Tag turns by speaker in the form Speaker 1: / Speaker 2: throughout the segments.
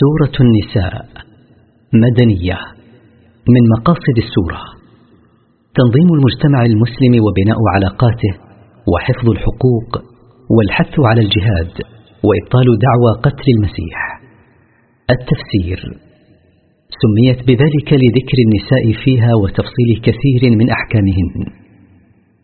Speaker 1: سورة النساء مدنية من مقاصد السورة تنظيم المجتمع المسلم وبناء علاقاته وحفظ الحقوق والحث على الجهاد وإبطال دعوى قتل المسيح التفسير سميت بذلك لذكر النساء فيها وتفصيل كثير من أحكامهن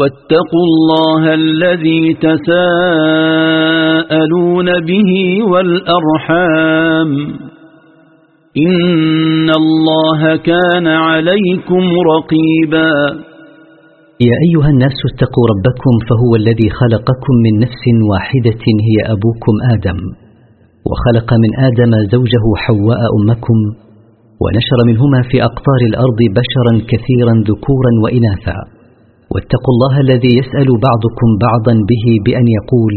Speaker 2: واتقوا الله الذي تساءلون به والأرحام إن الله كان عليكم رقيبا
Speaker 1: يا أيها الناس اتقوا ربكم فهو الذي خلقكم من نفس واحدة هي أبوكم آدم وخلق من آدم زوجه حواء أمكم ونشر منهما في أقطار الأرض بشرا كثيرا ذكورا وإناثا واتقوا الله الذي يسأل بعضكم بعضا به بأن يقول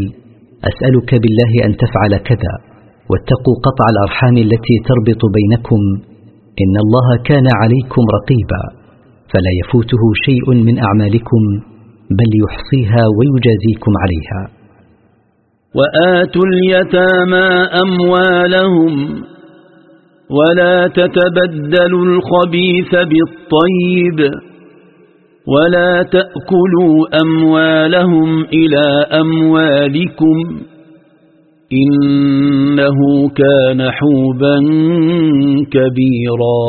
Speaker 1: أسألك بالله أن تفعل كذا واتقوا قطع الأرحام التي تربط بينكم إن الله كان عليكم رقيبا فلا يفوته شيء من أعمالكم بل يحصيها ويجازيكم عليها
Speaker 2: وآتوا اليتامى أموالهم ولا تتبدلوا الخبيث بالطيب ولا تأكلوا أموالهم إلى أموالكم إنه كان حوبا كبيرا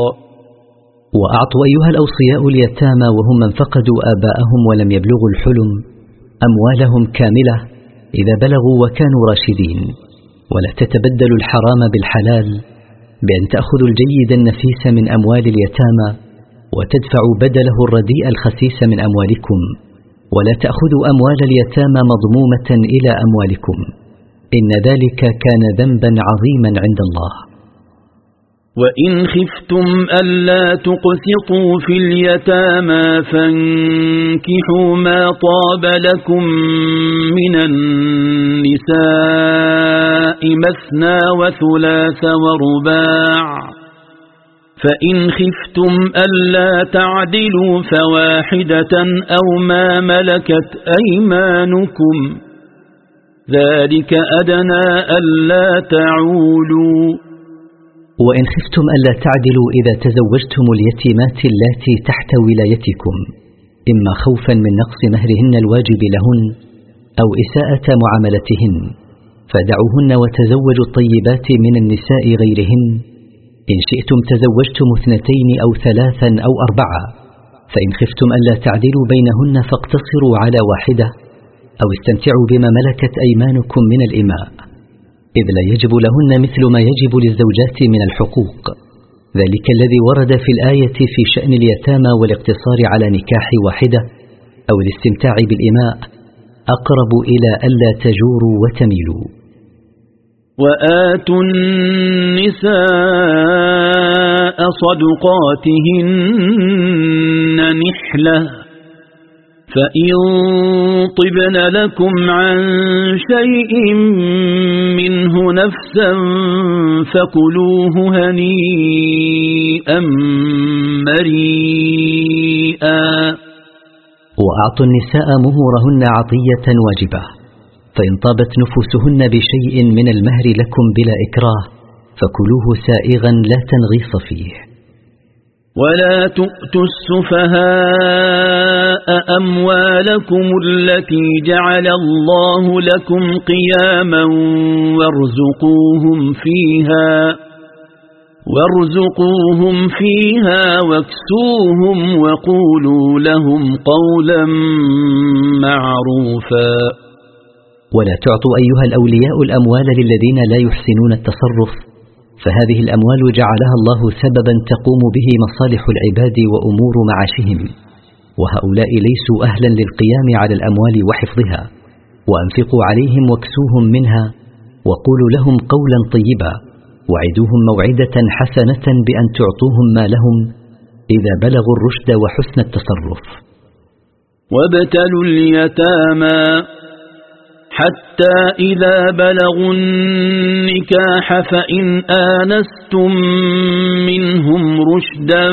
Speaker 2: وأعطوا أيها
Speaker 1: الأوصياء اليتامى وهم من فقدوا آباءهم ولم يبلغوا الحلم أموالهم كاملة إذا بلغوا وكانوا راشدين ولا تتبدلوا الحرام بالحلال بأن تأخذوا الجيد النفيس من أموال اليتامى وتدفع بدله الرديء الخسيس من أموالكم ولا تأخذوا أموال اليتامى مضمومة إلى أموالكم إن ذلك كان ذنبا عظيما عند الله
Speaker 2: وإن خفتم ألا تقسطوا في اليتامى فانكحوا ما طاب لكم من النساء مثنى وثلاث ورباع فإن خفتم ألا تعدلوا فواحدة أو ما ملكت أيمانكم ذلك أدنى ألا تعولوا
Speaker 1: وإن خفتم ألا تعدلوا إذا تزوجتم اليتيمات التي تحت ولايتكم إما خوفا من نقص مهرهن الواجب لهن أو إساءة معاملتهن فدعوهن وتزوجوا الطيبات من النساء غيرهن إن شئتم تزوجتم اثنتين أو ثلاثا أو أربعة فإن خفتم ألا تعدلوا بينهن فاقتصروا على واحدة أو استمتعوا بما ملكت أيمانكم من الإماء إذ لا يجب لهن مثل ما يجب للزوجات من الحقوق ذلك الذي ورد في الآية في شأن اليتامى والاقتصار على نكاح واحدة أو الاستمتاع بالإماء أقرب إلى ألا تجوروا وتميلوا
Speaker 2: وآتوا النساء صدقاتهن نحلة فإن طبن لكم عن شيء منه نفسا فكلوه هنيئا مريئا
Speaker 1: وأعطوا النساء مهورهن عطية واجبة فإن طابت نفوسهن بشيء من المهر لكم بلا إكراه فكلوه سائغا لا تنغيص فيه
Speaker 2: ولا تؤتوا السفهاء أموالكم التي جعل الله لكم قياما وارزقوهم فيها وارزقوهم فيها واكسوهم وقولوا لهم قولا معروفا
Speaker 1: ولا تعطوا أيها الأولياء الأموال للذين لا يحسنون التصرف فهذه الأموال جعلها الله سببا تقوم به مصالح العباد وأمور معاشهم وهؤلاء ليسوا أهلا للقيام على الأموال وحفظها وأنفقوا عليهم واكسوهم منها وقولوا لهم قولا طيبا وعدوهم موعدة حسنة بأن تعطوهم ما لهم إذا بلغوا الرشد وحسن التصرف
Speaker 2: وابتلوا اليتامى حتى إذا بلغوا النكاح فإن آنستم منهم رشدا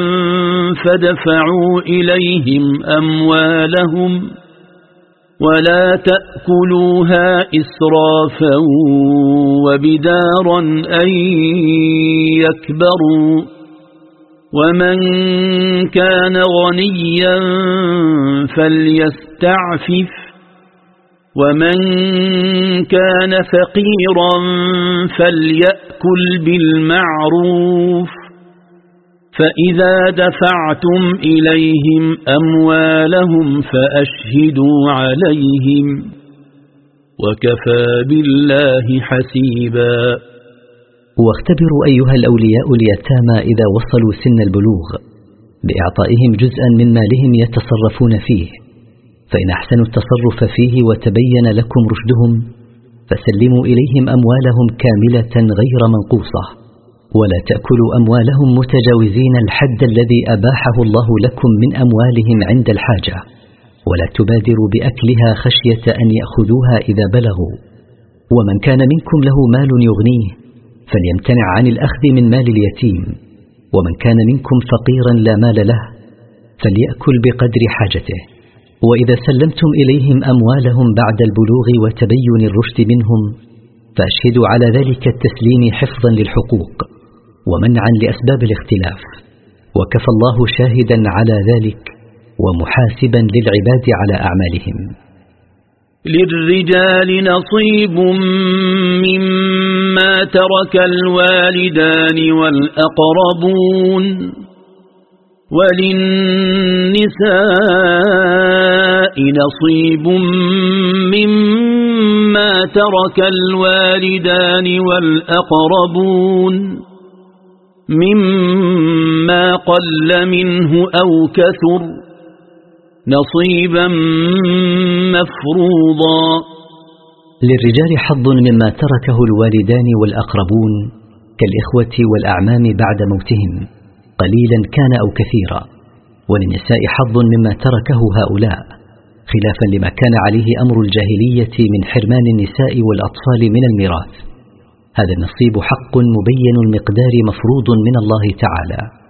Speaker 2: فدفعوا إليهم أموالهم ولا تأكلوها إسرافا وبدارا أن يكبروا ومن كان غنيا فليستعفف ومن كان فقيرا فليأكل بالمعروف فإذا دفعتم إليهم أموالهم فأشهدوا عليهم وكفى بالله حسيبا
Speaker 1: واختبروا أيها الأولياء اليتامى إذا وصلوا سن البلوغ بإعطائهم جزءا من مالهم يتصرفون فيه فإن أحسنوا التصرف فيه وتبين لكم رشدهم فسلموا إليهم أموالهم كاملة غير منقوصة ولا تأكلوا أموالهم متجاوزين الحد الذي أباحه الله لكم من أموالهم عند الحاجة ولا تبادروا بأكلها خشية أن يأخذوها إذا بلغوا ومن كان منكم له مال يغنيه فليمتنع عن الأخذ من مال اليتيم ومن كان منكم فقيرا لا مال له فليأكل بقدر حاجته وإذا سلمتم إليهم أموالهم بعد البلوغ وتبين الرشد منهم فأشهدوا على ذلك التسليم حفظا للحقوق ومنعا لأسباب الاختلاف وكفى الله شاهدا على ذلك ومحاسبا للعباد على أعمالهم
Speaker 2: للرجال نصيب مما ترك الوالدان والأقربون وللنساء نصيب مما ترك الوالدان والأقربون مما قل منه أو كثر نصيبا مفروضا
Speaker 1: للرجال حظ مما تركه الوالدان والأقربون كالإخوة والأعمام بعد موتهم قليلا كان أو كثيرا وللنساء حظ مما تركه هؤلاء خلافا لما كان عليه أمر الجاهلية من حرمان النساء والأطفال من الميراث هذا النصيب حق مبين المقدار مفروض من الله تعالى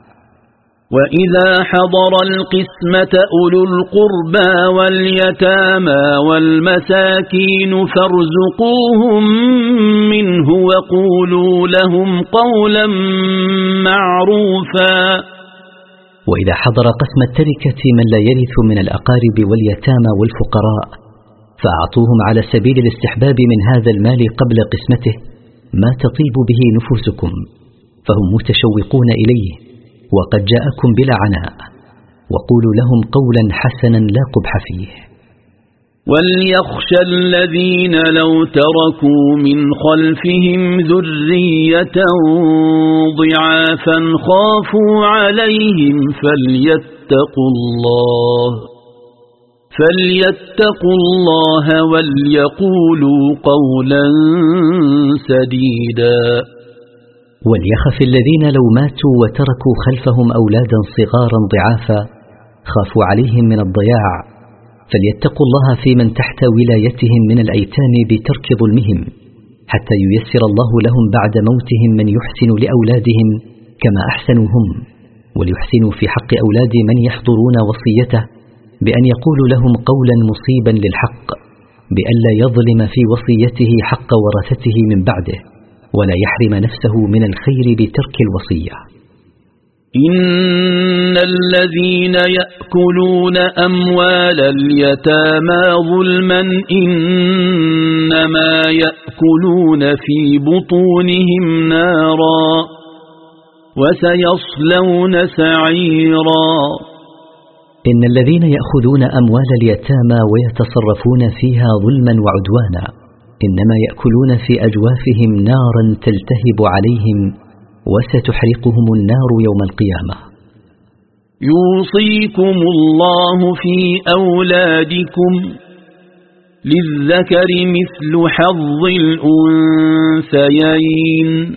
Speaker 2: وَإِذَا حَضَرَ الْقِسْمَةَ أُولُو الْقُرْبَى وَالْيَتَامَى وَالْمَسَاكِينُ فَارْزُقُوهُمْ مِنْهُ وَقُولُوا لَهُمْ قَوْلًا مَعْرُوفًا
Speaker 1: وإذا حضر قسم التركة من لا يرث من الأقارب واليتامى والفقراء فأعطوهم على سبيل الاستحباب من هذا المال قبل قسمته ما تطيب به نفوسكم فهم متشوقون إليه وقد جاءكم بلا عناء وقولوا لهم قولا حسنا لا قبح فيه
Speaker 2: وليخشى الذين لو تركوا من خلفهم ذرية ضعافا خافوا عليهم فليتقوا الله فليتقوا الله وليقولوا قولا سديدا
Speaker 1: وليخف الذين لو ماتوا وتركوا خلفهم أولادا صغارا ضعافا خافوا عليهم من الضياع فليتقوا الله في من تحت ولايتهم من الأيتام بترك ظلمهم حتى ييسر الله لهم بعد موتهم من يحسن لأولادهم كما أحسنوا هم وليحسنوا في حق أولاد من يحضرون وصيته بأن يقول لهم قولا مصيبا للحق بأن لا يظلم في وصيته حق ورثته من بعده ولا يحرم نفسه من الخير بترك الوصيه
Speaker 2: إن الذين يأكلون أموال اليتامى ظلما إنما يأكلون في بطونهم نارا وسيصلون سعيرا
Speaker 1: إن الذين يأخذون أموال اليتامى ويتصرفون فيها ظلما وعدوانا إنما يأكلون في أجوافهم نارا تلتهب عليهم وستحرقهم النار يوم القيامة
Speaker 2: يوصيكم الله في أولادكم للذكر مثل حظ الأنثيين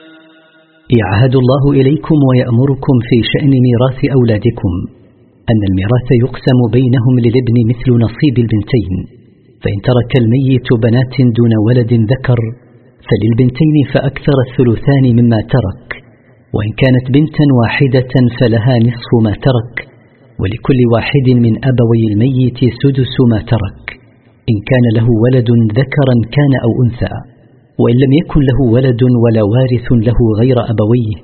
Speaker 1: يعهد الله إليكم ويأمركم في شأن ميراث أولادكم أن الميراث يقسم بينهم للابن مثل نصيب البنتين فإن ترك الميت بنات دون ولد ذكر فللبنتين فأكثر الثلثان مما ترك وإن كانت بنتا واحدة فلها نصف ما ترك ولكل واحد من أبوي الميت سدس ما ترك إن كان له ولد ذكرا كان أو أنثى وإن لم يكن له ولد ولا وارث له غير أبويه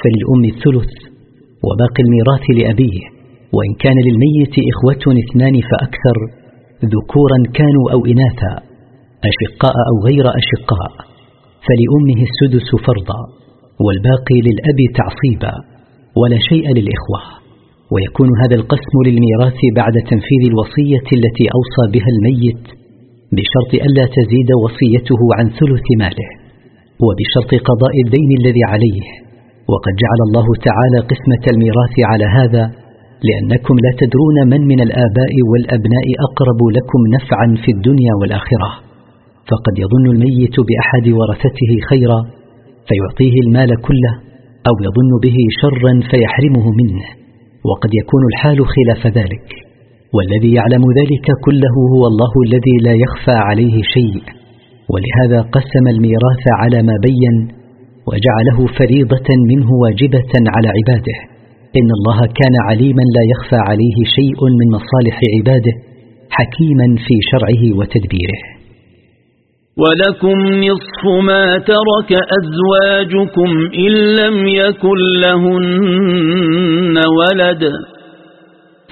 Speaker 1: فللأم الثلث وباقي الميراث لأبيه وإن كان للميت إخوة اثنان فأكثر ذكورا كانوا أو إناثا أشقاء أو غير أشقاء فلأمه السدس فرضا والباقي للأب تعصيبا ولا شيء للإخوة ويكون هذا القسم للميراث بعد تنفيذ الوصية التي أوصى بها الميت بشرط ألا تزيد وصيته عن ثلث ماله وبشرط قضاء الدين الذي عليه وقد جعل الله تعالى قسمة الميراث على هذا لأنكم لا تدرون من من الآباء والأبناء أقرب لكم نفعا في الدنيا والآخرة فقد يظن الميت بأحد ورثته خيرا فيعطيه المال كله أو يظن به شرا فيحرمه منه وقد يكون الحال خلاف ذلك والذي يعلم ذلك كله هو الله الذي لا يخفى عليه شيء ولهذا قسم الميراث على ما بين وجعله فريضة منه واجبة على عباده إن الله كان عليما لا يخفى عليه شيء من مصالح عباده حكيما في شرعه وتدبيره
Speaker 2: ولكم نصف ما ترك أزواجكم إن لم يكن لهن ولد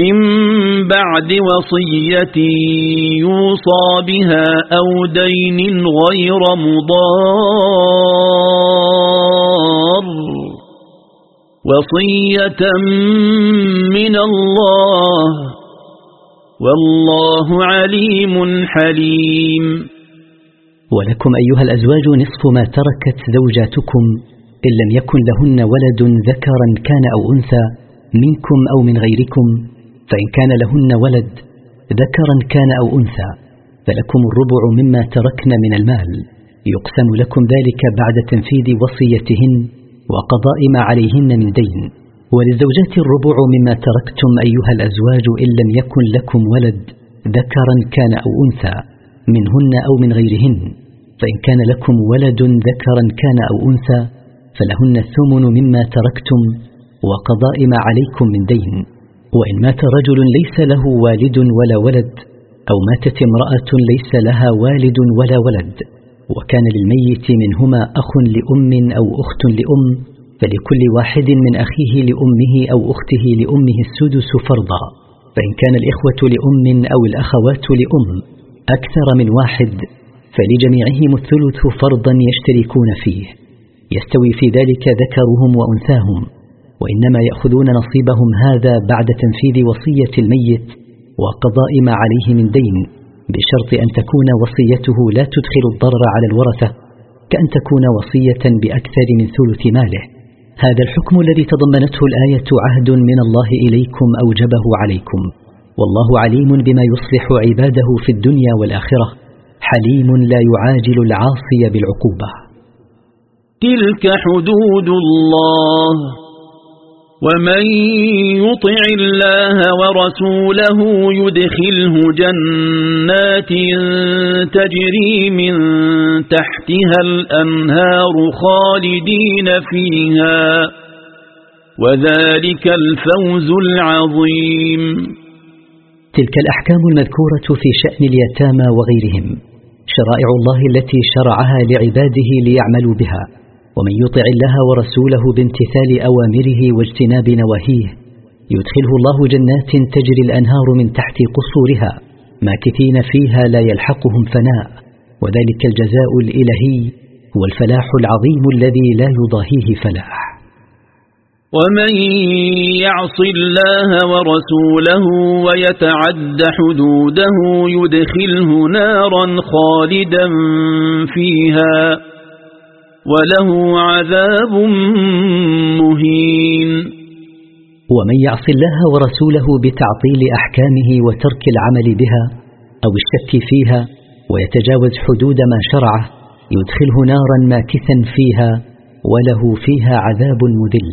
Speaker 2: من بعد وصية يوصى بها أو دين غير مضار وصية من الله والله عليم حليم
Speaker 1: ولكم أيها الأزواج نصف ما تركت زوجاتكم إن لم يكن لهن ولد ذكرا كان أو أنثى منكم أو من غيركم فإن كان لهن ولد ذكرا كان أو أنثى فلكم الربع مما تركن من المال يقسم لكم ذلك بعد تنفيذ وصيتهن وقضاء ما عليهن من دين وللزوجات الربع مما تركتم أيها الأزواج إن لم يكن لكم ولد ذكرا كان أو أنثى منهن أو من غيرهن فإن كان لكم ولد ذكرا كان أو أنثى فلهن الثمن مما تركتم وقضاء ما عليكم من دين وإن مات رجل ليس له والد ولا ولد أو ماتت امرأة ليس لها والد ولا ولد وكان للميت منهما أخ لأم أو أخت لأم فلكل واحد من أخيه لأمه أو أخته لأمه السدس فرضا فإن كان الإخوة لأم أو الأخوات لأم أكثر من واحد فلجميعهم الثلث فرضا يشتركون فيه يستوي في ذلك ذكرهم وأنثاهم وإنما يأخذون نصيبهم هذا بعد تنفيذ وصية الميت وقضاء ما عليه من دين بشرط أن تكون وصيته لا تدخل الضرر على الورثة كأن تكون وصية بأكثر من ثلث ماله هذا الحكم الذي تضمنته الآية عهد من الله إليكم أوجبه عليكم والله عليم بما يصلح عباده في الدنيا والآخرة حليم لا يعاجل العاصي بالعقوبة
Speaker 2: تلك حدود الله ومن يطع الله ورسوله يدخله جنات تجري من تحتها الأنهار خالدين فيها وذلك الفوز العظيم
Speaker 1: تلك الأحكام المذكورة في شأن اليتامى وغيرهم شرائع الله التي شرعها لعباده ليعملوا بها ومن يطع الله ورسوله بامتثال أوامره واجتناب نواهيه يدخله الله جنات تجري الأنهار من تحت قصورها ماكثين فيها لا يلحقهم فناء وذلك الجزاء الإلهي هو الفلاح العظيم الذي لا يضاهيه فلاح
Speaker 2: ومن يعص الله ورسوله ويتعد حدوده يدخله نارا خالدا فيها وله عذاب مهين
Speaker 1: ومن يعص الله ورسوله بتعطيل أحكامه وترك العمل بها أو الشك فيها ويتجاوز حدود ما شرعه يدخله نارا ماكثا فيها وله فيها عذاب مذل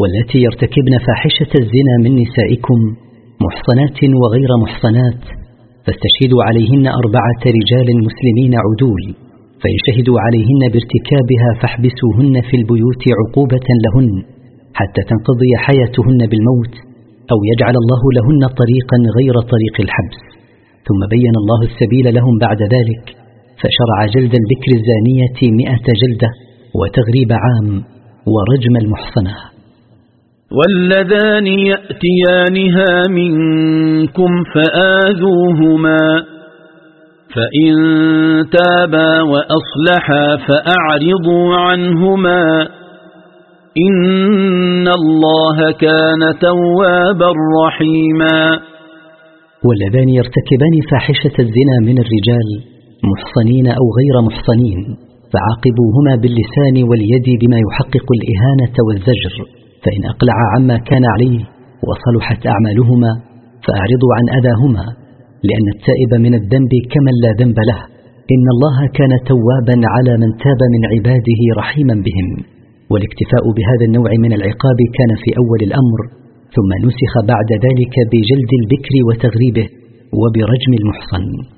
Speaker 1: والتي يرتكبن فاحشة الزنا من نسائكم محصنات وغير محصنات فاستشهدوا عليهن أربعة رجال مسلمين عدول فإن شهدوا عليهن بارتكابها فاحبسوهن في البيوت عقوبة لهن حتى تنقضي حياتهن بالموت أو يجعل الله لهن طريقا غير طريق الحبس ثم بين الله السبيل لهم بعد ذلك فشرع جلد البكر الزانية مئة جلدة وتغريب عام ورجم المحصنه
Speaker 2: واللذان يأتيانها منكم فآذوهما فإن تابا وأصلحا فأعرضوا عنهما إن الله كان توابا رحيما
Speaker 1: واللذان يرتكبان فاحشة الزنا من الرجال محصنين أو غير محصنين فعاقبوهما باللسان واليد بما يحقق الإهانة والزجر فإن أقلع عما كان عليه وصلحت أعمالهما فأعرضوا عن أذاهما لأن التائب من الذنب كمن لا ذنب له إن الله كان توابا على من تاب من عباده رحيما بهم والاكتفاء بهذا النوع من العقاب كان في أول الأمر ثم نسخ بعد ذلك بجلد البكر وتغريبه وبرجم المحصن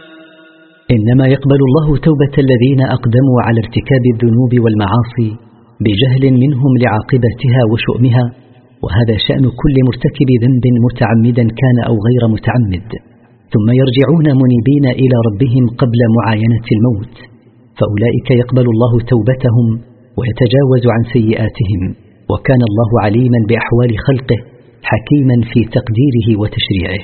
Speaker 1: إنما يقبل الله توبة الذين أقدموا على ارتكاب الذنوب والمعاصي بجهل منهم لعاقبتها وشؤمها وهذا شأن كل مرتكب ذنب متعمدا كان أو غير متعمد ثم يرجعون منيبين إلى ربهم قبل معاينة الموت فأولئك يقبل الله توبتهم ويتجاوز عن سيئاتهم وكان الله عليما بأحوال خلقه حكيما في تقديره وتشريعه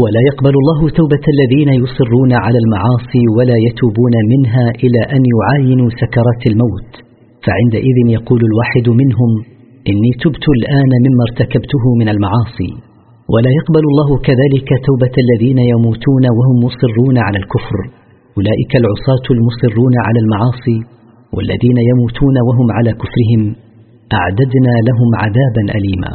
Speaker 1: ولا يقبل الله توبة الذين يصرون على المعاصي ولا يتوبون منها إلى أن يعاينوا سكرات الموت فعندئذ يقول الواحد منهم إني تبت الآن مما ارتكبته من المعاصي ولا يقبل الله كذلك توبة الذين يموتون وهم مصرون على الكفر أولئك العصاة المصرون على المعاصي والذين يموتون وهم على كفرهم أعددنا لهم عذابا أليما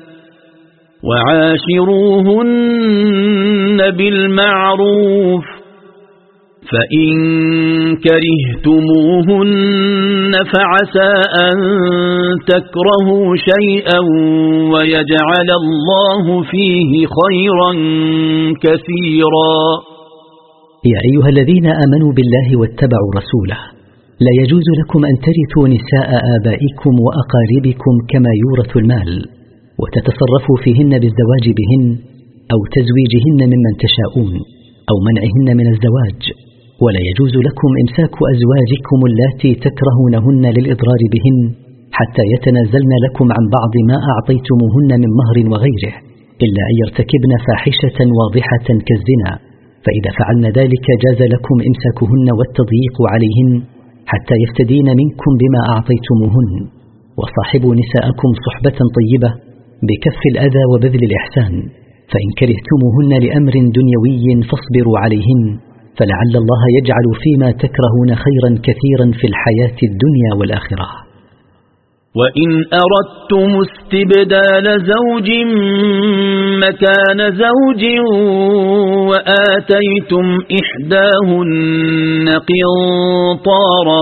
Speaker 2: وعاشروهن بالمعروف فإن كرهتموهن فعسى أن تكرهوا شيئا ويجعل الله فيه خيرا كثيرا
Speaker 1: يا أيها الذين آمنوا بالله واتبعوا رسوله لا يجوز لكم أن ترثوا نساء آبائكم وأقاربكم كما يورث المال وتتصرفوا فيهن بالزواج بهن أو تزويجهن ممن تشاءون أو منعهن من الزواج ولا يجوز لكم إمساك أزواجكم اللاتي تكرهونهن للإضرار بهن حتى يتنازلن لكم عن بعض ما أعطيتموهن من مهر وغيره إلا أن يرتكبن فاحشة واضحة كالزنا فإذا فعلن ذلك جاز لكم إمساكهن والتضييق عليهن حتى يفتدين منكم بما أعطيتموهن وصاحبوا نساءكم صحبة طيبة بكف الأذى وبذل الإحسان فإن كرهتموهن لأمر دنيوي فاصبروا عليهن فلعل الله يجعل فيما تكرهون خيرا كثيرا في الحياة الدنيا والآخرة
Speaker 2: وإن أردتم استبدال زوج مكان زوج وآتيتم إحداهن قنطارا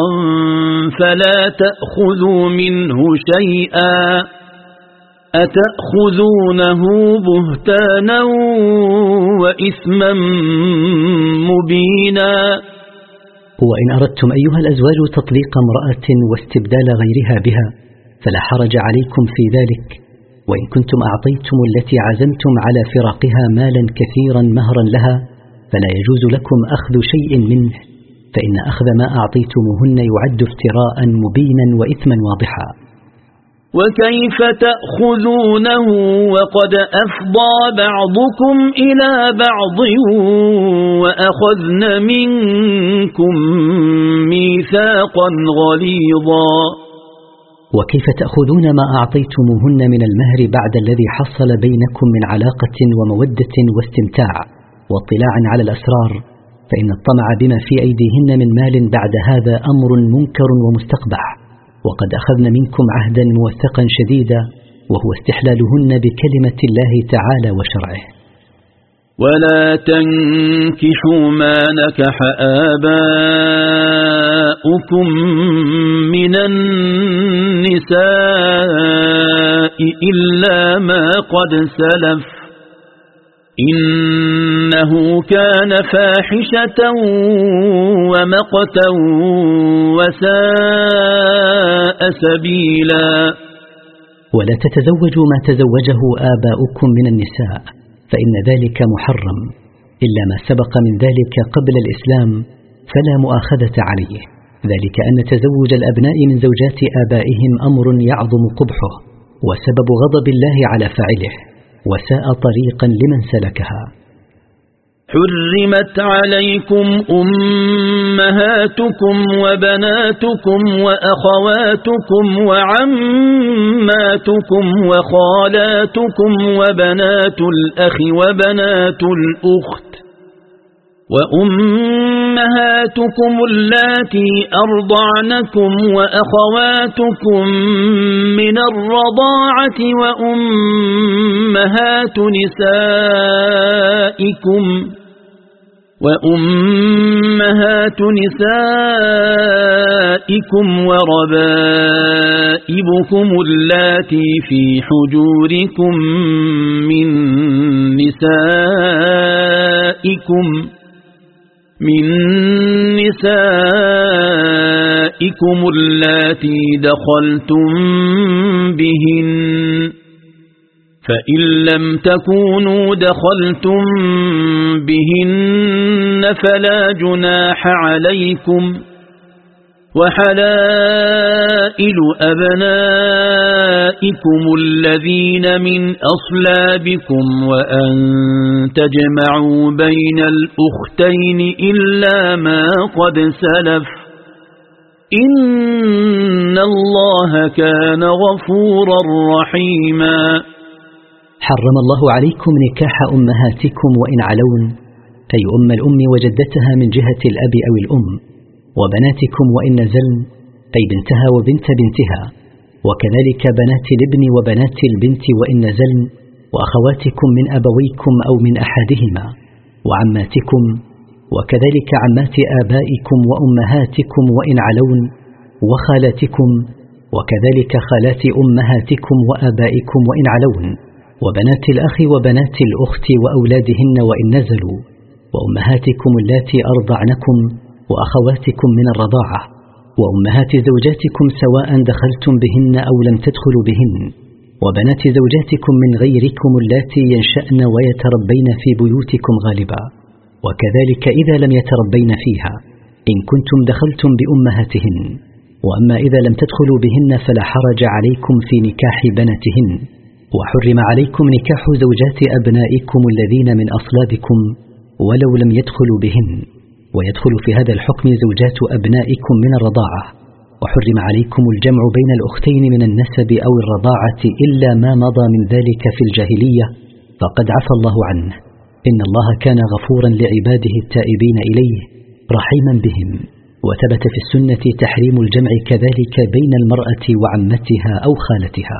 Speaker 2: فلا تأخذوا منه شيئا أتأخذونه بهتانا وإثما مبينا
Speaker 1: وإن أردتم أيها الأزواج تطليق امرأة واستبدال غيرها بها فلا حرج عليكم في ذلك وإن كنتم أعطيتم التي عزمتم على فراقها مالا كثيرا مهرا لها فلا يجوز لكم أخذ شيء منه فإن أخذ ما أعطيتموهن يعد افتراء مبينا وإثما واضحا
Speaker 2: وكيف تأخذونه وقد أفضى بعضكم إلى بعض وأخذن منكم ميثاقا غليظا
Speaker 1: وكيف تأخذون ما أعطيتموهن من المهر بعد الذي حصل بينكم من علاقة ومودة واستمتاع واطلاع على الأسرار فإن الطمع بما في أيديهن من مال بعد هذا أمر منكر ومستقبح وقد أخذنا منكم عهدا موثقا شديدا وهو استحلالهن بكلمة الله تعالى وشرعه
Speaker 2: ولا تنكحوا ما نكح آباؤكم من النساء إلا ما قد سلف إنه كان فاحشة ومقتا وساء سبيلا
Speaker 1: ولا تتزوجوا ما تزوجه آباؤكم من النساء فإن ذلك محرم إلا ما سبق من ذلك قبل الإسلام فلا مؤاخذة عليه ذلك أن تزوج الأبناء من زوجات آبائهم أمر يعظم قبحه وسبب غضب الله على فاعله وساء طريقا لمن سلكها
Speaker 2: حرمت عليكم أمهاتكم وبناتكم وأخواتكم وعماتكم وخالاتكم وبنات الأخ وبنات الأخت وأمهاتكم التي أرضعنكم وأخواتكم من الرضاعة وأمهات نسائكم وأمهات نسائكم وربائبكم اللاتي في حجوركم من نسائكم من نسائكم اللاتي دخلتم بهن فإن لم تكونوا دخلتم بهن فلا جناح عليكم وحلائل أبنائكم الذين من أصلابكم وأن تجمعوا بين الأختين إلا ما قد سلف إن الله كان غفورا رحيما
Speaker 1: حرم الله عليكم نكاح أمهاتكم وإن علون أي أم الأم وجدتها من جهة الأب أو الأم وبناتكم وإن نزلن أي بنتها وبنت بنتها وكذلك بنات الابن وبنات البنت وإن نزلن وأخواتكم من أبويكم أو من أحدهما وعماتكم وكذلك عمات آبائكم وأمهاتكم وإن علون وخالاتكم وكذلك خالات أمهاتكم وآبائكم وإن علون وبنات الأخ وبنات الأخت وأولادهن وإن نزلوا وأمهاتكم اللاتي أرضعنكم وأخواتكم من الرضاعة وأمهات زوجاتكم سواء دخلتم بهن أو لم تدخلوا بهن وبنات زوجاتكم من غيركم اللاتي ينشأن ويتربين في بيوتكم غالبا وكذلك إذا لم يتربين فيها إن كنتم دخلتم بأمهاتهن وأما إذا لم تدخلوا بهن فلا حرج عليكم في نكاح بناتهن وحرم عليكم نكاح زوجات أبنائكم الذين من أصلابكم ولو لم يدخلوا بهن ويدخل في هذا الحكم زوجات أبنائكم من الرضاعة وحرم عليكم الجمع بين الأختين من النسب أو الرضاعة إلا ما مضى من ذلك في الجاهلية فقد عفى الله عنه إن الله كان غفورا لعباده التائبين إليه رحيما بهم وثبت في السنة تحريم الجمع كذلك بين المرأة وعمتها أو خالتها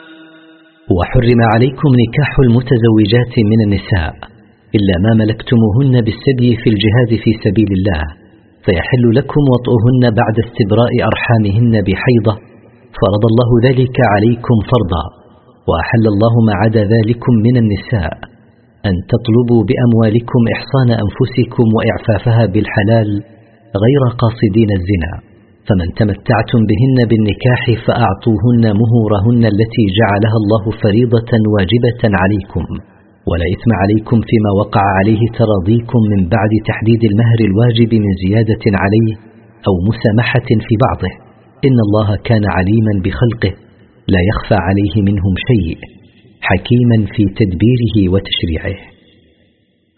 Speaker 1: وحرم عليكم نكاح المتزوجات من النساء إلا ما ملكتموهن بالسدي في الجهاد في سبيل الله فيحل لكم وطئهن بعد استبراء أرحامهن بحيضة فرض الله ذلك عليكم فرضا وأحل الله ما عدا ذلكم من النساء أن تطلبوا بأموالكم إحصان أنفسكم وإعفافها بالحلال غير قاصدين الزنا فمن تمتعتم بهن بالنكاح فأعطوهن مهورهن التي جعلها الله فريضة واجبة عليكم ولا إثم عليكم فيما وقع عليه تراضيكم من بعد تحديد المهر الواجب من زيادة عليه أو مسامحة في بعضه إن الله كان عليما بخلقه لا يخفى عليه منهم شيء حكيما في تدبيره وتشريعه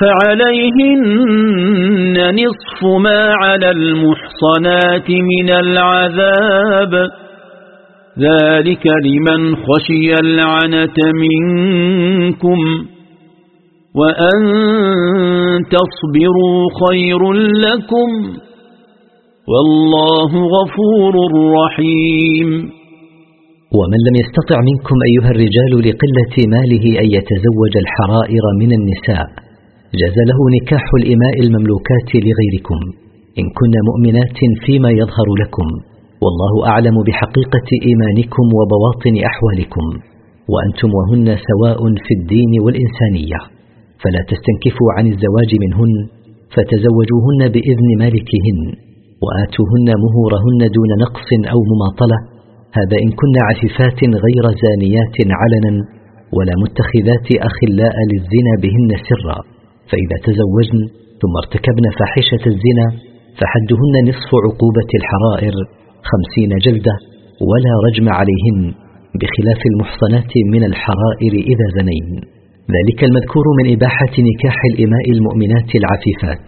Speaker 2: فعليهن نصف ما على المحصنات من العذاب ذلك لمن خشي العنة منكم وأن تصبروا خير لكم والله غفور رحيم ومن لم
Speaker 1: يستطع منكم أيها الرجال لقلة ماله أن يتزوج الحرائر من النساء جاز له نكاح الإماء المملوكات لغيركم إن كن مؤمنات فيما يظهر لكم والله أعلم بحقيقة إيمانكم وبواطن أحوالكم وأنتم وهن سواء في الدين والإنسانية فلا تستنكفوا عن الزواج منهن فتزوجوهن بإذن مالكهن وآتوهن مهورهن دون نقص أو مماطلة هذا إن كن عفيفات غير زانيات علنا ولا متخذات أخلاء للزنا بهن سرا فإذا تزوجن ثم ارتكبن فاحشة الزنا فحدهن نصف عقوبة الحرائر خمسين جلدة ولا رجم عليهن بخلاف المحصنات من الحرائر إذا زنين ذلك المذكور من إباحة نكاح الإماء المؤمنات العفيفات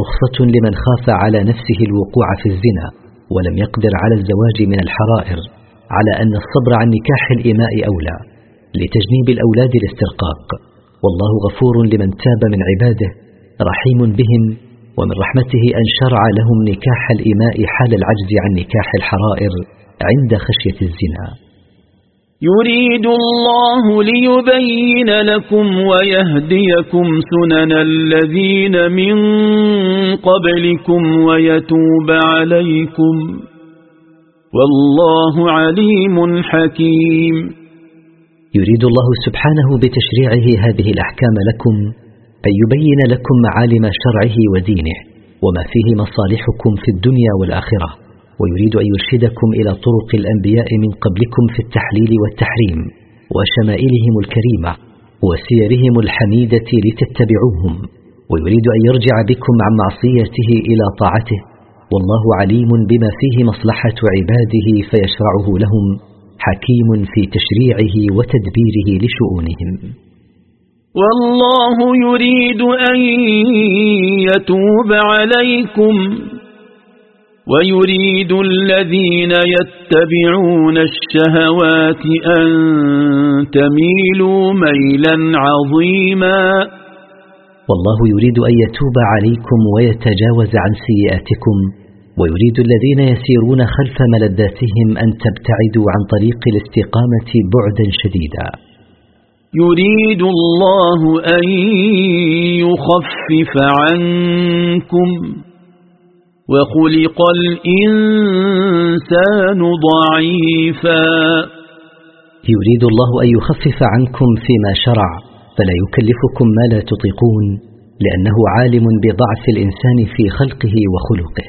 Speaker 1: رخصة لمن خاف على نفسه الوقوع في الزنا ولم يقدر على الزواج من الحرائر على أن الصبر عن نكاح الإماء أولى لتجنيب الأولاد الاسترقاق والله غفور لمن تاب من عباده رحيم بهم ومن رحمته أن شرع لهم نكاح الإماء حال العجز عن نكاح الحرائر عند خشية الزنا
Speaker 2: يريد الله ليبين لكم ويهديكم سنن الذين من قبلكم ويتوب عليكم والله عليم حكيم
Speaker 1: يريد الله سبحانه بتشريعه هذه الأحكام لكم أن يبين لكم معالم شرعه ودينه وما فيه مصالحكم في الدنيا والآخرة ويريد أن يرشدكم إلى طرق الأنبياء من قبلكم في التحليل والتحريم وشمائلهم الكريمة وسيرهم الحميدة لتتبعوهم ويريد أن يرجع بكم عن معصيته إلى طاعته والله عليم بما فيه مصلحة عباده فيشرعه لهم حكيم في تشريعه وتدبيره لشؤونهم
Speaker 2: والله يريد أن يتوب عليكم ويريد الذين يتبعون الشهوات أن تميلوا ميلا عظيما
Speaker 1: والله يريد أن يتوب عليكم ويتجاوز عن سيئاتكم ويريد الذين يسيرون خلف ملذاتهم أن تبتعدوا عن طريق الاستقامة بعدا شديدا
Speaker 2: يريد الله أن يخفف عنكم وخلق الإنسان ضعيفا
Speaker 1: يريد الله أن يخفف عنكم فيما شرع فلا يكلفكم ما لا تطيقون لأنه عالم بضعف الإنسان في خلقه وخلقه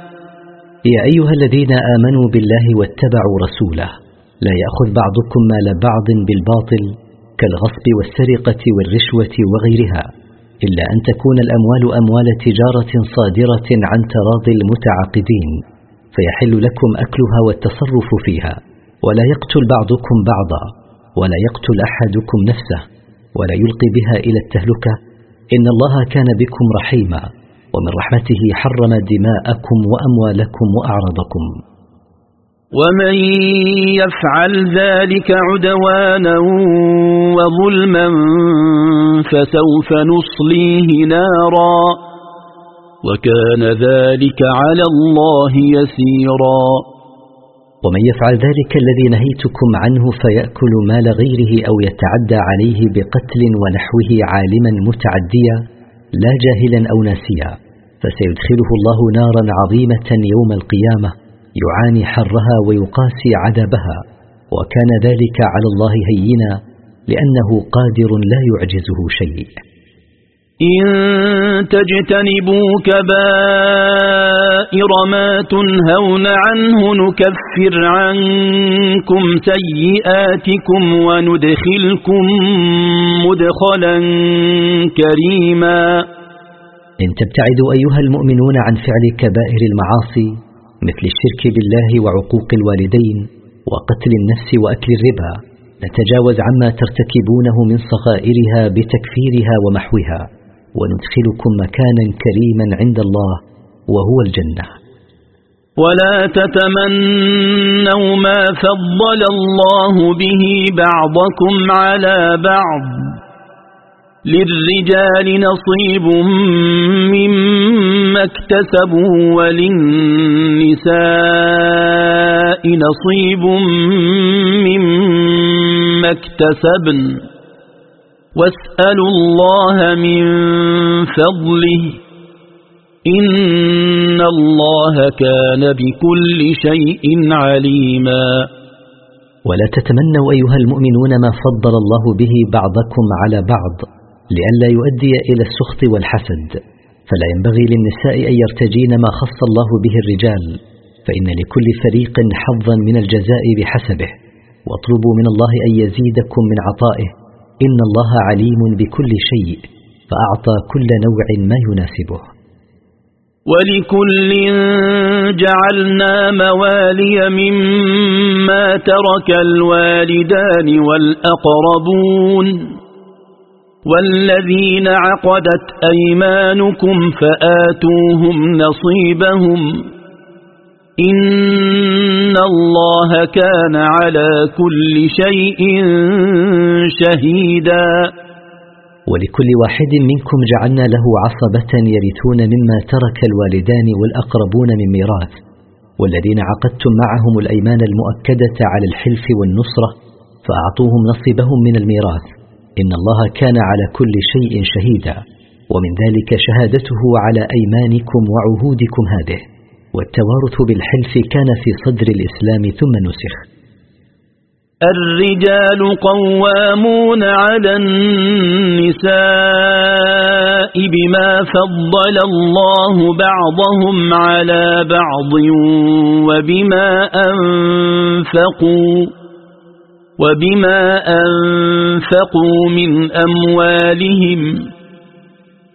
Speaker 2: يا أيها الذين
Speaker 1: آمنوا بالله واتبعوا رسوله لا يأخذ بعضكم مال بعض بالباطل كالغصب والسرقة والرشوة وغيرها إلا أن تكون الأموال أموال تجارة صادرة عن تراض المتعاقدين فيحل لكم أكلها والتصرف فيها ولا يقتل بعضكم بعضا ولا يقتل أحدكم نفسه ولا يلقي بها إلى التهلكة إن الله كان بكم رحيما ومن رحمته حرم دماءكم وأموالكم وأعراضكم
Speaker 2: ومن يفعل ذلك عدوانا وظلما فسوف نصليه نارا وكان ذلك على الله يسيرا
Speaker 1: ومن يفعل ذلك الذي نهيتكم عنه فيأكل مال غيره أو يتعدى عليه بقتل ونحوه عالما متعديا لا جاهلا أو ناسيا فسيدخله الله نارا عظيمة يوم القيامة يعاني حرها ويقاسي عذابها وكان ذلك على الله هينا لأنه قادر لا يعجزه شيء
Speaker 2: إن تجتنبوا كبائر ما تنهون عنه نكفر عنكم سيئاتكم وندخلكم مدخلا كريما
Speaker 1: إن تبتعدوا أيها المؤمنون عن فعل كبائر المعاصي مثل الشرك بالله وعقوق الوالدين وقتل النفس وأكل الربا نتجاوز عما ترتكبونه من صغائرها بتكفيرها ومحوها وندخلكم مكانا كريما عند الله وهو الجنة
Speaker 2: ولا تتمنوا ما فضل الله به بعضكم على بعض للرجال نصيب مما اكتسبوا وللنساء نصيب مما اكتسبن واسألوا الله من فضله إن الله كان بكل شيء عليما
Speaker 1: ولا تتمنوا أيها المؤمنون ما فضل الله به بعضكم على بعض لئلا يؤدي إلى السخط والحسد فلا ينبغي للنساء أن يرتجين ما خص الله به الرجال فإن لكل فريق حظا من الجزاء بحسبه واطلبوا من الله أن يزيدكم من عطائه إن الله عليم بكل شيء فأعطى كل نوع ما يناسبه
Speaker 2: ولكل جعلنا موالي مما ترك الوالدان والأقربون والذين عقدت أيمانكم فآتوهم نصيبهم إن إن الله كان على كل شيء شهيدا
Speaker 1: ولكل واحد منكم جعلنا له عصبة يرثون مما ترك الوالدان والأقربون من ميراث والذين عقدتم معهم الأيمان المؤكدة على الحلف والنصرة فأعطوهم نصيبهم من الميراث إن الله كان على كل شيء شهيدا ومن ذلك شهادته على أيمانكم وعهودكم هذه والتوارث بالحلف كان في صدر الإسلام ثم نسخ
Speaker 2: الرجال قوامون على النساء بما فضل الله بعضهم على بعض وبما أنفقوا وبما أنفقوا من أموالهم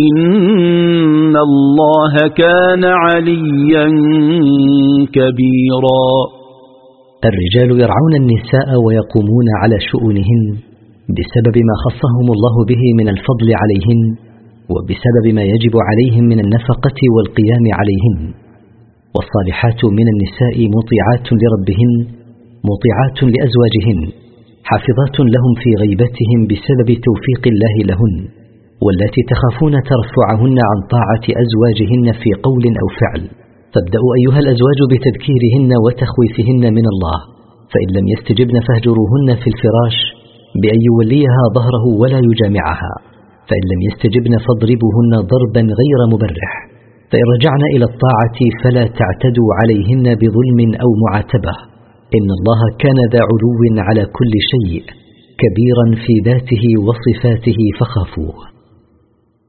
Speaker 2: إن الله كان عليا كبيرا
Speaker 1: الرجال يرعون النساء ويقومون على شؤونهن بسبب ما خصهم الله به من الفضل عليهن وبسبب ما يجب عليهم من النفقة والقيام عليهن والصالحات من النساء مطيعات لربهن مطيعات لأزواجهن حافظات لهم في غيبتهم بسبب توفيق الله لهن والتي تخافون ترفعهن عن طاعة أزواجهن في قول أو فعل فابدأوا أيها الأزواج بتذكيرهن وتخويفهن من الله فإن لم يستجبن فاهجروهن في الفراش بأن يوليها ظهره ولا يجامعها فإن لم يستجبن فاضربوهن ضربا غير مبرح فإن رجعن إلى الطاعة فلا تعتدوا عليهن بظلم أو معاتبة إن الله كان ذا علو على كل شيء كبيرا في ذاته وصفاته فخافوه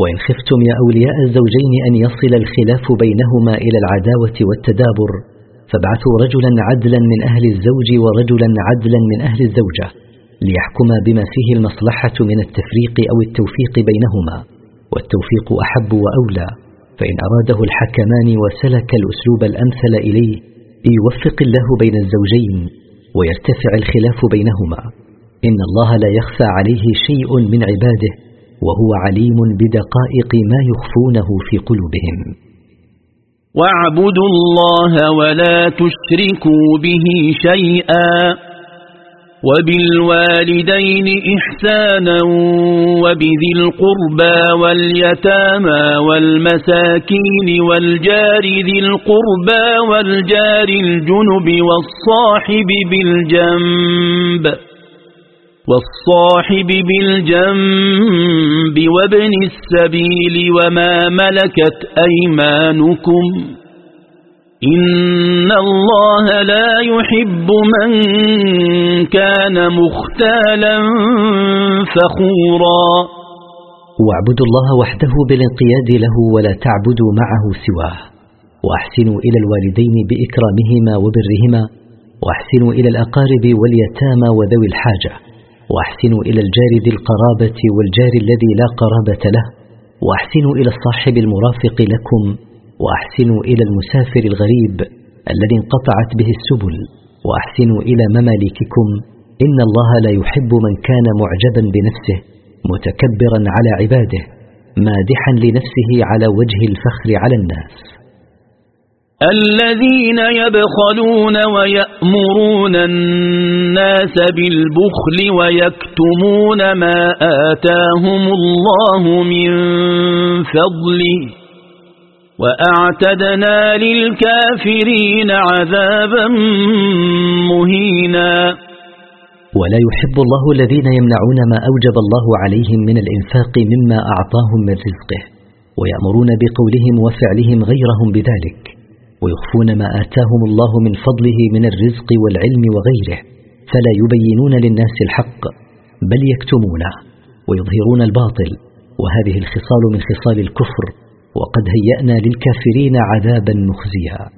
Speaker 1: وإن خفتم يا أولياء الزوجين أن يصل الخلاف بينهما إلى العداوة والتدابر فابعثوا رجلا عدلا من أهل الزوج ورجلا عدلا من أهل الزوجة ليحكما بما فيه المصلحة من التفريق أو التوفيق بينهما والتوفيق أحب وأولى فإن أراده الحكمان وسلك الأسلوب الأمثل إليه يوفق الله بين الزوجين ويرتفع الخلاف بينهما إن الله لا يخفى عليه شيء من عباده وهو عليم بدقائق ما يخفونه في قلوبهم
Speaker 2: واعبدوا الله ولا تشركوا به شيئا وبالوالدين إحسانا وبذي القربى واليتامى والمساكين والجار ذي القربى والجار الجنب والصاحب بالجنب والصاحب بالجنب وابن السبيل وما ملكت أيمانكم إن الله لا يحب من كان مختالا فخورا
Speaker 1: واعبدوا الله وحده بالانقياد له ولا تعبدوا معه سواه وأحسنوا إلى الوالدين بإكرامهما وبرهما وأحسنوا إلى الأقارب واليتامى وذوي الحاجة وأحسنوا إلى الجار ذي القرابة والجار الذي لا قرابة له وأحسنوا إلى الصاحب المرافق لكم وأحسنوا إلى المسافر الغريب الذي انقطعت به السبل وأحسنوا إلى مماليككم إن الله لا يحب من كان معجبا بنفسه متكبرا على عباده مادحا لنفسه على وجه الفخر على الناس
Speaker 2: الذين يبخلون ويأمرون الناس بالبخل ويكتمون ما آتاهم الله من فضله وأعتدنا للكافرين عذابا مهينا
Speaker 1: ولا يحب الله الذين يمنعون ما أوجب الله عليهم من الإنفاق مما أعطاهم من رزقه ويأمرون بقولهم وفعلهم غيرهم بذلك ويخفون ما آتاهم الله من فضله من الرزق والعلم وغيره فلا يبينون للناس الحق بل يكتمونه ويظهرون الباطل وهذه الخصال من خصال الكفر وقد هيأنا للكافرين عذابا مخزيا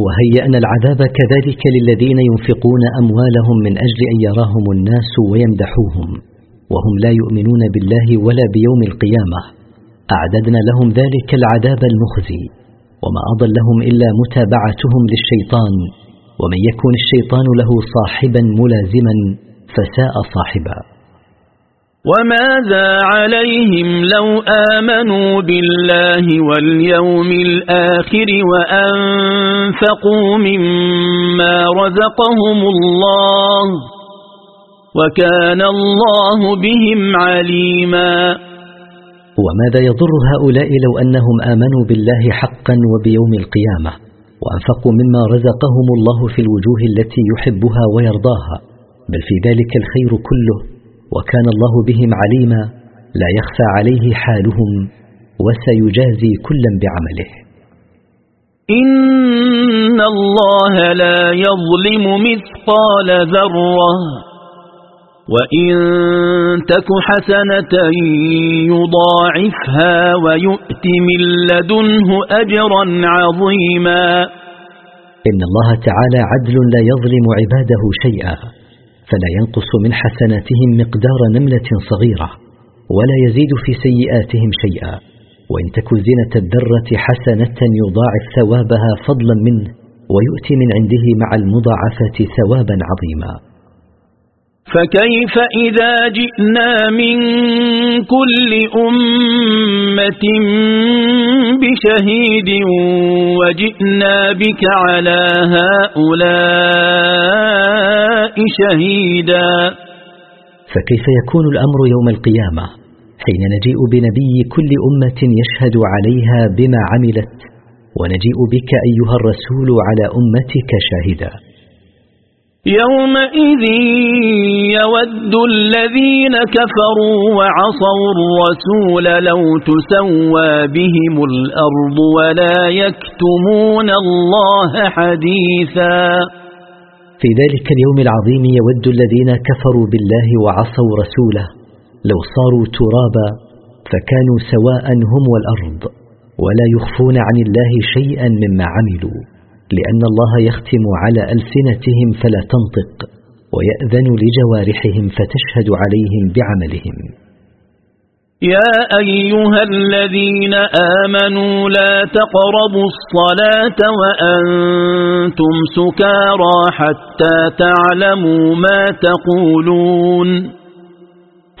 Speaker 1: وهيأنا العذاب كذلك للذين ينفقون أموالهم من أجل أن يراهم الناس ويمدحوهم وهم لا يؤمنون بالله ولا بيوم القيامة أعددنا لهم ذلك العذاب المخزي وما أضلهم إلا متابعتهم للشيطان ومن يكون الشيطان له صاحبا ملازما فساء صاحبا
Speaker 2: وماذا عليهم لو آمنوا بالله واليوم الآخر وأنفقوا مما رزقهم الله وكان الله بهم عليما
Speaker 1: وماذا يضر هؤلاء لو أنهم آمنوا بالله حقا وبيوم القيامة وأنفقوا مما رزقهم الله في الوجوه التي يحبها ويرضاها بل في ذلك الخير كله وكان الله بهم عليما لا يخفى عليه حالهم وسيجازي كلا بعمله
Speaker 2: إن الله لا يظلم مثقال ذرة وإن تك حسنة يضاعفها ويؤت من لدنه أجرا عظيما
Speaker 1: إن الله تعالى عدل لا يظلم عباده شيئا فلا ينقص من حسناتهم مقدار نملة صغيرة ولا يزيد في سيئاتهم شيئا وإن تك زنة الذرة حسنة يضاعف ثوابها فضلا منه ويؤتي من عنده مع المضاعفة ثوابا عظيما
Speaker 2: فكيف إذا جئنا من كل أمة بشهيد وجئنا بك على هؤلاء شهيدا
Speaker 1: فكيف يكون الأمر يوم القيامة حين نجيء بنبي كل أمة يشهد عليها بما عملت ونجيء بك أيها الرسول على أمتك شاهدا
Speaker 2: يومئذ يود الذين كفروا وعصوا الرسول لو تسوى بهم الأرض ولا يكتمون الله حديثا
Speaker 1: في ذلك اليوم العظيم يود الذين كفروا بالله وعصوا رسوله لو صاروا ترابا فكانوا سواء هم والأرض ولا يخفون عن الله شيئا مما عملوا لأن الله يختم على ألسنتهم فلا تنطق ويأذن لجوارحهم فتشهد عليهم بعملهم
Speaker 2: يا أيها الذين آمنوا لا تقربوا الصلاة وأنتم سكارى حتى تعلموا ما تقولون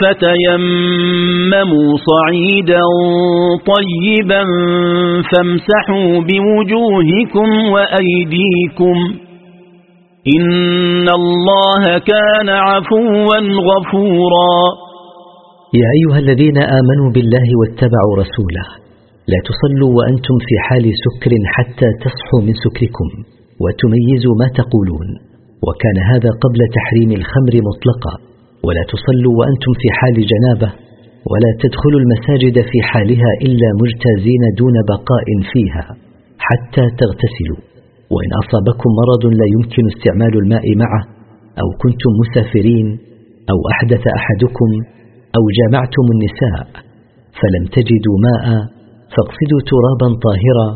Speaker 2: فتيمموا صعيدا طيبا فامسحوا بوجوهكم وأيديكم إن الله كان عفوا غفورا
Speaker 1: يا أيها الذين آمنوا بالله واتبعوا رسوله لا تصلوا وأنتم في حال سكر حتى تصحوا من سكركم وتميزوا ما تقولون وكان هذا قبل تحريم الخمر مطلقا ولا تصلوا وأنتم في حال جنابة ولا تدخلوا المساجد في حالها إلا مجتازين دون بقاء فيها حتى تغتسلوا وإن أصابكم مرض لا يمكن استعمال الماء معه أو كنتم مسافرين أو أحدث أحدكم أو جامعتم النساء فلم تجدوا ماء فاقصدوا ترابا طاهرا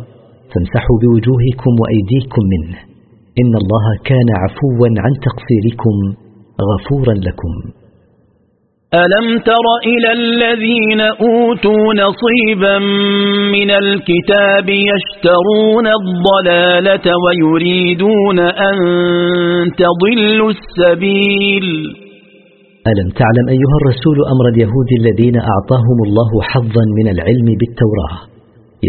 Speaker 1: فامسحوا بوجوهكم وأيديكم منه إن الله كان عفوا عن تقصيركم غفورا لكم
Speaker 2: ألم تر إلى الذين أوتوا نصيبا من الكتاب يشترون الضلالة ويريدون أن تضلوا السبيل
Speaker 1: ألم تعلم أيها الرسول أمر اليهود الذين أعطاهم الله حظا من العلم بالتوراة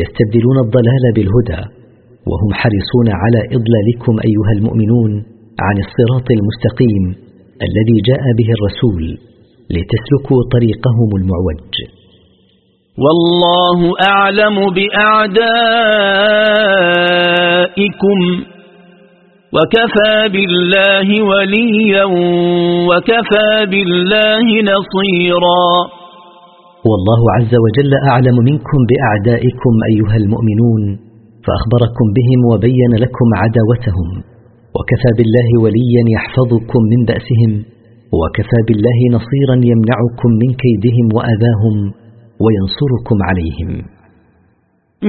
Speaker 1: يستبدلون الضلال بالهدى وهم حريصون على إضلالكم أيها المؤمنون عن الصراط المستقيم الذي جاء به الرسول لتسلكوا طريقهم المعوج
Speaker 2: والله أعلم بأعدائكم وكفى بالله وليا وكفى بالله نصيرا
Speaker 1: والله عز وجل أعلم منكم بأعدائكم أيها المؤمنون فأخبركم بهم وبين لكم عداوتهم وكفى بالله وليا يحفظكم من بأسهم وكفى بالله نصيرا يمنعكم من كيدهم وأذاهم وينصركم عليهم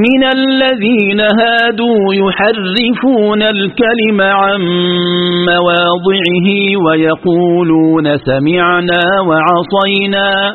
Speaker 2: من الذين هادوا يحرفون الكلم عن مواضعه ويقولون سمعنا وعصينا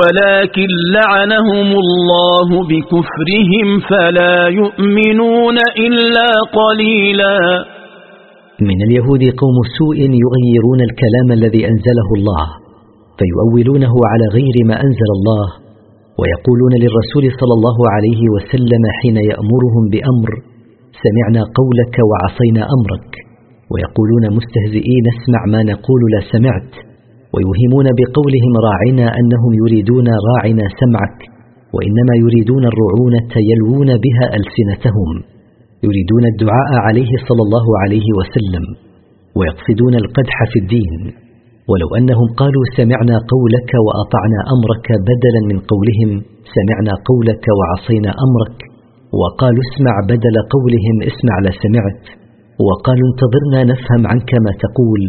Speaker 2: ولكن لعنهم الله بكفرهم فلا يؤمنون إلا قليلا
Speaker 1: من اليهود قوم سوء يغيرون الكلام الذي أنزله الله فيؤولونه على غير ما أنزل الله ويقولون للرسول صلى الله عليه وسلم حين يأمرهم بأمر سمعنا قولك وعصينا أمرك ويقولون مستهزئين اسمع ما نقول لا سمعت ويوهمون بقولهم راعنا أنهم يريدون راعنا سمعك وإنما يريدون الرعونة يلوون بها ألسنتهم يريدون الدعاء عليه صلى الله عليه وسلم ويقصدون القدح في الدين ولو أنهم قالوا سمعنا قولك وأطعنا أمرك بدلا من قولهم سمعنا قولك وعصينا أمرك وقالوا اسمع بدل قولهم اسمع لسمعت وقالوا انتظرنا نفهم عنك ما تقول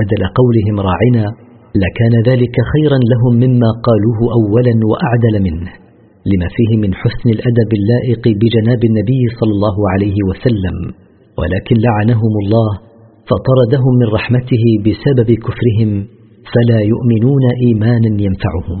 Speaker 1: بدل قولهم راعنا لكان ذلك خيرا لهم مما قالوه أولا وأعدل منه لما فيه من حسن الأدب اللائق بجناب النبي صلى الله عليه وسلم ولكن لعنهم الله فطردهم من رحمته بسبب كفرهم فلا يؤمنون إيمانا ينفعهم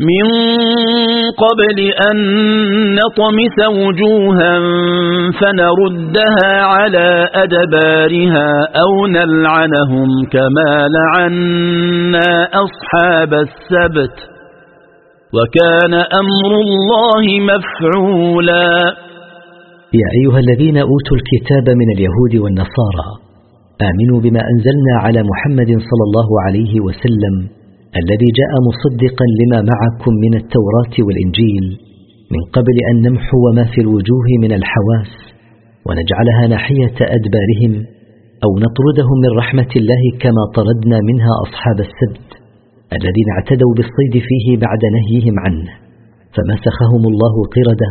Speaker 2: من قبل أن نطمس وجوها فنردها على أدبارها أو نلعنهم كما لعنا أصحاب السبت وكان أمر الله مفعولا
Speaker 1: يا أيها الذين أوتوا الكتاب من اليهود والنصارى آمنوا بما أنزلنا على محمد صلى الله عليه وسلم الذي جاء مصدقا لما معكم من التوراة والإنجيل من قبل أن نمحو ما في الوجوه من الحواس ونجعلها ناحية أدبارهم أو نطردهم من رحمة الله كما طردنا منها أصحاب السبت الذين اعتدوا بالصيد فيه بعد نهيهم عنه فمسخهم الله قرده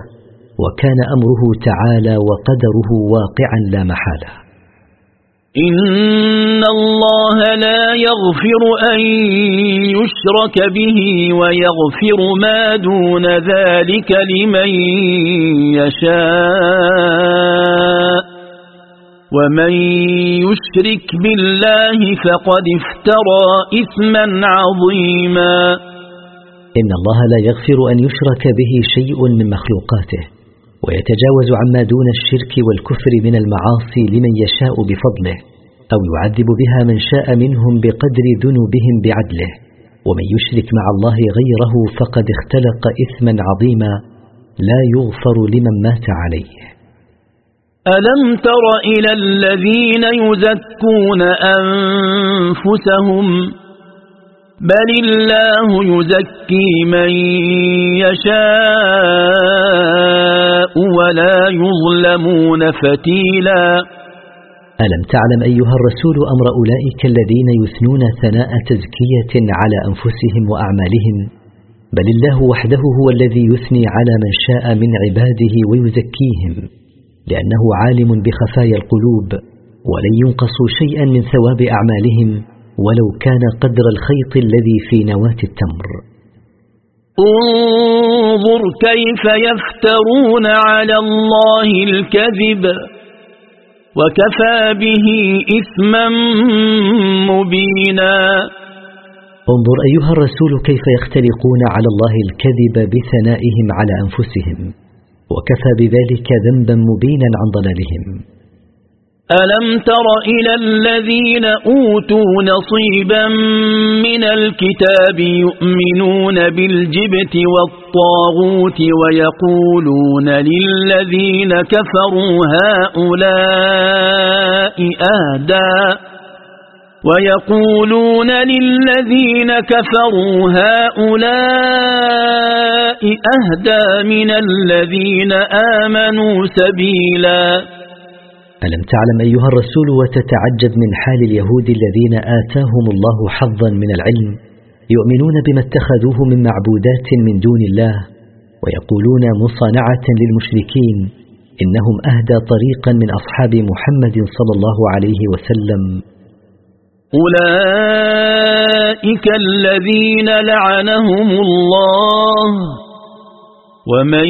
Speaker 1: وكان أمره تعالى وقدره واقعا لا محالة
Speaker 2: إن الله لا يغفر أن يشرك به ويغفر ما دون ذلك لمن يشاء ومن يشرك بالله فقد افترى إثما عظيما
Speaker 1: إن الله لا يغفر أن يشرك به شيء من مخلوقاته ويتجاوز عما دون الشرك والكفر من المعاصي لمن يشاء بفضله أو يعذب بها من شاء منهم بقدر ذنوبهم بعدله ومن يشرك مع الله غيره فقد اختلق إثما عظيما لا يغفر لمن مات عليه
Speaker 2: ألم تر إلى الذين يزكون أنفسهم بل الله يزكي من يشاء ولا يظلمون فتيلاً ألم
Speaker 1: تعلم أيها الرسول أمر أولئك الذين يثنون ثناء تزكية على أنفسهم وأعمالهم بل الله وحده هو الذي يثني على من شاء من عباده ويزكيهم لأنه عالم بخفايا القلوب ولن ينقصوا شيئا من ثواب أعمالهم ولو كان قدر الخيط الذي في نواة التمر
Speaker 2: انظر كيف يفترون على الله الكذب وكفى به إثما مبينا
Speaker 1: انظر أيها الرسول كيف يختلقون على الله الكذب بثنائهم على أنفسهم وكفى بذلك ذنبا مبينا عن ضلالهم
Speaker 2: ألم تر إلى الذين أوتوا نصيبا من الكتاب يؤمنون بالجبت والطاغوت ويقولون للذين كفروا هؤلاء أهدى ويقولون للذين كفروا هؤلاء أهدا من الذين آمنوا سبيلاً
Speaker 1: ألم تعلم أيها الرسول وتتعجب من حال اليهود الذين آتاهم الله حظا من العلم يؤمنون بما اتخذوه من معبودات من دون الله ويقولون مصانعة للمشركين إنهم أهدى طريقا من أصحاب محمد صلى الله عليه وسلم
Speaker 2: أولئك الذين لعنهم الله ومن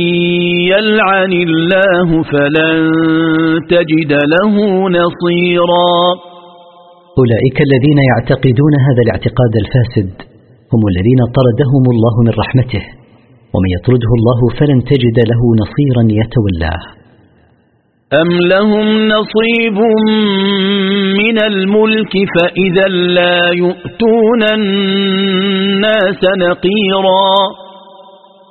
Speaker 2: يلعن الله فلن تجد له نصيرا
Speaker 1: أولئك الذين يعتقدون هذا الاعتقاد الفاسد هم الذين طردهم الله من رحمته ومن يطرده الله فلن تجد له نصيرا يتولاه
Speaker 2: أم لهم نصيب من الملك فإذا لا يؤتون الناس نقيراً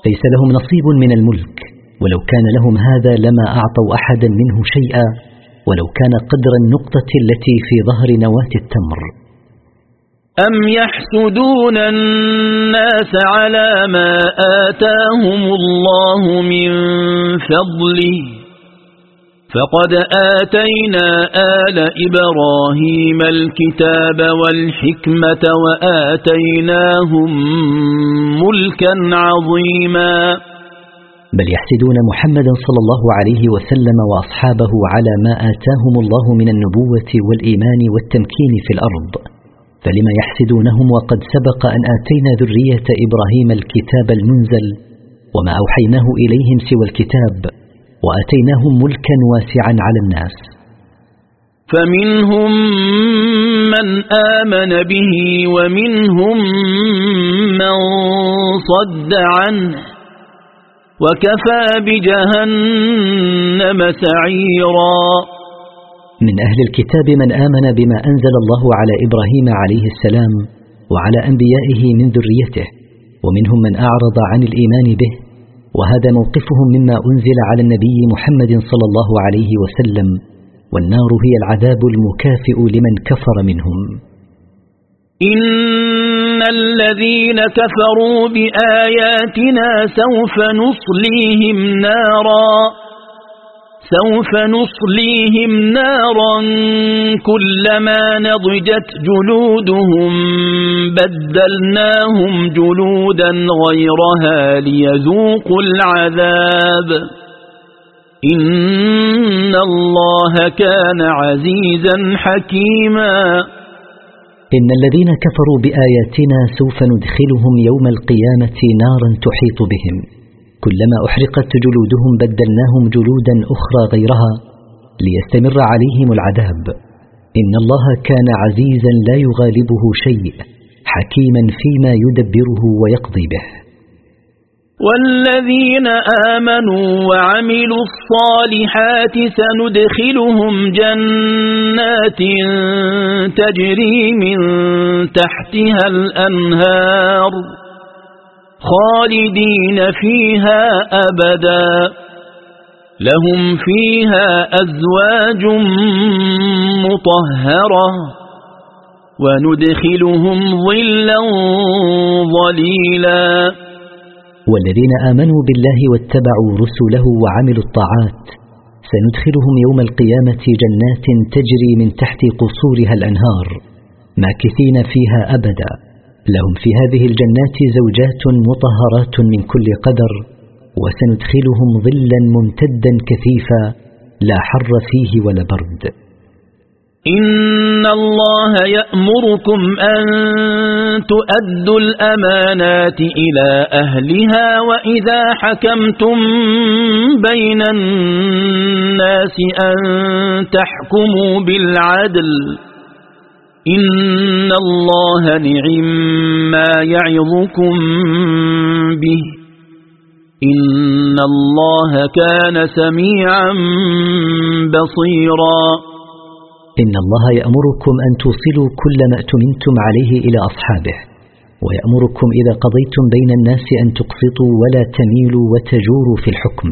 Speaker 1: ليس لهم نصيب من الملك ولو كان لهم هذا لما أعطوا أحدا منه شيئا ولو كان قدر النقطة التي في ظهر نواة التمر
Speaker 2: أم يحسدون الناس على ما آتاهم الله من فضله فقد آتينا آل إبراهيم الكتاب والحكمة وآتيناهم ملكا عظيما
Speaker 1: بل يحسدون محمدا صلى الله عليه وسلم وأصحابه على ما آتاهم الله من النبوة والإيمان والتمكين في الأرض فلما يحسدونهم وقد سبق أن آتينا ذرية إبراهيم الكتاب المنزل وما أوحيناه إليهم سوى الكتاب وأتيناهم ملكا واسعا على الناس
Speaker 2: فمنهم من آمن به ومنهم من صد عنه وكفى بجهنم سعيرا
Speaker 1: من أهل الكتاب من آمن بما أنزل الله على إبراهيم عليه السلام وعلى أنبيائه من ذريته ومنهم من أعرض عن الإيمان به وهذا موقفهم مما أنزل على النبي محمد صلى الله عليه وسلم والنار هي العذاب المكافئ لمن كفر منهم
Speaker 2: إن الذين كفروا بآياتنا سوف نصليهم ناراً سوف نصليهم نارا كلما نضجت جلودهم بدلناهم جلودا غيرها ليذوقوا العذاب إن الله كان عزيزا حكيما
Speaker 1: إن الذين كفروا بآياتنا سوف ندخلهم يوم القيامة نارا تحيط بهم كلما أحرقت جلودهم بدلناهم جلودا أخرى غيرها ليستمر عليهم العذاب إن الله كان عزيزا لا يغالبه شيء حكيما فيما يدبره ويقضي به
Speaker 2: والذين آمنوا وعملوا الصالحات سندخلهم جنات تجري من تحتها الأنهار خالدين فيها أبدا لهم فيها أزواج مطهرة وندخلهم ظلا ظليلا
Speaker 1: والذين آمنوا بالله واتبعوا رسله وعملوا الطاعات سندخلهم يوم القيامة جنات تجري من تحت قصورها الأنهار ماكثين فيها أبداً لهم في هذه الجنات زوجات مطهرات من كل قدر وسندخلهم ظلا ممتدا كثيفا لا حر فيه ولا برد
Speaker 2: إن الله يأمركم أن تؤدوا الأمانات إلى أهلها وإذا حكمتم بين الناس أن تحكموا بالعدل إن الله نعم ما يعظكم به إن الله كان سميعا بصيرا إن الله
Speaker 1: يأمركم أن توصلوا كل ما أتمنتم عليه إلى أصحابه ويأمركم إذا قضيتم بين الناس أن تقسطوا ولا تميلوا وتجوروا في الحكم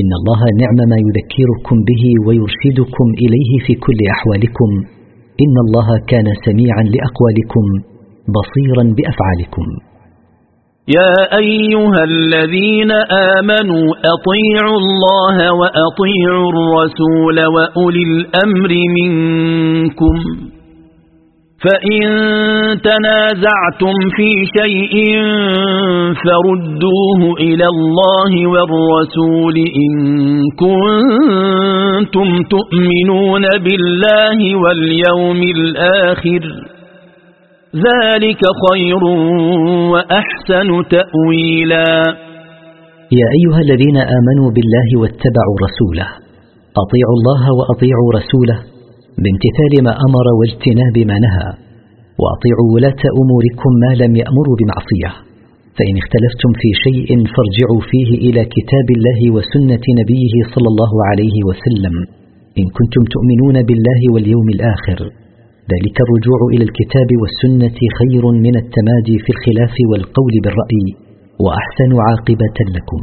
Speaker 1: إن الله نعم ما يذكركم به ويرشدكم إليه في كل أحوالكم إن الله كان سميعا لأقوالكم بصيرا بأفعالكم
Speaker 2: يا أيها الذين آمنوا أطيعوا الله وأطيعوا الرسول وأولي الأمر منكم فإن تنازعتم في شيء فردوه إلى الله والرسول إن كنتم تؤمنون بالله واليوم الآخر ذلك خير وأحسن تأويلا
Speaker 1: يا أيها الذين آمنوا بالله واتبعوا رسوله أطيعوا الله وأطيعوا رسوله بامتثال ما أمر واجتناب ما نهى وأطيعوا ولاة أموركم ما لم يأمروا بمعصية فإن اختلفتم في شيء فارجعوا فيه إلى كتاب الله وسنة نبيه صلى الله عليه وسلم إن كنتم تؤمنون بالله واليوم الآخر ذلك الرجوع إلى الكتاب والسنة خير من التمادي في الخلاف والقول بالرأي وأحسن عاقبة لكم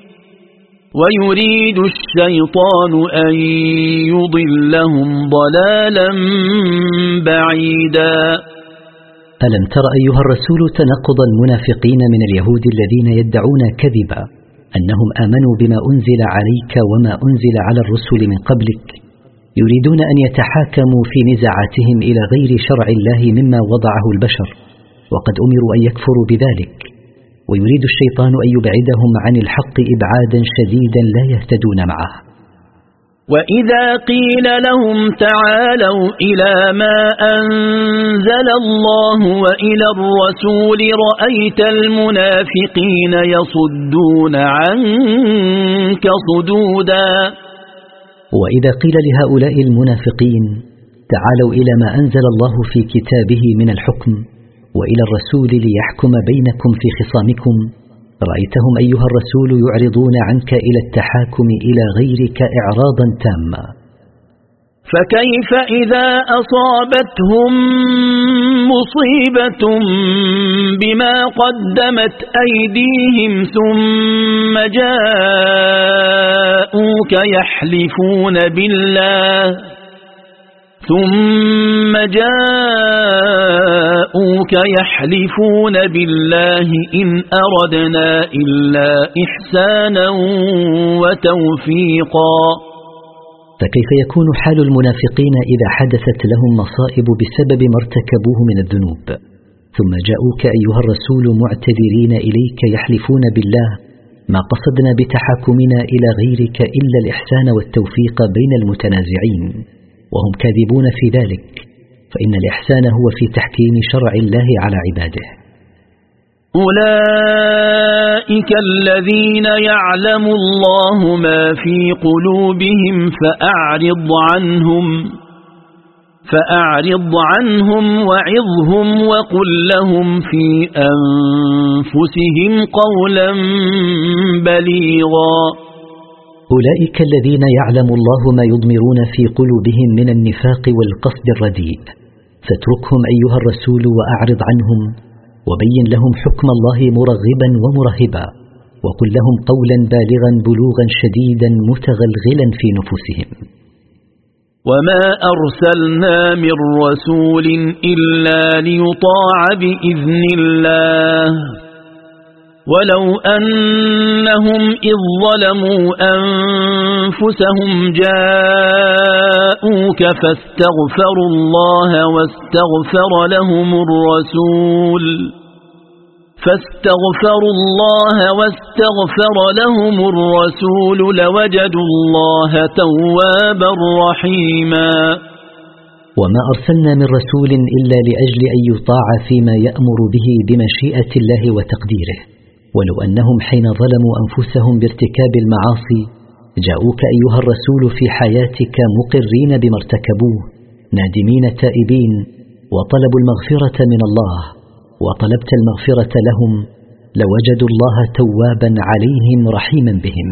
Speaker 2: ويريد الشيطان أن يضلهم ضلالا بعيدا
Speaker 1: ألم تر أيها الرسول تنقض المنافقين من اليهود الذين يدعون كذبا أنهم آمنوا بما أنزل عليك وما أنزل على الرسل من قبلك يريدون أن يتحاكموا في نزاعاتهم إلى غير شرع الله مما وضعه البشر وقد أمروا أن يكفروا بذلك ويريد الشيطان أن يبعدهم عن الحق إبعادا شديدا لا يهتدون معه
Speaker 2: وإذا قيل لهم تعالوا إلى ما أنزل الله وإلى الرسول رأيت المنافقين يصدون عنك صدودا
Speaker 1: وإذا قيل لهؤلاء المنافقين تعالوا إلى ما أنزل الله في كتابه من الحكم وإلى الرسول ليحكم بينكم في خصامكم رأيتهم أيها الرسول يعرضون عنك إلى التحاكم إلى غيرك إعراضا تاما
Speaker 2: فكيف إذا أصابتهم مصيبة بما قدمت أيديهم ثم جاءوك يحلفون بالله ثم جاءوك يحلفون بالله إن أردنا إلا إحسانا وتوفيقا
Speaker 1: فكيف يكون حال المنافقين إذا حدثت لهم مصائب بسبب ما ارتكبوه من الذنوب ثم جاءوك أيها الرسول معتذرين إليك يحلفون بالله ما قصدنا بتحاكمنا إلى غيرك إلا الإحسان والتوفيق بين المتنازعين وهم كاذبون في ذلك فإن الإحسان هو في تحكيم شرع الله على عباده
Speaker 2: أولئك الذين يعلم الله ما في قلوبهم فأعرض عنهم فأعرض عنهم وعظهم وقل لهم في أنفسهم قولا بليغا
Speaker 1: أولئك الذين يعلم الله ما يضمرون في قلوبهم من النفاق والقصد الرديء فاتركهم أيها الرسول وأعرض عنهم وبين لهم حكم الله مرغبا ومرهبا وقل لهم قولا بالغا بلوغا شديدا متغلغلا في نفوسهم
Speaker 2: وما أرسلنا من رسول إلا ليطاع بإذن الله ولو أنهم إذ ظلموا أنفسهم جاءوك فاستغفروا الله واستغفر لهم الرسول فاستغفروا الله واستغفر لهم الرسول لوجدوا الله توابا رحيما
Speaker 1: وما أرسلنا من رسول إلا لأجل أن يطاع فيما يأمر به بمشيئة الله وتقديره ولو أنهم حين ظلموا أنفسهم بارتكاب المعاصي جاءوك أيها الرسول في حياتك مقرين بما ارتكبوه نادمين تائبين وطلبوا المغفرة من الله وطلبت المغفرة لهم لوجدوا الله توابا عليهم رحيما بهم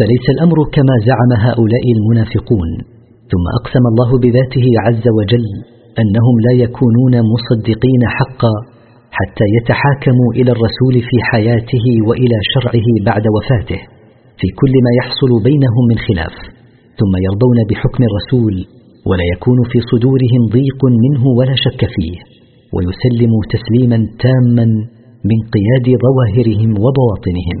Speaker 1: فليس الأمر كما زعم هؤلاء المنافقون ثم أقسم الله بذاته عز وجل أنهم لا يكونون مصدقين حقا حتى يتحاكموا إلى الرسول في حياته وإلى شرعه بعد وفاته في كل ما يحصل بينهم من خلاف ثم يرضون بحكم الرسول ولا يكون في صدورهم ضيق منه ولا شك فيه ويسلموا تسليما تاما من قياد ظواهرهم وبواطنهم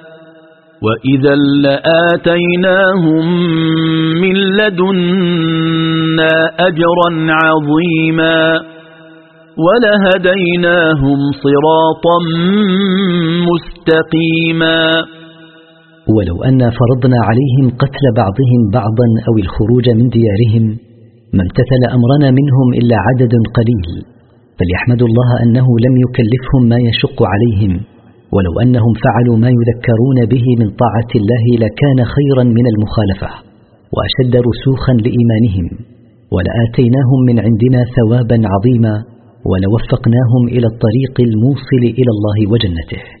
Speaker 2: وإذا لآتيناهم من لدنا أجرا عظيما ولهديناهم صراطا مستقيما
Speaker 1: ولو أن فرضنا عليهم قتل بعضهم بعضا أو الخروج من ديارهم ما امتثل أمرنا منهم إلا عدد قليل فليحمدوا الله أنه لم يكلفهم ما يشق عليهم ولو أنهم فعلوا ما يذكرون به من طاعة الله لكان خيرا من المخالفة وأشد رسوخا لإيمانهم ولآتيناهم من عندنا ثوابا عظيما ولوفقناهم إلى الطريق الموصل إلى الله وجنته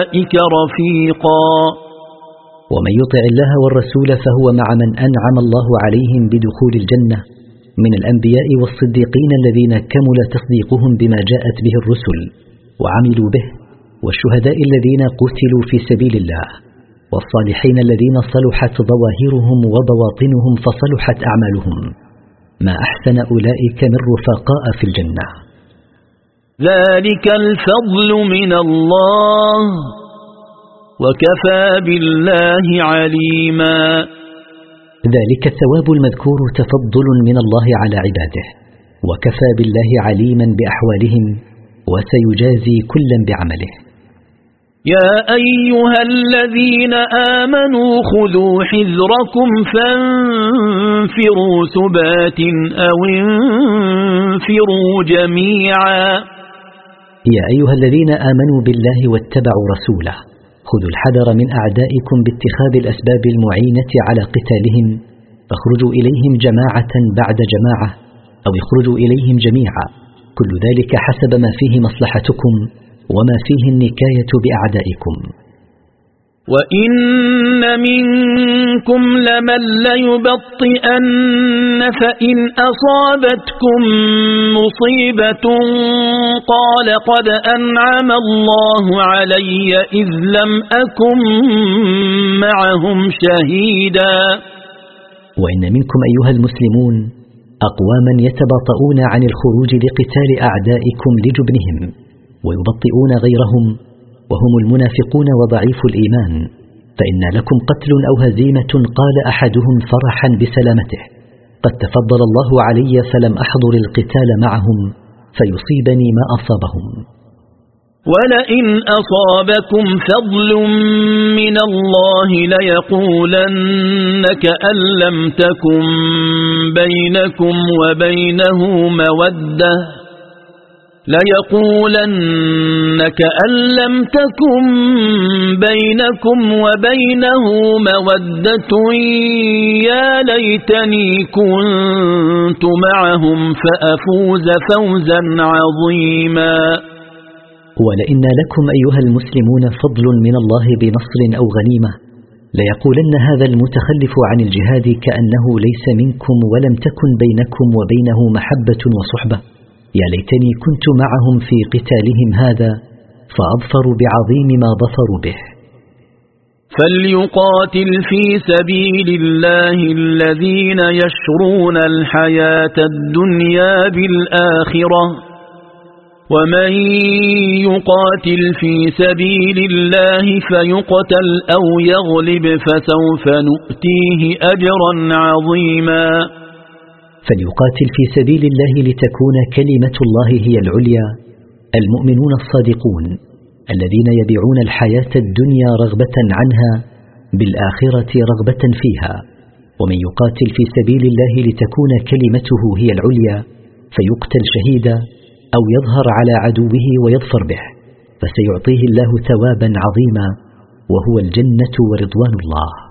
Speaker 2: أولئك رفيقا ومن يطع
Speaker 1: الله والرسول فهو مع من أنعم الله عليهم بدخول الجنة من الأنبياء والصديقين الذين كمل تصديقهم بما جاءت به الرسل وعملوا به والشهداء الذين قتلوا في سبيل الله والصالحين الذين صلحت ظواهرهم وبواطنهم فصلحت أعمالهم ما أحسن أولئك من رفقاء في الجنة
Speaker 2: ذلك الفضل من الله وكفى بالله عليما
Speaker 1: ذلك الثواب المذكور تفضل من الله على عباده وكفى بالله عليما بأحوالهم وسيجازي كلا بعمله
Speaker 2: يا أيها الذين آمنوا خذوا حذركم فانفروا ثبات أو انفروا جميعا
Speaker 1: يا أيها الذين آمنوا بالله واتبعوا رسوله خذوا الحذر من أعدائكم باتخاذ الأسباب المعينة على قتالهم فاخرجوا إليهم جماعة بعد جماعة أو اخرجوا إليهم جميعا كل ذلك حسب ما فيه مصلحتكم وما فيه النكاية بأعدائكم
Speaker 2: وَإِنَّ مِنكُمْ لَمَن لَّيُبَطِّئَنَّ فَإِنْ أَصَابَتْكُم مُّصِيبَةٌ قَالَ قَدْ أَنْعَمَ اللَّهُ عَلَيَّ إِذْ لَمْ أَكُن مَّعَهُمْ شَهِيدًا
Speaker 1: وَإِنَّ مِنكُمْ أَيُّهَا الْمُسْلِمُونَ أَقْوَامًا يَتَبَاطؤُونَ عَنِ الْخُرُوجِ لِقِتَالِ أَعْدَائِكُمْ لِجُبْنِهِمْ وَيُبَطِّئُونَ غَيْرَهُمْ وهم المنافقون وضعيف الإيمان فإن لكم قتل أو هزيمة قال أحدهم فرحا بسلامته قد تفضل الله علي فلم أحضر القتال معهم فيصيبني ما أصابهم
Speaker 2: ولئن أصابكم فضل من الله ليقولنك أن لم تكن بينكم وبينه موده ليقولن كأن لم تكن بينكم وبينه مودة يا ليتني كنت معهم فأفوز فوزا عظيما
Speaker 1: ولئن لكم أيها المسلمون فضل من الله بنصر أو غنيمة ليقولن هذا المتخلف عن الجهاد كأنه ليس منكم ولم تكن بينكم وبينه محبة وصحبة يا ليتني كنت معهم في قتالهم هذا فأظفروا بعظيم ما ظفروا به
Speaker 2: فليقاتل في سبيل الله الذين يشرون الحياة الدنيا بالآخرة ومن يقاتل في سبيل الله فيقتل أو يغلب فسوف نؤتيه أجرا عظيماً
Speaker 1: فليقاتل في سبيل الله لتكون كلمة الله هي العليا المؤمنون الصادقون الذين يبيعون الحياة الدنيا رغبة عنها بالآخرة رغبة فيها ومن يقاتل في سبيل الله لتكون كلمته هي العليا فيقتل شهيدا أو يظهر على عدوه ويظفر به فسيعطيه الله ثوابا عظيما وهو الجنة ورضوان الله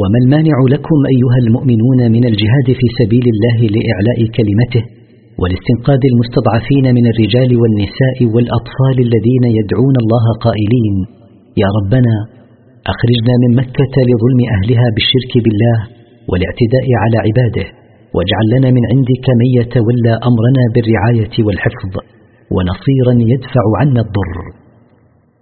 Speaker 1: وما المانع لكم أيها المؤمنون من الجهاد في سبيل الله لإعلاء كلمته ولاستنقاذ المستضعفين من الرجال والنساء والأطفال الذين يدعون الله قائلين يا ربنا أخرجنا من مكة لظلم أهلها بالشرك بالله والاعتداء على عباده واجعل لنا من عندك من يتولى أمرنا بالرعاية والحفظ ونصيرا يدفع عنا الضر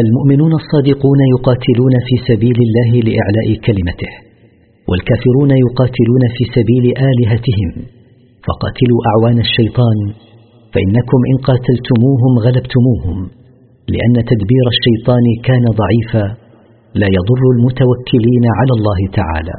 Speaker 1: المؤمنون الصادقون يقاتلون في سبيل الله لإعلاء كلمته والكافرون يقاتلون في سبيل آلهتهم فقاتلوا أعوان الشيطان فإنكم إن قاتلتموهم غلبتموهم لأن تدبير الشيطان كان ضعيفا لا يضر المتوكلين على الله تعالى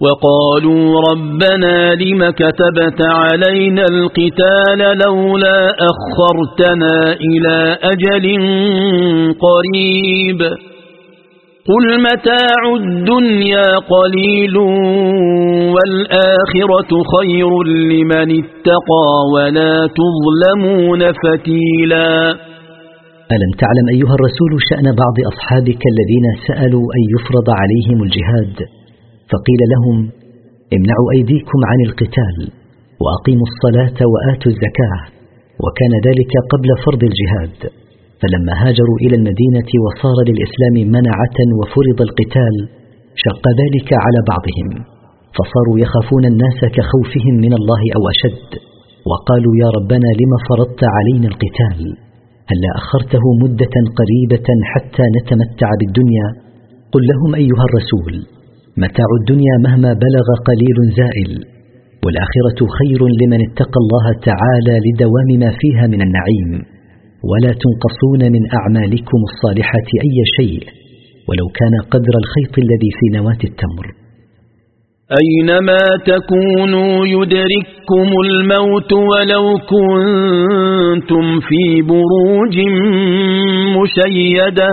Speaker 2: وقالوا ربنا لم كتبت علينا القتال لولا أخرتنا إلى أجل قريب قل متاع الدنيا قليل والآخرة خير لمن اتقى ولا تظلمون فتيلا
Speaker 1: ألم تعلم أيها الرسول شأن بعض أصحابك الذين سألوا أن يفرض عليهم الجهاد؟ فقيل لهم امنعوا أيديكم عن القتال وأقيموا الصلاة وآتوا الزكاة وكان ذلك قبل فرض الجهاد فلما هاجروا إلى المدينة وصار للإسلام منعة وفرض القتال شق ذلك على بعضهم فصاروا يخافون الناس كخوفهم من الله أو أشد وقالوا يا ربنا لما فرضت علينا القتال هلا أخرته مدة قريبة حتى نتمتع بالدنيا قل لهم أيها الرسول متاع الدنيا مهما بلغ قليل زائل والآخرة خير لمن اتقى الله تعالى لدوام ما فيها من النعيم ولا تنقصون من أعمالكم الصالحة أي شيء ولو كان قدر الخيط الذي في نواة التمر
Speaker 2: أينما تكونوا يدرككم الموت ولو كنتم في بروج مشيده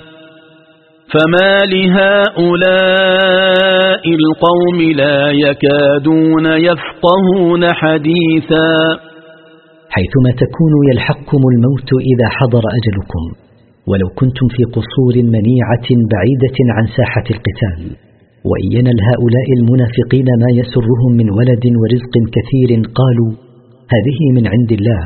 Speaker 2: فما لهؤلاء القوم لا يكادون يفقهون حديثا
Speaker 1: حيثما تكونوا يلحقكم الموت إذا حضر أجلكم ولو كنتم في قصور منيعة بعيدة عن ساحة القتال وإن ينل هؤلاء المنافقين ما يسرهم من ولد ورزق كثير قالوا هذه من عند الله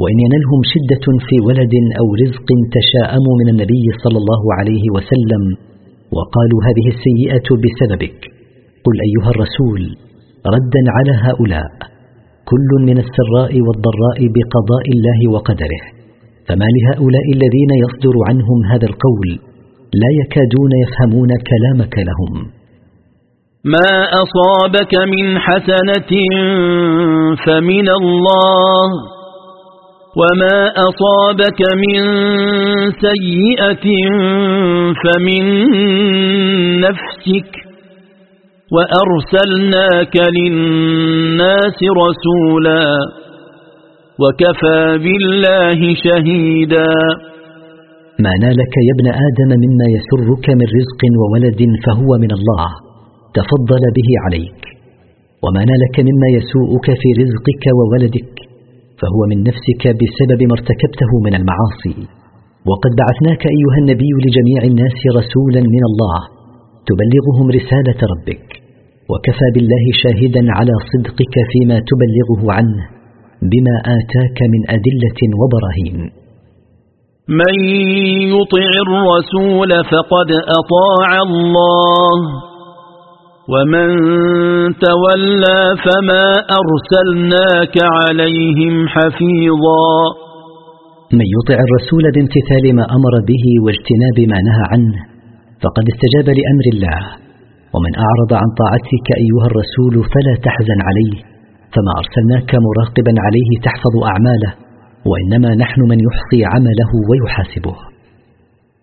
Speaker 1: وإن ينلهم شدة في ولد أو رزق تشاءموا من النبي صلى الله عليه وسلم وقالوا هذه السيئة بسببك قل أيها الرسول ردا على هؤلاء كل من السراء والضراء بقضاء الله وقدره فما لهؤلاء الذين يصدر عنهم هذا القول لا يكادون يفهمون كلامك
Speaker 2: لهم ما أصابك من حسنة فمن الله وما أصابك من سيئة فمن نفسك وأرسلناك للناس رسولا وكفى بالله شهيدا
Speaker 1: ما نالك يا ابن آدم مما يسرك من رزق وولد فهو من الله تفضل به عليك وما نالك مما يسوءك في رزقك وولدك فهو من نفسك بسبب ما ارتكبته من المعاصي وقد بعثناك أيها النبي لجميع الناس رسولا من الله تبلغهم رسالة ربك وكفى بالله شاهدا على صدقك فيما تبلغه عنه بما آتاك من أدلة وبراهين
Speaker 2: من يطع الرسول فقد أطاع الله ومن تولى فما أرسلناك عليهم حفيظا
Speaker 1: من يطع الرسول بامتثال ما أمر به واجتناب ما نهى عنه فقد استجاب لأمر الله ومن أعرض عن طاعتك أيها الرسول فلا تحزن عليه فما أرسلناك مراقبا عليه تحفظ أعماله وإنما نحن من يحصي عمله ويحاسبه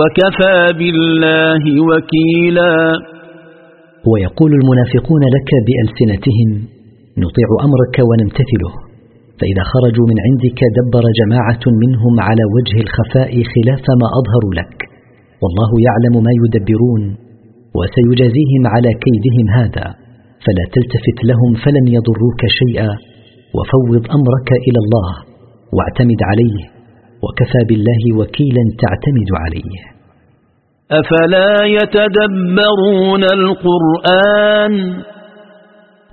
Speaker 2: وكفى بالله وكيلا
Speaker 1: ويقول المنافقون لك بألسنتهم نطيع أمرك ونمتثله فإذا خرجوا من عندك دبر جماعة منهم على وجه الخفاء خلاف ما أظهروا لك والله يعلم ما يدبرون وسيجازيهم على كيدهم هذا فلا تلتفت لهم فلن يضروك شيئا وفوض أمرك إلى الله واعتمد عليه وكفى بالله وكيلا تعتمد عليه
Speaker 2: أفلا يتدبرون القرآن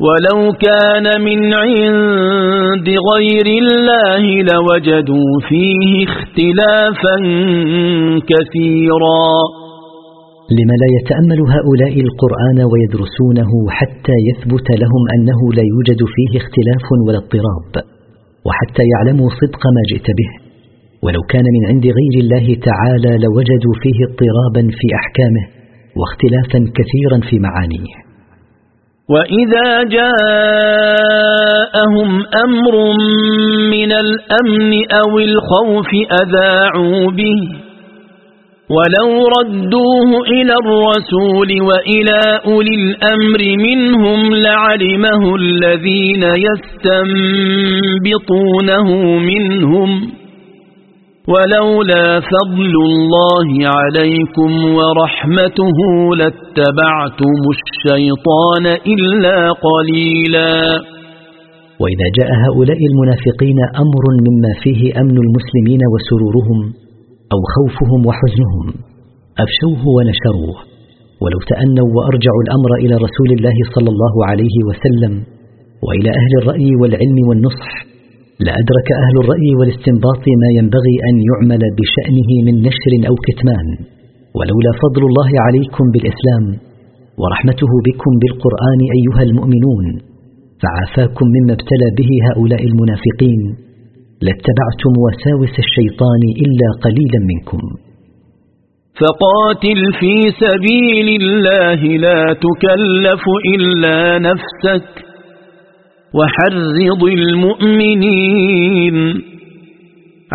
Speaker 2: ولو كان من عند غير الله لوجدوا فيه اختلافا كثيرا
Speaker 1: لما لا يتأمل هؤلاء القرآن ويدرسونه حتى يثبت لهم أنه لا يوجد فيه اختلاف ولا اضطراب وحتى يعلموا صدق ما جئت به ولو كان من عند غير الله تعالى لوجدوا فيه اضطرابا في أحكامه واختلافا كثيرا في معانيه
Speaker 2: وإذا جاءهم أمر من الأمن أو الخوف أذاعوا به ولو ردوه إلى الرسول وإلى أولي الأمر منهم لعلمه الذين يستنبطونه منهم ولولا فضل الله عليكم ورحمته لاتبعتم الشيطان إلا قليلا
Speaker 1: وإذا جاء هؤلاء المنافقين أمر مما فيه أمن المسلمين وسرورهم أو خوفهم وحزنهم أفشوه ونشروه ولو تأنوا وأرجعوا الأمر إلى رسول الله صلى الله عليه وسلم وإلى أهل الرأي والعلم والنصح لأدرك أهل الرأي والاستنباط ما ينبغي أن يعمل بشأنه من نشر أو كتمان ولولا فضل الله عليكم بالإسلام ورحمته بكم بالقرآن أيها المؤمنون فعافاكم مما ابتلى به هؤلاء المنافقين لاتبعتم وساوس الشيطان إلا قليلا منكم
Speaker 2: فقاتل في سبيل الله لا تكلف إلا نفسك وحرض المؤمنين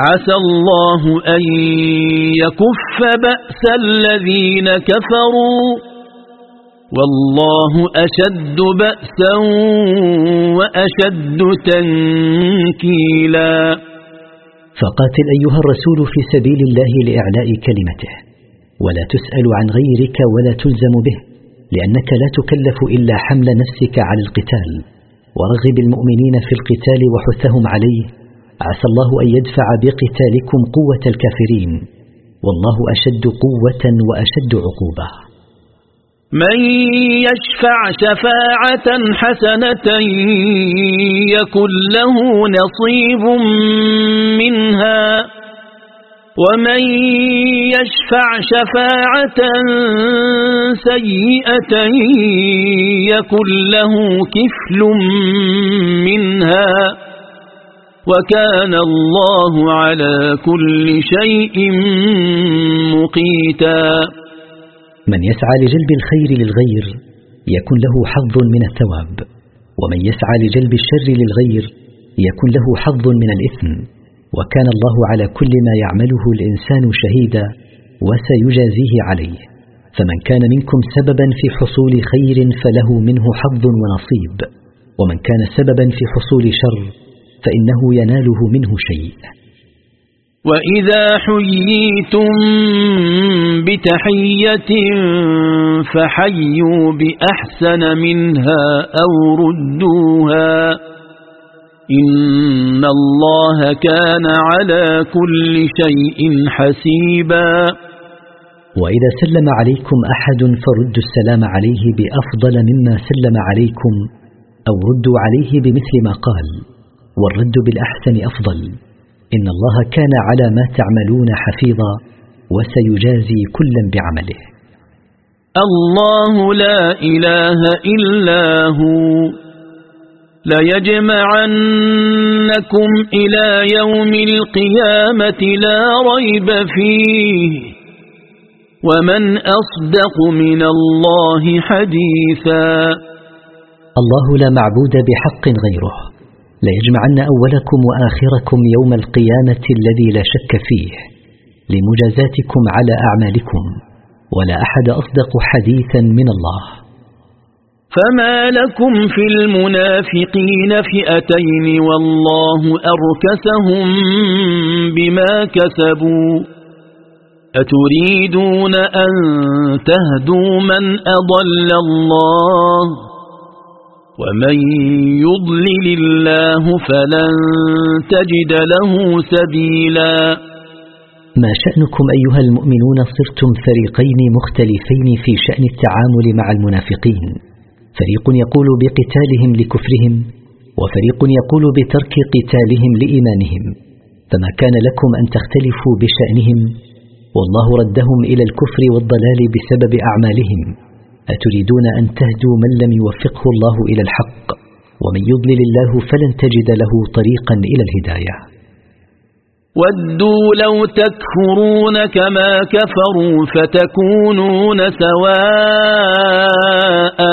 Speaker 2: عسى الله أن يكف بأس الذين كفروا والله أشد بأسا وأشد تنكيلا
Speaker 1: فقاتل أيها الرسول في سبيل الله لإعلاء كلمته ولا تسأل عن غيرك ولا تلزم به لأنك لا تكلف إلا حمل نفسك على القتال ورغب المؤمنين في القتال وحثهم عليه عسى الله أن يدفع بقتالكم قوة الكافرين والله أشد قوة وأشد عقوبة
Speaker 2: من يشفع شفاعة حسنة يكن له نصيب منها ومن يشفع شفاعة سيئة يكن له كفل منها وكان الله على كل شيء مقيتا
Speaker 1: من يسعى لجلب الخير للغير يكن له حظ من الثواب ومن يسعى لجلب الشر للغير يكن له حظ من الإثم وكان الله على كل ما يعمله الإنسان شهيدا وسيجازيه عليه فمن كان منكم سببا في حصول خير فله منه حظ ونصيب ومن كان سببا في حصول شر فإنه يناله منه شيء
Speaker 2: وإذا حييتم بتحية فحيوا بأحسن منها أو ردوها إن الله كان على كل شيء حسيبا
Speaker 1: وإذا سلم عليكم أحد فردوا السلام عليه بأفضل مما سلم عليكم أو ردوا عليه بمثل ما قال والرد بالأحسن أفضل إن الله كان على ما تعملون حفيظا وسيجازي كلا بعمله
Speaker 2: الله لا إله إلا هو ليجمعنكم إلى يوم القيامة لا ريب فيه ومن أصدق من الله حديثا
Speaker 1: الله لا معبود بحق غيره ليجمعن أولكم وآخركم يوم القيامة الذي لا شك فيه لمجازاتكم على أعمالكم ولا أحد أصدق حديثا من الله
Speaker 2: فما لكم في المنافقين فئتين والله أركسهم بما كسبوا أتريدون أن تهدوا من أضل الله ومن يضلل الله فلن تجد له سبيلا
Speaker 1: ما شأنكم أيها المؤمنون صرتم فريقين مختلفين في شأن التعامل مع المنافقين فريق يقول بقتالهم لكفرهم وفريق يقول بترك قتالهم لإيمانهم فما كان لكم أن تختلفوا بشأنهم والله ردهم إلى الكفر والضلال بسبب أعمالهم أتريدون أن تهدوا من لم يوفقه الله إلى الحق ومن يضلل الله فلن تجد له طريقا إلى الهداية
Speaker 2: ودوا لو تكفرون كما كفروا فتكونون سواء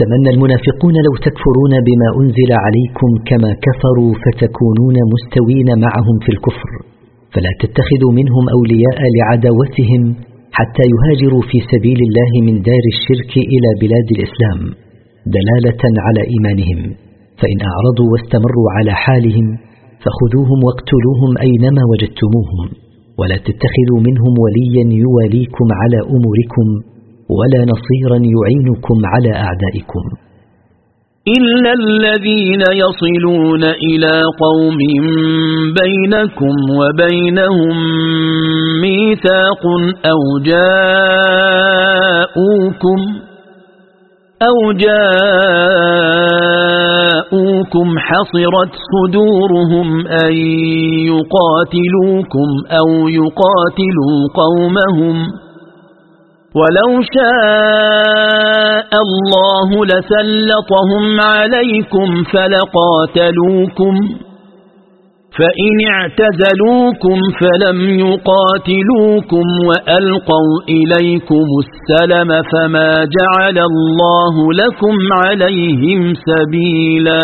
Speaker 1: تمنى المنافقون لو تكفرون بما أنزل عليكم كما كفروا فتكونون مستوين معهم في الكفر فلا تتخذوا منهم أولياء لعداوتهم حتى يهاجروا في سبيل الله من دار الشرك إلى بلاد الإسلام دلالة على إيمانهم فإن أعرضوا واستمروا على حالهم فخذوهم واقتلوهم أينما وجدتموهم ولا تتخذوا منهم وليا يواليكم على أموركم ولا نصيرا يعينكم على أعدائكم
Speaker 2: إلا الذين يصلون إلى قوم بينكم وبينهم ميثاق أو جاءوكم أو جاءوكم حصرت صدورهم أن يقاتلوكم أو يقاتلوا قومهم ولو شاء الله لسلطهم عليكم فلقاتلوكم فإن اعتزلوكم فلم يقاتلوكم وألقوا إليكم السلم فما جعل الله لكم عليهم سبيلا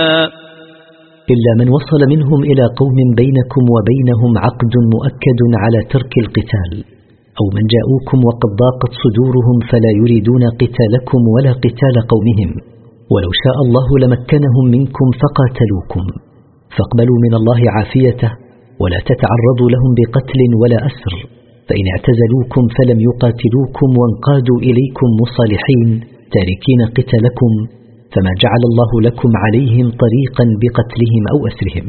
Speaker 1: إلا من وصل منهم إلى قوم بينكم وبينهم عقد مؤكد على ترك القتال أو من جاءوكم وقد ضاقت صدورهم فلا يريدون قتالكم ولا قتال قومهم ولو شاء الله لمكنهم منكم فقاتلوكم فاقبلوا من الله عافيته ولا تتعرضوا لهم بقتل ولا أسر فإن اعتزلوكم فلم يقاتلوكم وانقادوا إليكم مصالحين تاركين قتالكم فما جعل الله لكم عليهم طريقا بقتلهم أو أسرهم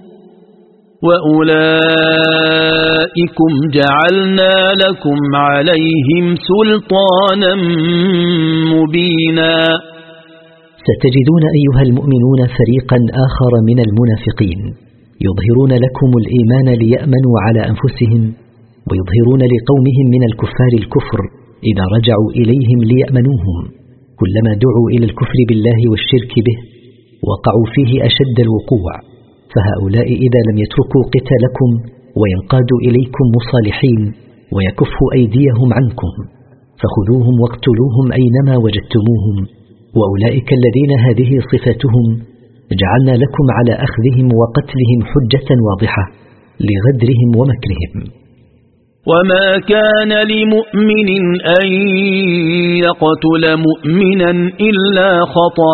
Speaker 2: وأولئكم جعلنا لكم عليهم سلطانا مبينا
Speaker 1: ستجدون أيها المؤمنون فريقا آخر من المنافقين يظهرون لكم الإيمان ليأمنوا على أنفسهم ويظهرون لقومهم من الكفار الكفر إذا رجعوا إليهم ليأمنوهم كلما دعوا إلى الكفر بالله والشرك به وقعوا فيه أشد الوقوع فهؤلاء إذا لم يتركوا قتالكم وينقادوا إليكم مصالحين ويكفوا أيديهم عنكم فخذوهم واقتلوهم أينما وجدتموهم وأولئك الذين هذه صفاتهم جعلنا لكم على أخذهم وقتلهم حجة واضحة لغدرهم ومكرهم
Speaker 2: وما كان لمؤمن أن يقتل مؤمنا إلا خطأ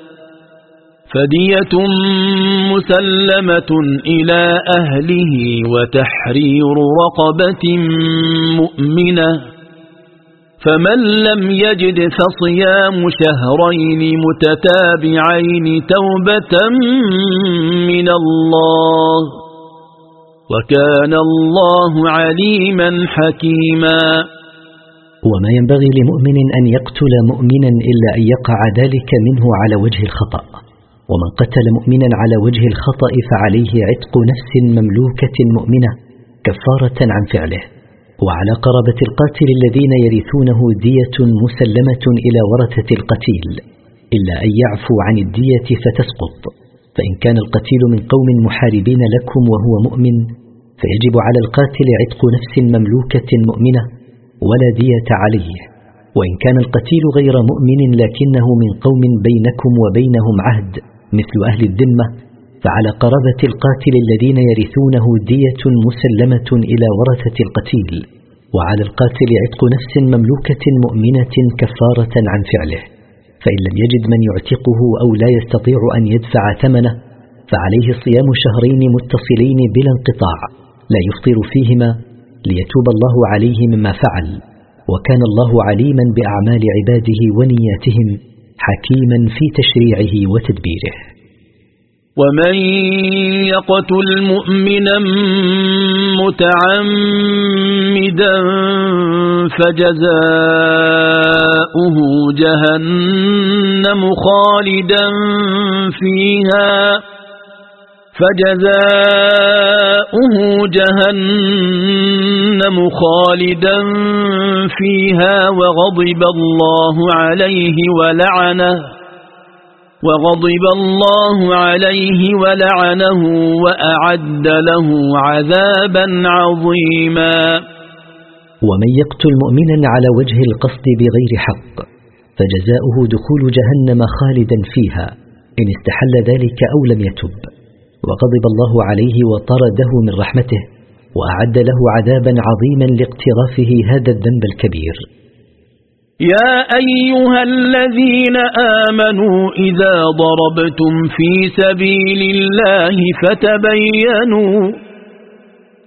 Speaker 2: فدية مسلمة إلى أهله وتحرير رقبة مؤمنة فمن لم يجد فصيام شهرين متتابعين توبة من الله وكان الله عليما حكيما
Speaker 1: وما ينبغي لمؤمن أن يقتل مؤمنا إلا أن يقع ذلك منه على وجه الخطأ ومن قتل مؤمنا على وجه الخطأ فعليه عتق نفس مملوكة مؤمنة كفارة عن فعله وعلى قربة القاتل الذين يرثونه دية مسلمة إلى ورثة القتيل إلا أن يعفو عن الدية فتسقط فإن كان القتيل من قوم محاربين لكم وهو مؤمن فيجب على القاتل عتق نفس مملوكة مؤمنة ولا دية عليه وإن كان القتيل غير مؤمن لكنه من قوم بينكم وبينهم عهد مثل أهل الذمة فعلى قرابة القاتل الذين يرثونه دية مسلمة إلى ورثة القتيل وعلى القاتل عتق نفس مملوكة مؤمنة كفارة عن فعله فإن لم يجد من يعتقه أو لا يستطيع أن يدفع ثمنه فعليه صيام شهرين متصلين بلا انقطاع لا يفطر فيهما ليتوب الله عليه مما فعل وكان الله عليما بأعمال عباده ونياتهم حكيما في تشريعه وتدبيره
Speaker 2: ومن يقتل مؤمنا متعمدا فجزاؤه جهنم خالدا فيها فجزاؤه جهنم خالدا فيها وغضب الله عليه ولعنه وغضب الله عليه ولعنه وأعد له عذابا عظيما
Speaker 1: ومن يقتل مؤمنا على وجه القصد بغير حق فجزاؤه دخول جهنم خالدا فيها إن استحل ذلك أو لم يتب وغضب الله عليه وطرده من رحمته وأعد له عذابا عظيما لاقترافه هذا الذنب الكبير
Speaker 2: يا أيها الذين آمنوا إذا ضربتم في سبيل الله فتبينوا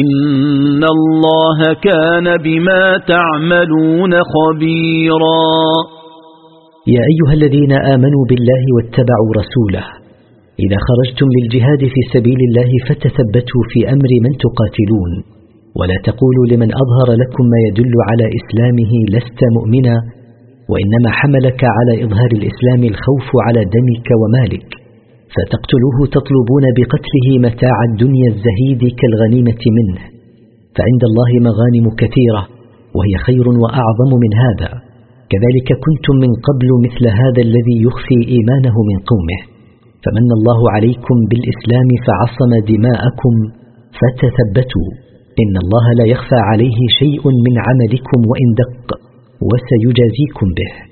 Speaker 2: إن الله كان بما تعملون خبيرا
Speaker 1: يا أيها الذين آمنوا بالله واتبعوا رسوله إذا خرجتم للجهاد في سبيل الله فتثبتوا في أمر من تقاتلون ولا تقولوا لمن أظهر لكم ما يدل على إسلامه لست مؤمنا وإنما حملك على إظهار الإسلام الخوف على دمك ومالك فتقتلوه تطلبون بقتله متاع الدنيا الزهيد كالغنيمة منه فعند الله مغانم كثيرة وهي خير وأعظم من هذا كذلك كنتم من قبل مثل هذا الذي يخفي إيمانه من قومه فمن الله عليكم بالإسلام فعصم دماءكم فتثبتوا إن الله لا يخفى عليه شيء من عملكم وإن دق وسيجازيكم به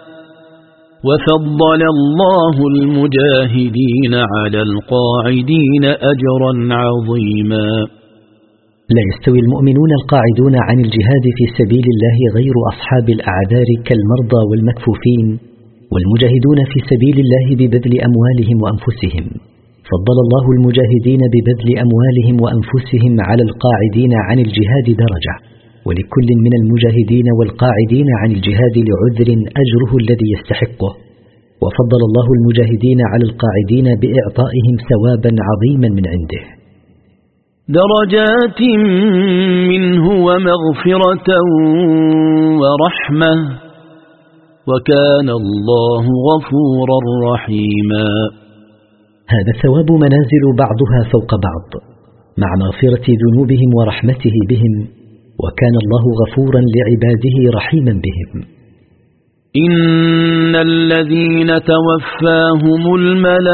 Speaker 2: وفضل الله المجاهدين على القاعدين أجرا عظيما
Speaker 1: لا يستوي المؤمنون القاعدون عن الجهاد في سبيل الله غير أصحاب الأعذار كالمرضى والمكفوفين والمجاهدون في سبيل الله ببذل أموالهم وأنفسهم فضل الله المجاهدين ببذل أموالهم وأنفسهم على القاعدين عن الجهاد درجة ولكل من المجاهدين والقاعدين عن الجهاد لعذر أجره الذي يستحقه وفضل الله المجاهدين على القاعدين بإعطائهم ثوابا عظيما من عنده
Speaker 2: درجات منه ومغفرة ورحمة وكان الله غفورا رحيما
Speaker 1: هذا الثواب منازل بعضها فوق بعض مع مغفرة ذنوبهم ورحمته بهم وكان الله غفورا لعباده رحيما بهم
Speaker 2: إن الذين توفاهم الملائكة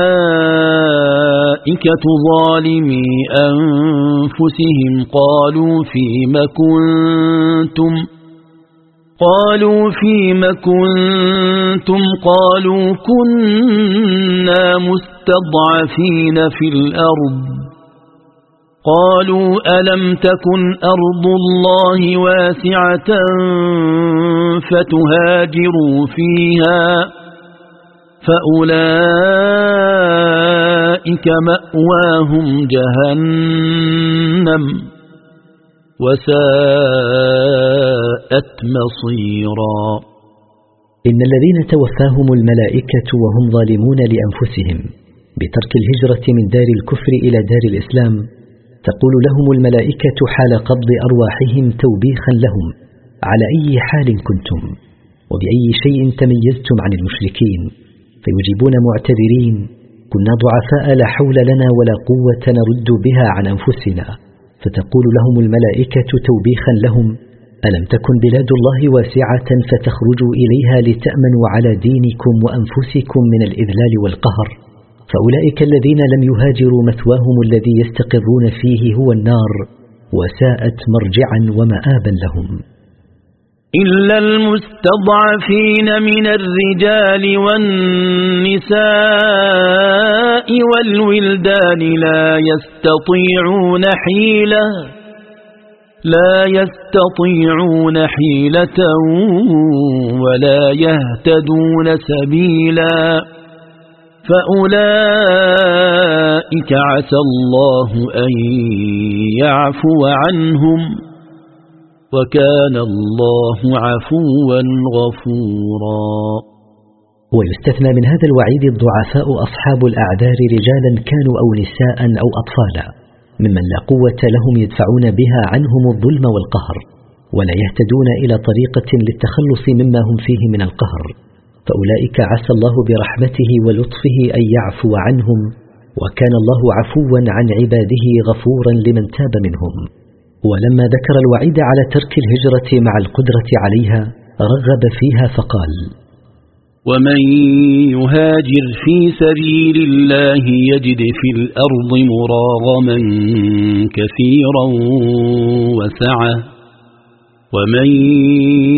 Speaker 2: ظالمي أنفسهم قالوا فيم كنتم قالوا فيم كنتم قالوا كنا مستضعفين في الأرض قالوا ألم تكن أرض الله واسعة فتهاجروا فيها فأولئك مأواهم جهنم وساءت مصيرا
Speaker 1: إن الذين توفاهم الملائكة وهم ظالمون لأنفسهم بترك الهجرة من دار الكفر إلى دار الإسلام تقول لهم الملائكة حال قبض أرواحهم توبيخا لهم على أي حال كنتم وبأي شيء تميزتم عن المشركين فيجيبون معتذرين كنا ضعفاء لا حول لنا ولا قوة نرد بها عن أنفسنا فتقول لهم الملائكة توبيخا لهم ألم تكن بلاد الله واسعة فتخرجوا إليها لتأمنوا على دينكم وأنفسكم من الإذلال والقهر فأولئك الذين لم يهاجروا مثواهم الذي يستقرون فيه هو النار وساءت مرجعا ومآبا لهم
Speaker 2: إلا المستضعفين من الرجال والنساء والولدان لا يستطيعون حيلة لا يستطيعون حيلة ولا يهتدون سبيلاً فأولئك عسى الله أن يعفو عنهم وكان الله عفوا غفورا
Speaker 1: ويستثنى من هذا الوعيد الضعفاء أصحاب الأعذار رجالا كانوا أو نساء أو أطفالا ممن لا قوة لهم يدفعون بها عنهم الظلم والقهر ولا يهتدون إلى طريقة للتخلص مما هم فيه من القهر فأولئك عسى الله برحمته ولطفه أن يعفو عنهم وكان الله عفوا عن عباده غفورا لمن تاب منهم ولما ذكر الوعيد على ترك الهجرة مع القدرة عليها رغب فيها فقال
Speaker 2: ومن يهاجر في سبيل الله يجد في الأرض مراغما كثيرا وسعه ومن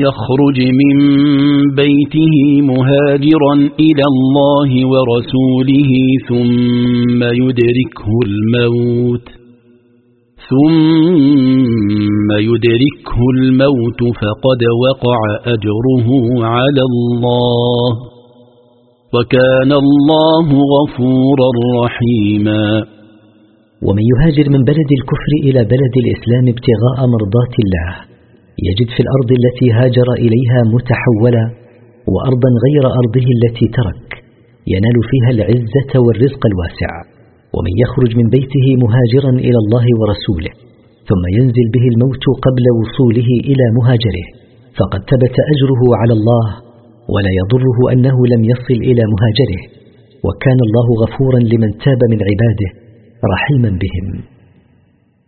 Speaker 2: يخرج من بيته مهاجرا إلى الله ورسوله ثم يدركه الموت ثم يدركه الموت فقد وقع أجره على الله وكان الله غفورا رحيما ومن يهاجر
Speaker 1: من بلد الكفر إلى بلد الإسلام ابتغاء مرضات الله يجد في الأرض التي هاجر إليها متحولا وأرضا غير أرضه التي ترك ينال فيها العزة والرزق الواسع ومن يخرج من بيته مهاجرا إلى الله ورسوله ثم ينزل به الموت قبل وصوله إلى مهاجره فقد ثبت أجره على الله ولا يضره أنه لم يصل إلى مهاجره وكان الله غفورا لمن تاب من عباده رحيما بهم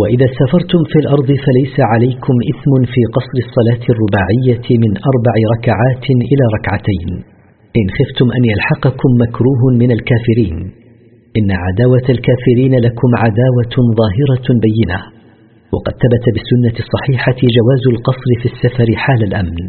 Speaker 2: وإذا
Speaker 1: سافرتم في الأرض فليس عليكم إثم في قصر الصلاة الرباعية من أربع ركعات إلى ركعتين إن خفتم أن يلحقكم مكروه من الكافرين إن عداوة الكافرين لكم عداوة ظاهرة بينة وقد ثبت بالسنة الصحيحة جواز القصر في السفر حال الأمن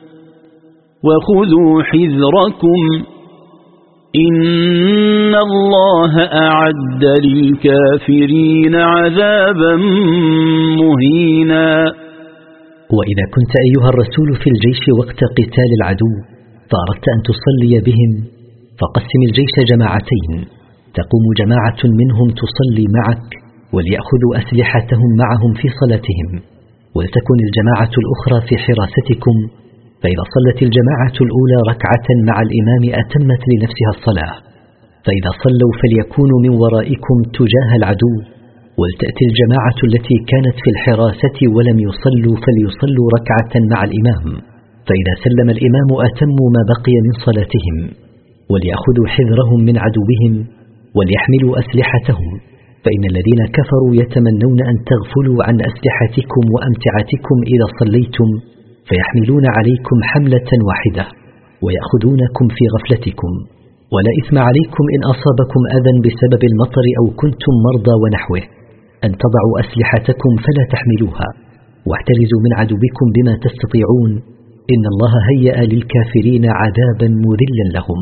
Speaker 2: وخذوا حذركم إن الله أعد للكافرين عذابا مهينا
Speaker 1: وإذا كنت أيها الرسول في الجيش وقت قتال العدو فأردت أن تصلي بهم فقسم الجيش جماعتين تقوم جماعة منهم تصلي معك وليأخذوا أسلحتهم معهم في صلاتهم ولتكن الجماعة الأخرى في حراستكم فإذا صلت الجماعة الأولى ركعة مع الإمام أتمت لنفسها الصلاة فإذا صلوا فليكونوا من ورائكم تجاه العدو ولتأتي الجماعة التي كانت في الحراسة ولم يصلوا فليصلوا ركعة مع الإمام فإذا سلم الإمام أتموا ما بقي من صلاتهم وليأخذوا حذرهم من عدوهم وليحملوا أسلحتهم فإن الذين كفروا يتمنون أن تغفلوا عن أسلحتكم وأمتعتكم إذا صليتم فيحملون عليكم حملة واحدة ويأخذونكم في غفلتكم ولا إثم عليكم إن أصابكم أذى بسبب المطر أو كنتم مرضى ونحوه أن تضعوا أسلحتكم فلا تحملوها واحترزوا من عدوكم بما تستطيعون إن الله هيأ للكافرين عذابا مذلا لهم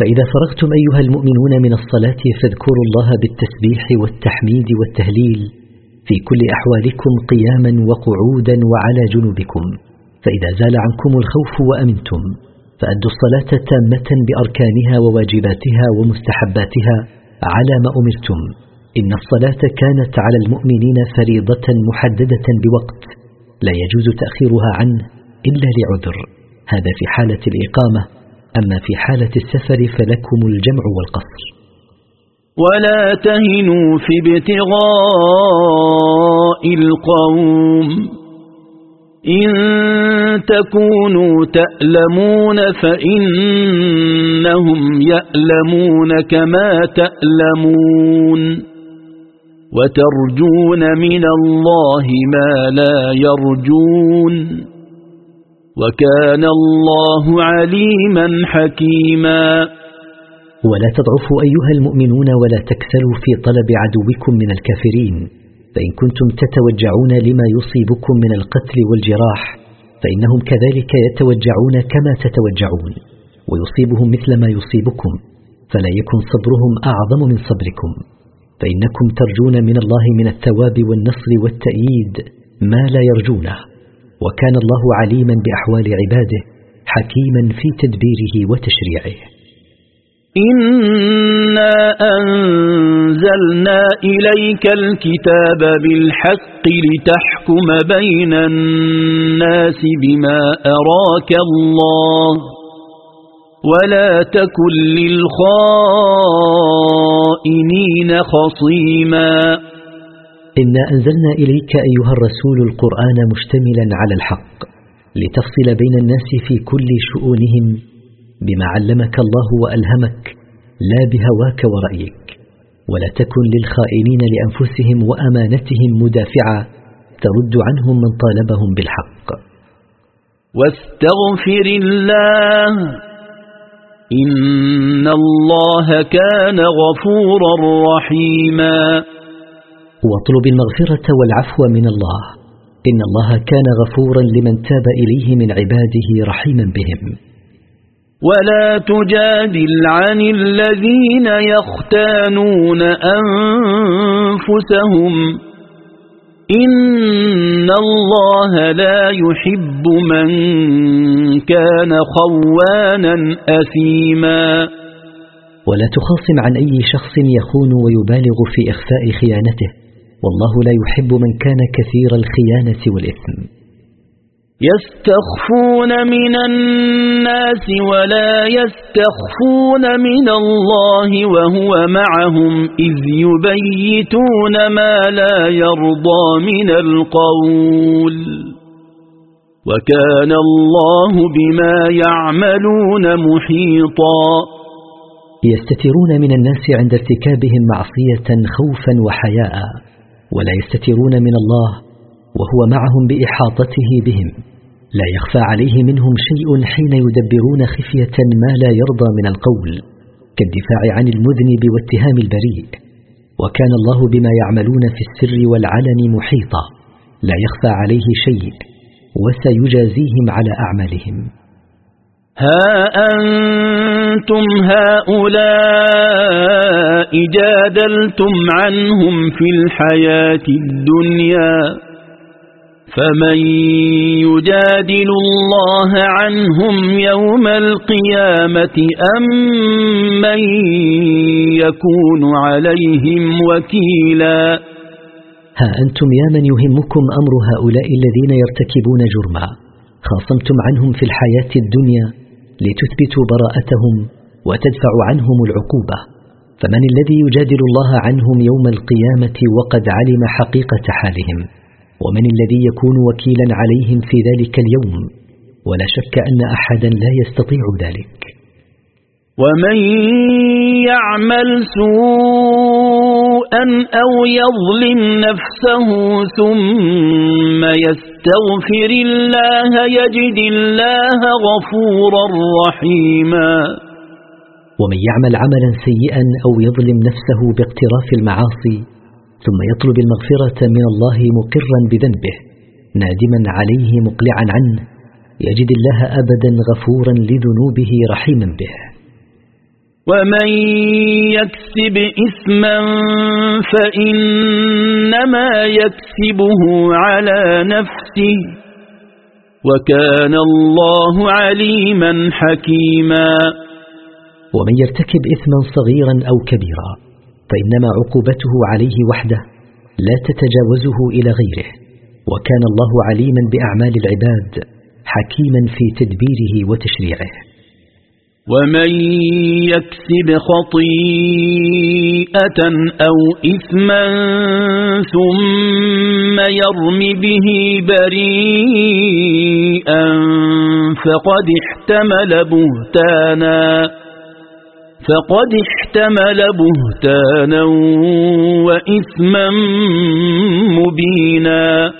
Speaker 1: فإذا فرغتم أيها المؤمنون من الصلاة فاذكروا الله بالتسبيح والتحميد والتهليل في كل أحوالكم قياما وقعودا وعلى جنوبكم فإذا زال عنكم الخوف وأمنتم فأدوا الصلاة تامة بأركانها وواجباتها ومستحباتها على ما أمرتم إن الصلاة كانت على المؤمنين فريضة محددة بوقت لا يجوز تأخيرها عنه إلا لعذر هذا في حالة الإقامة أما في حالة السفر فلكم الجمع والقصر
Speaker 2: ولا تهنوا في ابتغاء القوم إن تكونوا تألمون فإنهم يألمون كما تألمون وترجون من الله ما لا يرجون وكان الله عليما حكيما
Speaker 1: ولا تضعفوا أيها المؤمنون ولا تكسلوا في طلب عدوكم من الكافرين فإن كنتم تتوجعون لما يصيبكم من القتل والجراح فإنهم كذلك يتوجعون كما تتوجعون ويصيبهم مثل ما يصيبكم فلا يكن صبرهم أعظم من صبركم فإنكم ترجون من الله من الثواب والنصر والتأييد ما لا يرجونه وكان الله عليما بأحوال عباده حكيما في تدبيره وتشريعه
Speaker 2: إنا أنزلنا إليك الكتاب بالحق لتحكم بين الناس بما أراك الله ولا تكن للخائنين خصيماً
Speaker 1: إنا أنزلنا إليك أيها الرسول القرآن مشتملا على الحق لتفصل بين الناس في كل شؤونهم بما علمك الله وألهمك لا بهواك ورأيك ولا تكن للخائنين لأنفسهم وأمانتهم مدافعا ترد عنهم من طالبهم بالحق
Speaker 2: واستغفر الله إن الله كان غفورا رحيما
Speaker 1: واطلب المغفرة والعفو من الله إن الله كان غفورا لمن تاب إليه من عباده رحيما بهم
Speaker 2: ولا تجادل عن الذين يختانون أنفسهم إن الله لا يحب من كان خوانا أثيما
Speaker 1: ولا تخاصم عن أي شخص يخون ويبالغ في إخفاء خيانته والله لا يحب من كان كثير الخيانة والإثم
Speaker 2: يستخفون من الناس ولا يستخفون من الله وهو معهم إذ يبيتون ما لا يرضى من القول وكان الله بما يعملون محيطا
Speaker 1: يستترون من الناس عند ارتكابهم معصية خوفا وحياء ولا يستترون من الله وهو معهم بإحاطته بهم لا يخفى عليه منهم شيء حين يدبرون خفية ما لا يرضى من القول كالدفاع عن المذنب واتهام البريء وكان الله بما يعملون في السر والعلن محيطا لا يخفى عليه شيء وسيجازيهم على أعمالهم
Speaker 2: ها أنتم هؤلاء جادلتم عنهم في الحياة الدنيا فمن يجادل الله عنهم يوم القيامة أم من يكون عليهم وكيلا ها
Speaker 1: أنتم يا من يهمكم أمر هؤلاء الذين يرتكبون جرما خاصمتم عنهم في الحياة الدنيا لتثبتوا براءتهم وتدفع عنهم العقوبة فمن الذي يجادل الله عنهم يوم القيامة وقد علم حقيقة حالهم ومن الذي يكون وكيلا عليهم في ذلك اليوم ولا شك أن أحدا لا يستطيع ذلك
Speaker 2: ومن يعمل سوءا أو يظلم نفسه ثم يستطيع يستغفر الله يجد الله غفورا رحيما
Speaker 1: ومن يعمل عملا سيئا أو يظلم نفسه باقتراف المعاصي ثم يطلب المغفرة من الله مقرا بذنبه نادما عليه مقلعا عنه يجد الله أبدا غفورا لذنوبه رحيما به
Speaker 2: ومن يكسب إثما فإنما يكسبه على نفسه وكان الله عليما حكيما
Speaker 1: ومن يرتكب إثما صغيرا أو كبيرا فإنما عقوبته عليه وحده لا تتجاوزه إلى غيره وكان الله عليما بأعمال العباد حكيما في تدبيره وتشريعه
Speaker 2: ومن يكسب خطيئة أو إثما ثم يرم به بريئا فقد احتمل بهتانا فقد احتمل بهتانا وإثما مبينا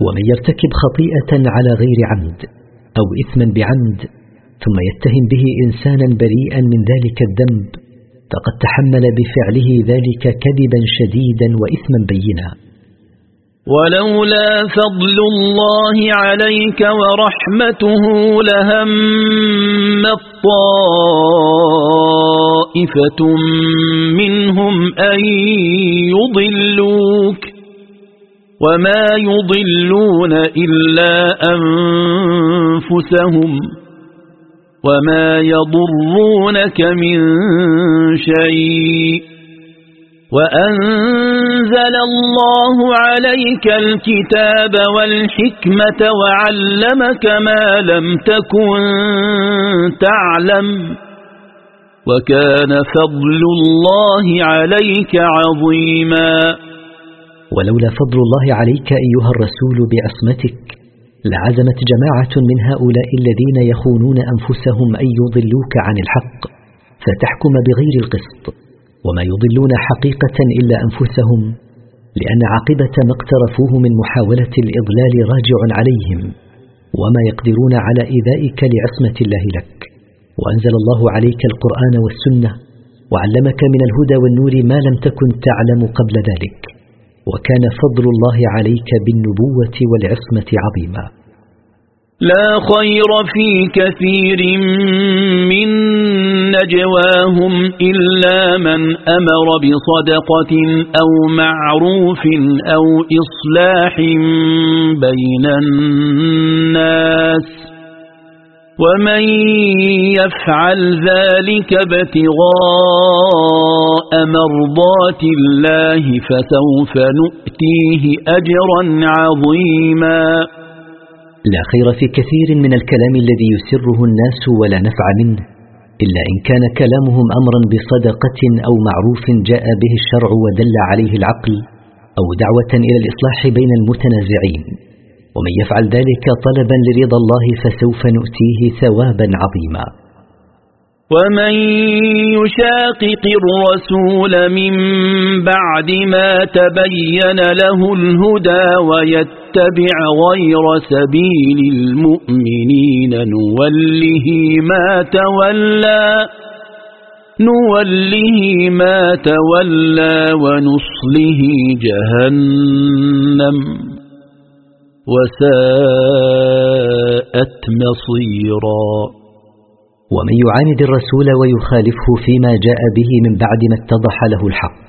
Speaker 1: ومن يرتكب خطيئة على غير عمد أو إثما بعمد ثم يتهم به إنسانا بريئا من ذلك الذنب فقد تحمل بفعله ذلك كذبا شديدا وإثما بينا
Speaker 2: ولولا فضل الله عليك ورحمته لهم طائفة منهم أن يضلوك وما يضلون إلا أنفسهم وما يضرونك من شيء وأنزل الله عليك الكتاب والحكمة وعلمك ما لم تكن تعلم وكان فضل الله عليك عظيما
Speaker 1: ولولا فضل الله عليك أيها الرسول بعصمتك لعزمت جماعة من هؤلاء الذين يخونون أنفسهم أن يضلوك عن الحق فتحكم بغير القسط وما يضلون حقيقة إلا أنفسهم لأن عاقبة ما اقترفوه من محاولة الإضلال راجع عليهم وما يقدرون على إيذائك لعصمة الله لك وأنزل الله عليك القرآن والسنة وعلمك من الهدى والنور ما لم تكن تعلم قبل ذلك وكان فضل الله عليك بالنبوة والعصمة عظيما
Speaker 2: لا خير في كثير من نجواهم إلا من أمر بصدقة أو معروف أو إصلاح بين الناس ومن يفعل ذلك ابتغاء مرضات الله فسوف نؤتيه أجرا عظيما
Speaker 1: لا خير في كثير من الكلام الذي يسره الناس ولا نفع منه إلا إن كان كلامهم أمرا بصدقة أو معروف جاء به الشرع ودل عليه العقل أو دعوة إلى الإصلاح بين المتنازعين ومن يفعل ذلك طلبا لرضا الله فسوف نؤتيه ثوابا عظيما
Speaker 2: ومن يشاقق الرسول من بعد ما تبين له الهدى ويتبع غير سبيل المؤمنين نوله ما تولى نوله ما تولى ونصله جهنم وساءت مصيرا ومن يعاند
Speaker 1: الرسول ويخالفه فيما جاء به من بعد ما اتضح له الحق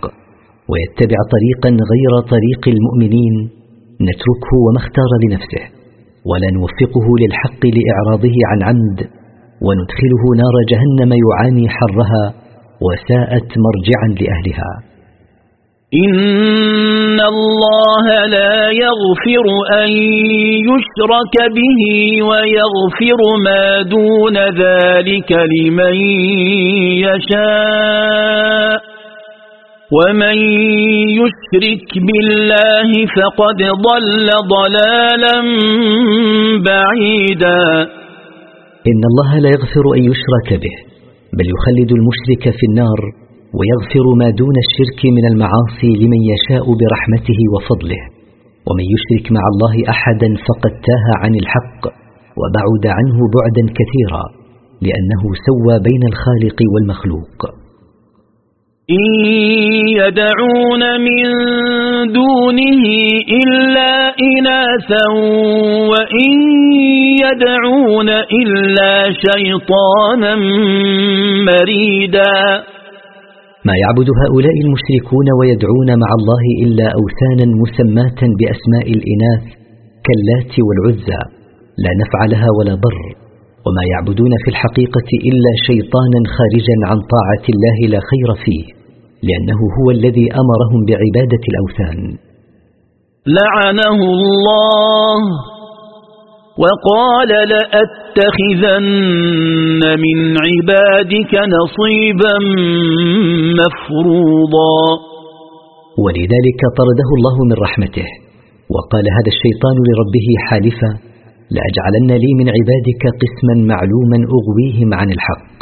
Speaker 1: ويتبع طريقا غير طريق المؤمنين نتركه وما اختار لنفسه ولا نوفقه للحق لإعراضه عن عمد وندخله نار جهنم يعاني حرها وساءت مرجعا لأهلها
Speaker 2: إن الله لا يغفر أن يشرك به ويغفر ما دون ذلك لمن يشاء ومن يشرك بالله فقد ضل ضلالا بعيدا
Speaker 1: إن الله لا يغفر أن يشرك به بل يخلد المشرك في النار ويغفر ما دون الشرك من المعاصي لمن يشاء برحمته وفضله ومن يشرك مع الله أحدا فقد تاه عن الحق وبعد عنه بعدا كثيرا لأنه سوى بين الخالق والمخلوق
Speaker 2: إن يدعون من دونه إلا إناثا وإن يدعون إلا شيطانا مريدا
Speaker 1: ما يعبد هؤلاء المشركون ويدعون مع الله إلا أوثانا مسماة بأسماء الإناث كاللات والعزى لا نفع لها ولا ضر وما يعبدون في الحقيقة إلا شيطانا خارجا عن طاعة الله لا خير فيه لأنه هو الذي أمرهم بعبادة الأوثان
Speaker 2: لعنه الله وقال لأتخذن من عبادك نصيبا مفروضا
Speaker 1: ولذلك طرده الله من رحمته وقال هذا الشيطان لربه حالفا لأجعلن لي من عبادك قسما معلوما أغويهم عن الحق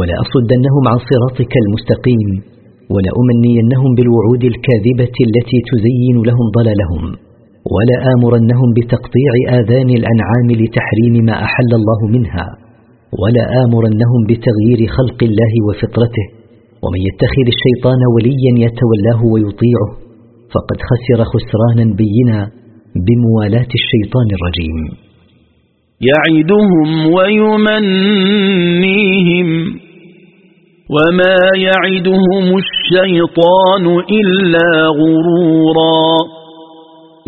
Speaker 1: ولأصدنهم عن صراطك المستقيم ولأمنينهم بالوعود الكاذبة التي تزين لهم ضلالهم ولآمرنهم بتقطيع آذان الأنعام لتحريم ما أحل الله منها ولآمرنهم بتغيير خلق الله وفطرته ومن يتخذ الشيطان وليا يتولاه ويطيعه فقد خسر خسرانا بينا بموالاة الشيطان الرجيم
Speaker 2: يعدهم ويمنيهم وما يعدهم الشيطان إلا غرورا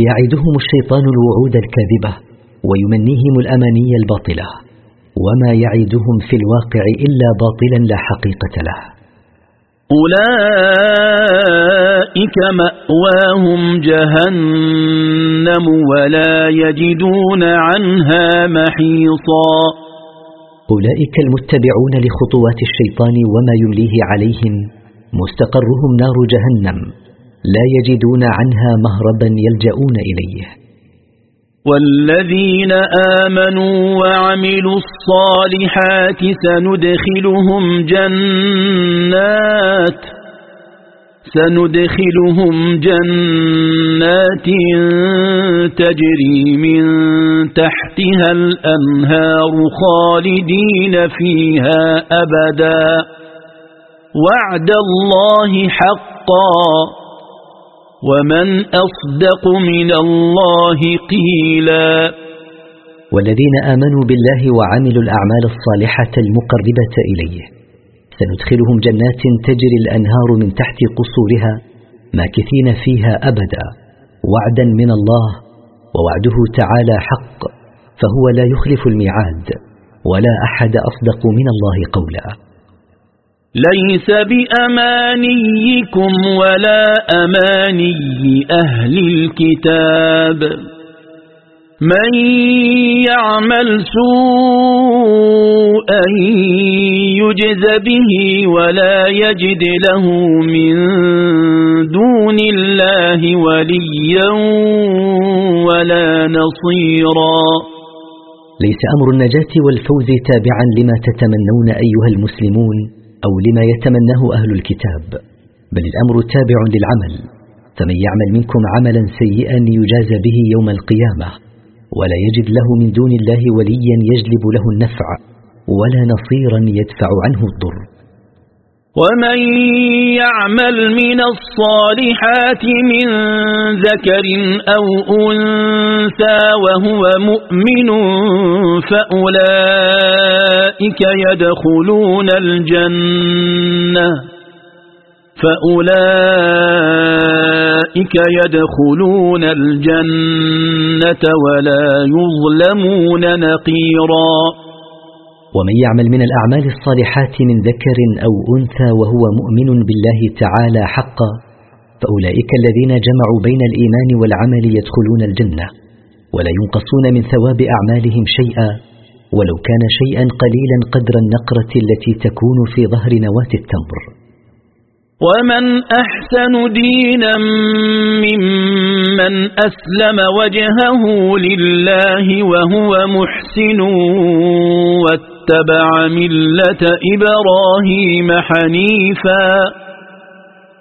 Speaker 1: يعدهم الشيطان الوعود الكاذبة ويمنيهم الأماني الباطلة وما يعدهم في الواقع إلا باطلا لا حقيقة له
Speaker 2: أولئك مأواهم جهنم ولا يجدون عنها محيصا
Speaker 1: أولئك المتبعون لخطوات الشيطان وما يمليه عليهم مستقرهم نار جهنم لا يجدون عنها مهربا يلجؤون إليه
Speaker 2: والذين آمنوا وعملوا الصالحات سندخلهم جنات سندخلهم جنات تجري من تحتها الأنهار خالدين فيها أبدا وعد الله حقا ومن أصدق من الله قيلا
Speaker 1: والذين آمنوا بالله وعملوا الأعمال الصالحة المقربة إليه سندخلهم جنات تجري الأنهار من تحت قصورها ماكثين فيها أبدا وعدا من الله ووعده تعالى حق فهو لا يخلف الميعاد ولا أحد أصدق من الله قولا
Speaker 2: ليس بأمانيكم ولا أماني أهل الكتاب من يعمل سوءا يجز به ولا يجد له من دون الله وليا ولا نصيرا
Speaker 1: ليس أمر النجاة والفوز تابعا لما تتمنون أيها المسلمون أو لما يتمناه أهل الكتاب بل الأمر تابع للعمل فمن يعمل منكم عملا سيئا يجاز به يوم القيامة ولا يجد له من دون الله وليا يجلب له النفع ولا نصيرا يدفع عنه الضر
Speaker 2: ومن يعمل من الصالحات من ذكر أو أنثى وهو مؤمن فأولئك يدخلون الجنة فأولئك يدخلون الجنة ولا يظلمون نقيرا
Speaker 1: ومن يعمل من الأعمال الصالحات من ذكر أو أنثى وهو مؤمن بالله تعالى حقا فأولئك الذين جمعوا بين الإيمان والعمل يدخلون الجنة ولا ينقصون من ثواب أعمالهم شيئا ولو كان شيئا قليلا قدر النقرة التي تكون في ظهر نواة التمر
Speaker 2: ومن أحسن دينا ممن أسلم وجهه لله وهو محسن واتبع ملة إبراهيم حنيفا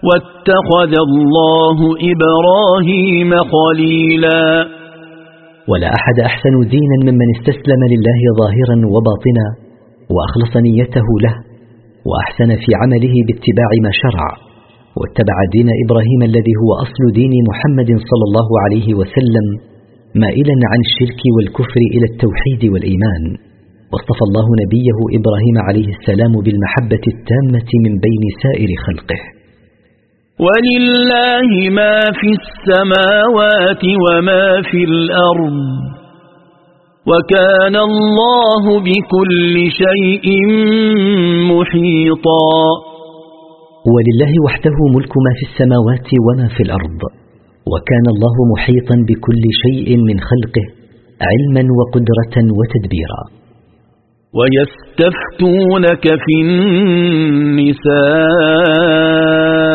Speaker 2: واتخذ الله إبراهيم خليلا
Speaker 1: ولا أحد أحسن دينا ممن استسلم لله ظاهرا وباطنا وأخلص نيته له وأحسن في عمله باتباع ما شرع واتبع دين إبراهيم الذي هو أصل دين محمد صلى الله عليه وسلم مائلا عن الشرك والكفر إلى التوحيد والإيمان واصطفى الله نبيه إبراهيم عليه السلام بالمحبة التامة من بين سائر خلقه
Speaker 2: ولله ما في السماوات وما في الأرض وكان الله بكل شيء محيطا
Speaker 1: ولله وحده ملك ما في السماوات وما في الأرض وكان الله محيطا بكل شيء من خلقه علما وقدرة وتدبيرا
Speaker 2: ويستفتونك في النساء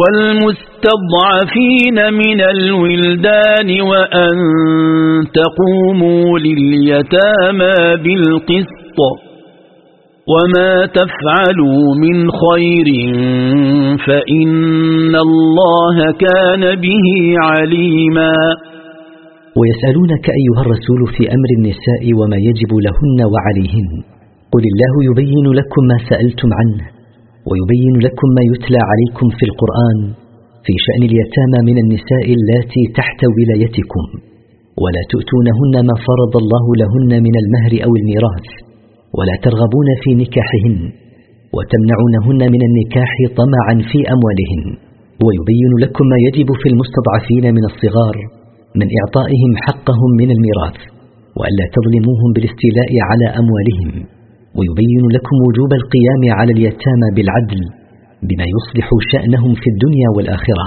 Speaker 2: والمستضعفين من الولدان وأن تقوموا لليتامى بالقسط وما تفعلوا من خير فإن الله كان به عليما
Speaker 1: ويسألونك أيها الرسول في أمر النساء وما يجب لهن وعليهن قل الله يبين لكم ما سألتم عنه ويبين لكم ما يتلى عليكم في القرآن في شأن اليتامى من النساء اللاتي تحت ولايتكم ولا تؤتونهن ما فرض الله لهن من المهر أو الميراث ولا ترغبون في نكاحهن وتمنعونهن من النكاح طمعا في أموالهن ويبين لكم ما يجب في المستضعفين من الصغار من إعطائهم حقهم من الميراث وألا تظلموهم بالاستيلاء على أموالهم ويبين لكم وجوب القيام على اليتامى بالعدل بما يصلح شأنهم في الدنيا والآخرة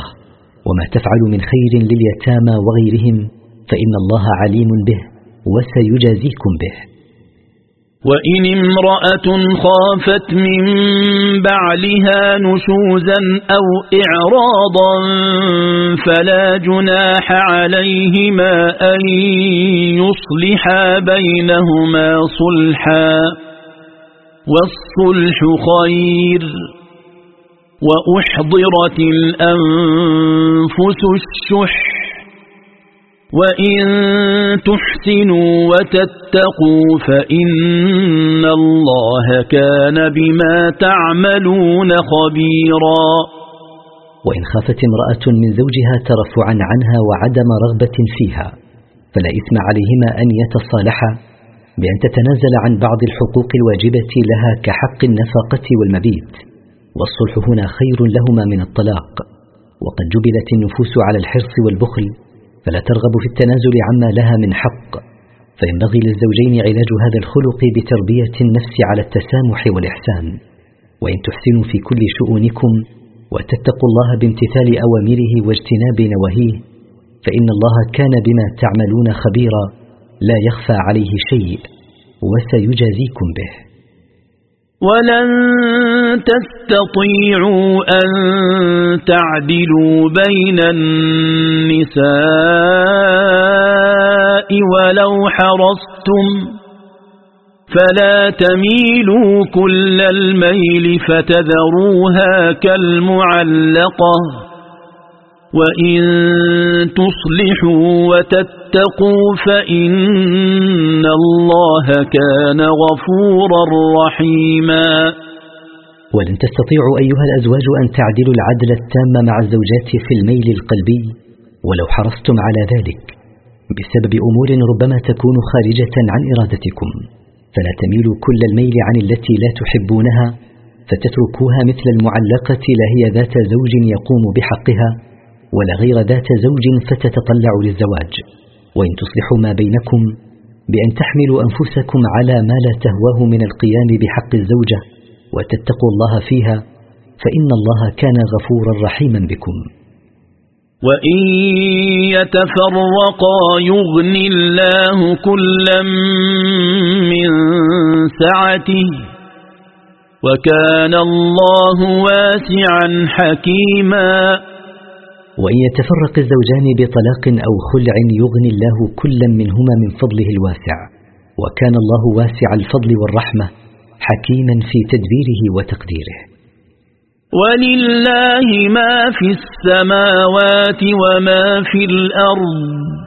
Speaker 1: وما تفعل من خير لليتامى وغيرهم فإن الله عليم به وسيجازيكم به
Speaker 2: وإن امرأة خافت من بعلها نشوزا أو إعراضا فلا جناح عليهما أن يصلحا بينهما صلحا والصلح خير وأحضرت الأنفس الشح وإن تحسنوا وتتقوا فإن الله كان بما تعملون خبيرا
Speaker 1: وإن خافت امرأة من زوجها ترفعا عنها وعدم رغبة فيها فلا إثم عليهما أن يتصالحا بأن تتنازل عن بعض الحقوق الواجبة لها كحق النفقة والمبيت والصلح هنا خير لهما من الطلاق وقد جبلت النفوس على الحرص والبخل فلا ترغب في التنازل عما لها من حق فينبغي للزوجين علاج هذا الخلق بتربية النفس على التسامح والإحسان وإن تحسنوا في كل شؤونكم وتتقوا الله بامتثال أوامره واجتناب نواهيه فإن الله كان بما تعملون خبيرا لا يخفى عليه شيء وسيجازيكم به
Speaker 2: ولن تستطيعوا أن تعدلوا بين النساء ولو حرصتم فلا تميلوا كل الميل فتذروها كالمعلقة وإن تصلحوا وتتقوا فإن الله كان غفورا رحيما
Speaker 1: ولن تستطيعوا أيها الأزواج أن تعدلوا العدل التام مع الزوجات في الميل القلبي ولو حرصتم على ذلك بسبب أمور ربما تكون خارجة عن إرادتكم فلا تميلوا كل الميل عن التي لا تحبونها فتتركوها مثل المعلقة لا هي ذات زوج يقوم بحقها ولا غير ذات زوج فتتطلع للزواج وإن تصلحوا ما بينكم بأن تحملوا أنفسكم على ما لا تهواه من القيام بحق الزوجة وتتقوا الله فيها فإن الله كان غفورا رحيما
Speaker 2: بكم وإن يتفرقا يغني الله كلا من سعته وكان الله واسعا حكيما
Speaker 1: وإن يتفرق الزوجان بطلاق أو خلع يغني الله كلا منهما من فضله الواسع وكان الله واسع الفضل والرحمة حكيما في تدبيره وتقديره
Speaker 2: ولله ما في السماوات وما في الأرض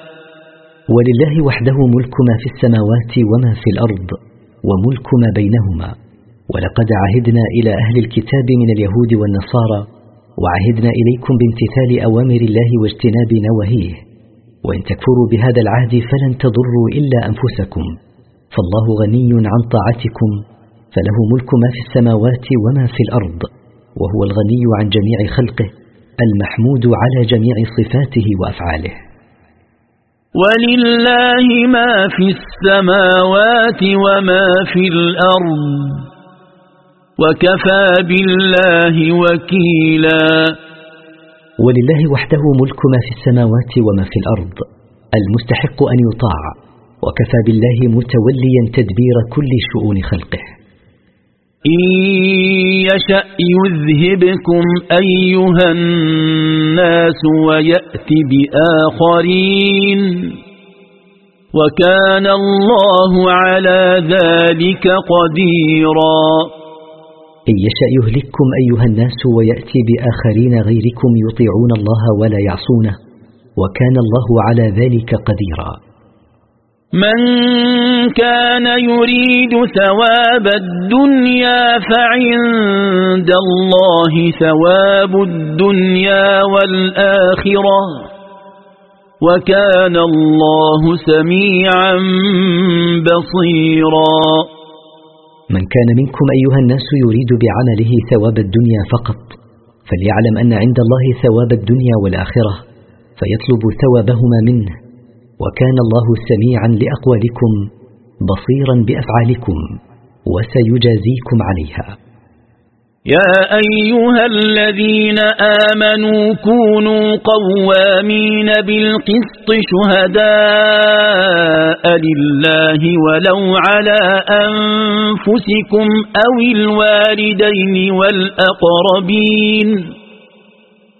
Speaker 1: ولله وحده ملك ما في السماوات وما في الأرض وملك ما بينهما ولقد عهدنا إلى أهل الكتاب من اليهود والنصارى وعهدنا إليكم بامتثال أوامر الله واجتناب نواهيه وإن تكفروا بهذا العهد فلن تضروا إلا أنفسكم فالله غني عن طاعتكم فله ملك ما في السماوات وما في الأرض وهو الغني عن جميع خلقه المحمود على جميع صفاته وأفعاله
Speaker 2: ولله ما في السماوات وما في الأرض وكفى بالله وكيلا
Speaker 1: ولله وحده ملك ما في السماوات وما في الأرض المستحق أن يطاع وكفى بالله متوليا تدبير كل شؤون خلقه
Speaker 2: إن يشأ يذهبكم أيها الناس ويأتي بآخرين وكان الله على ذلك قديرا
Speaker 1: إن يشأ يهلككم أيها الناس ويأتي بآخرين غيركم يطيعون الله ولا يعصونه وكان الله على ذلك قديرا
Speaker 2: من كان يريد ثواب الدنيا فعند الله ثواب الدنيا والآخرة وكان الله سميعا بصيرا
Speaker 1: من كان منكم أيها الناس يريد بعمله ثواب الدنيا فقط فليعلم أن عند الله ثواب الدنيا والآخرة فيطلب ثوابهما منه وكان الله سميعا لأقوالكم بصيرا بأفعالكم وسيجازيكم عليها
Speaker 2: يا أيها الذين آمنوا كونوا قوامين بالقسط شهداء لله ولو على أنفسكم أو الوالدين والأقربين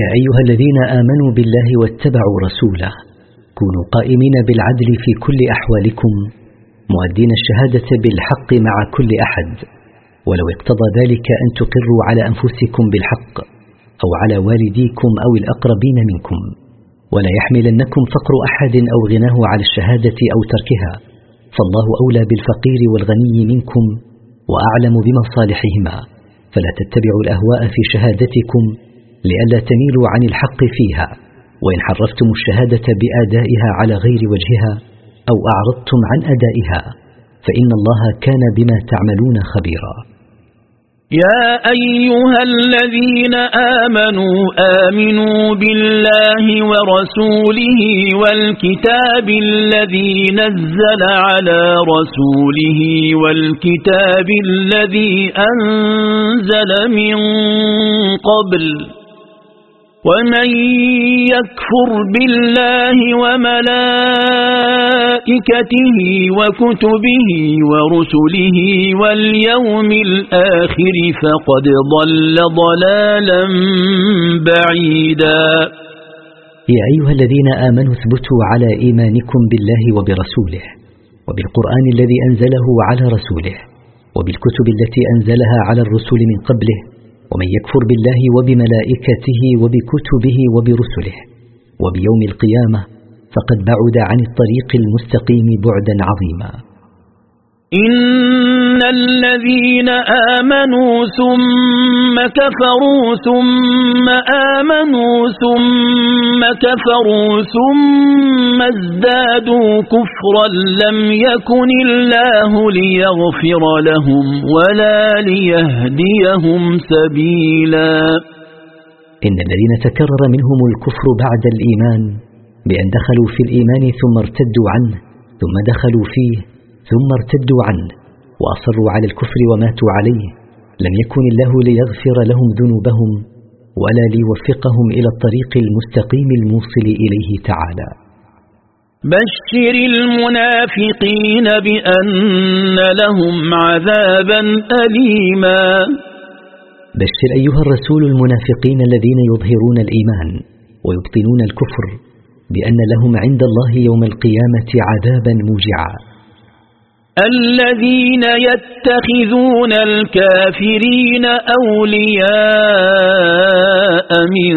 Speaker 2: يا
Speaker 1: أيها الذين آمنوا بالله واتبعوا رسوله كونوا قائمين بالعدل في كل أحوالكم مؤدين الشهادة بالحق مع كل أحد ولو اقتضى ذلك أن تقروا على أنفسكم بالحق أو على والديكم أو الأقربين منكم ولا يحملنكم فقر أحد أو غناه على الشهادة أو تركها فالله أولى بالفقير والغني منكم وأعلم بمصالحهما فلا تتبعوا الأهواء في شهادتكم لئلا تميلوا عن الحق فيها وإن حرفتم الشهادة بأدائها على غير وجهها أو أعرضتم عن أدائها فإن الله كان بما تعملون خبيرا
Speaker 2: يا أيها الذين آمنوا آمنوا بالله ورسوله والكتاب الذي نزل على رسوله والكتاب الذي أنزل من قبل ومن يكفر بالله وملائكته وكتبه ورسله واليوم الآخر فقد ضل ضلالا بعيدا
Speaker 1: يا أيها الذين آمنوا اثبتوا على إيمانكم بالله وبرسوله وبالقرآن الذي أنزله على رسوله وبالكتب التي أنزلها على الرسل من قبله ومن يكفر بالله وبملائكته وبكتبه وبرسله وبيوم القيامة فقد بعد عن الطريق المستقيم بعدا عظيما
Speaker 2: إن الذين آمنوا ثم كفروا ثم آمنوا ثم كفروا ثم ازدادوا كفرا لم يكن الله ليغفر لهم ولا ليهديهم سبيلا
Speaker 1: إن الذين تكرر منهم الكفر بعد الإيمان بأن دخلوا في الإيمان ثم ارتدوا عنه ثم دخلوا فيه ثم ارتدوا عنه وأصروا على الكفر وماتوا عليه لم يكن الله ليغفر لهم ذنوبهم ولا ليوفقهم إلى الطريق المستقيم الموصل إليه تعالى
Speaker 2: بشر المنافقين بأن لهم عذابا أليما
Speaker 1: بشر أيها الرسول المنافقين الذين يظهرون الإيمان ويبطنون الكفر بأن لهم عند الله يوم القيامة عذابا موجعا
Speaker 2: الذين يتخذون الكافرين أولياء من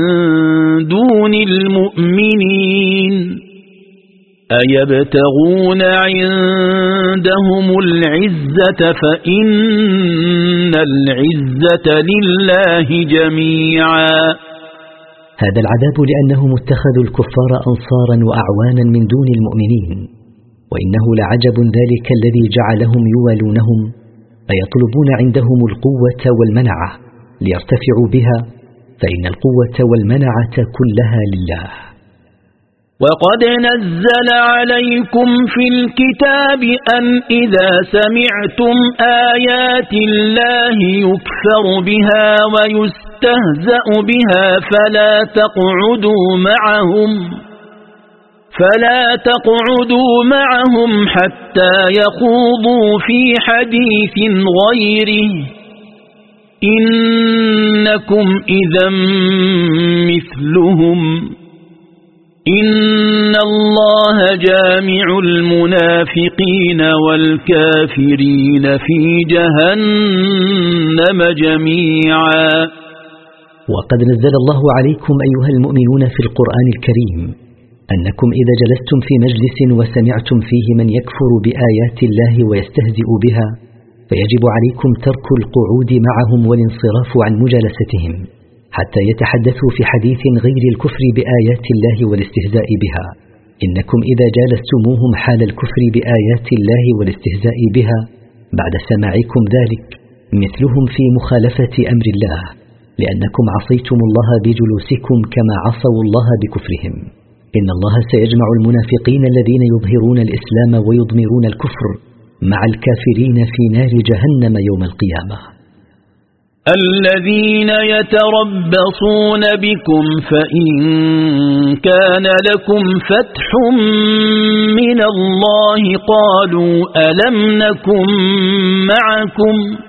Speaker 2: دون المؤمنين أيبتغون عندهم العزة فإن العزة لله جميعا هذا
Speaker 1: العذاب لأنهم اتخذوا الكفار أنصارا وأعوانا من دون المؤمنين وإنه لعجب ذلك الذي جعلهم يوالونهم فيطلبون عندهم القوة والمنعة ليرتفعوا بها فإن القوة والمنعة كلها لله
Speaker 2: وقد نزل عليكم في الكتاب أن إذا سمعتم آيات الله يكفر بها ويستهزأ بها فلا تقعدوا معهم فلا تقعدوا معهم حتى يخوضوا في حديث غيره إنكم إذا مثلهم إن الله جامع المنافقين والكافرين في جهنم جميعا
Speaker 1: وقد نزل الله عليكم أيها المؤمنون في القرآن الكريم أنكم إذا جلستم في مجلس وسمعتم فيه من يكفر بآيات الله ويستهزئ بها فيجب عليكم ترك القعود معهم والانصراف عن مجالستهم حتى يتحدثوا في حديث غير الكفر بآيات الله والاستهزاء بها إنكم إذا جالستموهم حال الكفر بآيات الله والاستهزاء بها بعد سماعكم ذلك مثلهم في مخالفة أمر الله لأنكم عصيتم الله بجلوسكم كما عصوا الله بكفرهم إن الله سيجمع المنافقين الذين يظهرون الإسلام ويضمرون الكفر مع الكافرين في نار جهنم يوم القيامة
Speaker 2: الذين يتربصون بكم فإن كان لكم فتح من الله قالوا ألم نكن معكم؟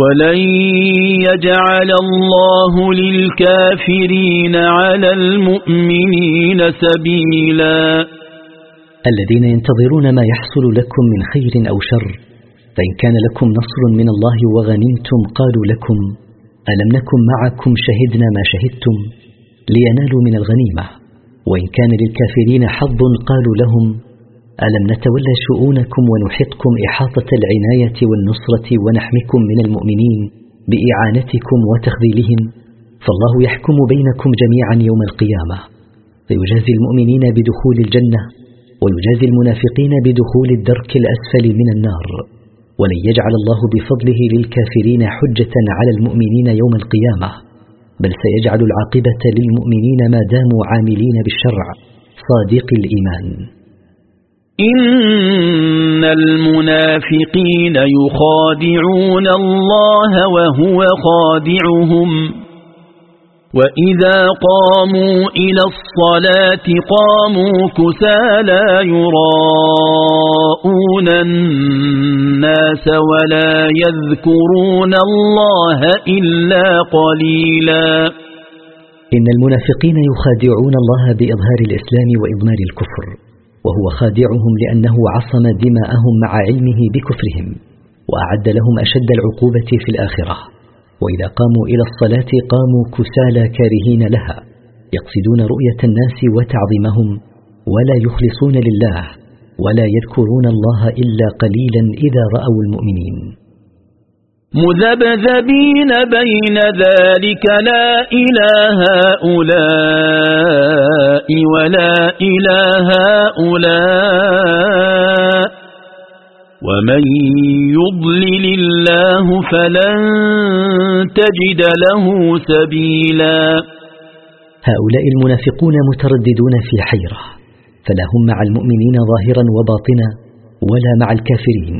Speaker 2: ولن يجعل الله للكافرين على المؤمنين سبيلا
Speaker 1: الذين ينتظرون ما يحصل لكم من خير أو شر فإن كان لكم نصر من الله وغنمتم قالوا لكم ألم نكن معكم شهدنا ما شهدتم لينالوا من الغنيمة وإن كان للكافرين حظ قالوا لهم ألم نتولى شؤونكم ونحطكم إحاطة العناية والنصرة ونحمكم من المؤمنين بإعانتكم وتخذيلهم فالله يحكم بينكم جميعا يوم القيامة فيجازي المؤمنين بدخول الجنة ويجازي المنافقين بدخول الدرك الأسفل من النار ولن يجعل الله بفضله للكافرين حجة على المؤمنين يوم القيامة بل سيجعل العاقبة للمؤمنين ما داموا عاملين بالشرع صادق الإيمان
Speaker 2: إن المنافقين يخادعون الله وهو خادعهم وإذا قاموا إلى الصلاة قاموا كسى لا يراءون الناس ولا يذكرون الله إلا قليلا
Speaker 1: إن المنافقين يخادعون الله بإظهار الإسلام وإضمار الكفر وهو خادعهم لأنه عصم دماءهم مع علمه بكفرهم وأعد لهم أشد العقوبة في الآخرة وإذا قاموا إلى الصلاة قاموا كسالى كارهين لها يقصدون رؤية الناس وتعظيمهم ولا يخلصون لله ولا يذكرون الله إلا قليلا إذا رأوا المؤمنين
Speaker 2: مذبذبين بين ذلك لا إله هؤلاء ولا إله هؤلاء ومن يضلل الله فلن تجد له سبيلا
Speaker 1: هؤلاء المنافقون مترددون في حيرة فلا هم مع المؤمنين ظاهرا وباطنا ولا مع الكافرين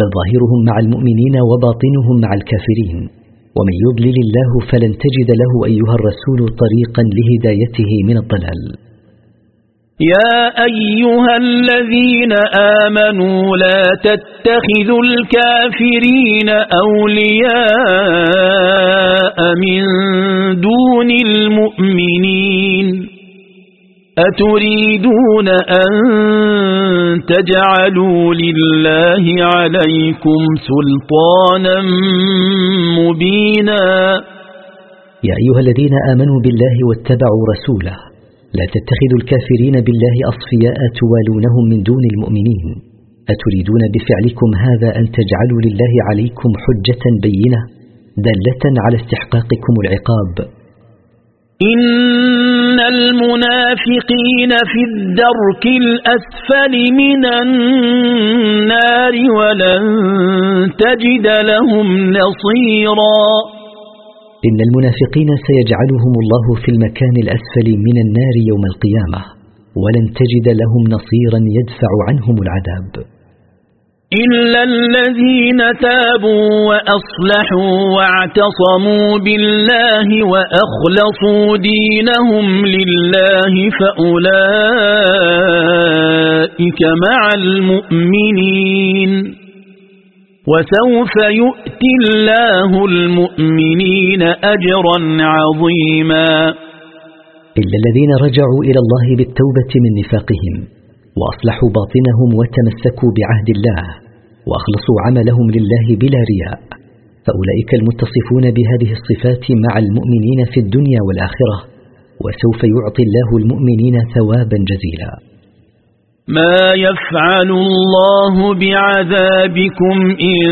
Speaker 1: بل ظاهرهم مع المؤمنين وباطنهم مع الكافرين ومن يضلل الله فلن تجد له أيها الرسول طريقا لهدايته من الضلال
Speaker 2: يا أيها الذين آمنوا لا تتخذوا الكافرين أولياء من دون المؤمنين أتريدون أن تجعلوا لله عليكم سلطانا مبينا
Speaker 1: يا أيها الذين آمنوا بالله واتبعوا رسوله لا تتخذوا الكافرين بالله أصفياء توالونهم من دون المؤمنين أتريدون بفعلكم هذا أن تجعلوا لله عليكم حجة بينة دلة على استحقاقكم العقاب
Speaker 2: إن إن المنافقين في الدرك الأسفل من النار ولن تجد لهم نصيرا
Speaker 1: إن المنافقين سيجعلهم الله في المكان الأسفل من النار يوم القيامة ولن تجد لهم نصيرا يدفع عنهم العذاب
Speaker 2: إلا الذين تابوا وأصلحوا واعتصموا بالله وأخلصوا دينهم لله فأولئك مع المؤمنين وسوف يؤتي الله المؤمنين أجرا عظيما
Speaker 1: إلا الذين رجعوا إلى الله بالتوبة من نفاقهم وأصلحوا باطنهم وتمسكوا بعهد الله وأخلصوا عملهم لله بلا رياء فأولئك المتصفون بهذه الصفات مع المؤمنين في الدنيا والآخرة وسوف يعطي الله المؤمنين ثوابا جزيلا
Speaker 2: ما يفعل الله بعذابكم إن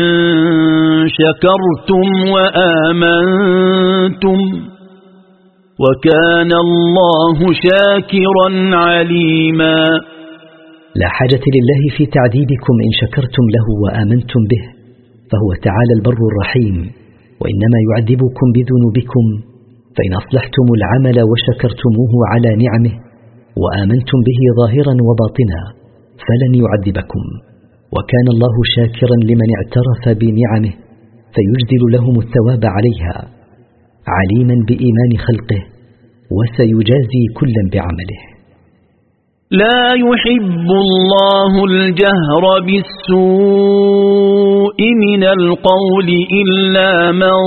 Speaker 2: شكرتم وآمنتم وكان الله شاكرا عليما
Speaker 1: لا حاجة لله في تعذيبكم إن شكرتم له وآمنتم به فهو تعالى البر الرحيم وإنما يعذبكم بذنوبكم فإن أصلحتم العمل وشكرتموه على نعمه وآمنتم به ظاهرا وباطنا فلن يعذبكم وكان الله شاكرا لمن اعترف بنعمه فيجزل لهم الثواب عليها عليما بإيمان خلقه وسيجازي كلا بعمله
Speaker 2: لا يحب الله الجهر بالسوء من القول إلا من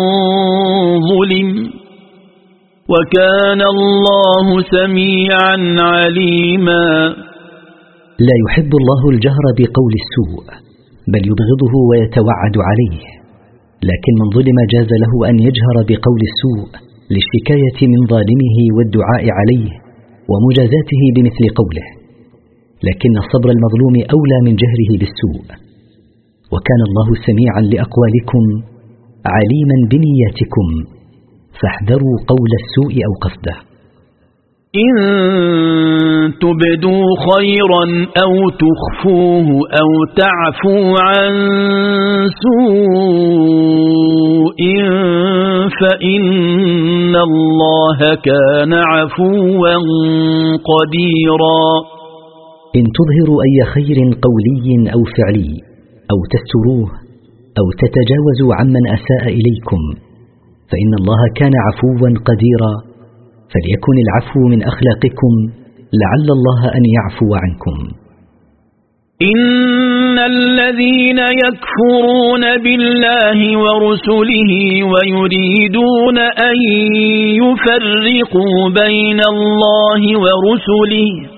Speaker 2: ظلم وكان الله سميعا عليما
Speaker 1: لا يحب الله الجهر بقول السوء بل يبغضه ويتوعد عليه لكن من ظلم جاز له أن يجهر بقول السوء للشكاية من ظالمه والدعاء عليه ومجازاته بمثل قوله لكن صبر المظلوم أولى من جهره بالسوء وكان الله سميعا لأقوالكم عليما بنياتكم فاحذروا قول السوء أو قصده
Speaker 2: إن تبدوا خيرا أو تخفوه أو تعفو عن سوء فإن الله كان عفوا قديراً
Speaker 1: إن تظهروا أي خير قولي أو فعلي أو تستروه أو تتجاوزوا عمن أساء إليكم فإن الله كان عفوا قديرا فليكن العفو من أخلاقكم لعل الله أن يعفو عنكم
Speaker 2: إن الذين يكفرون بالله ورسله ويريدون أن يفرقوا بين الله ورسله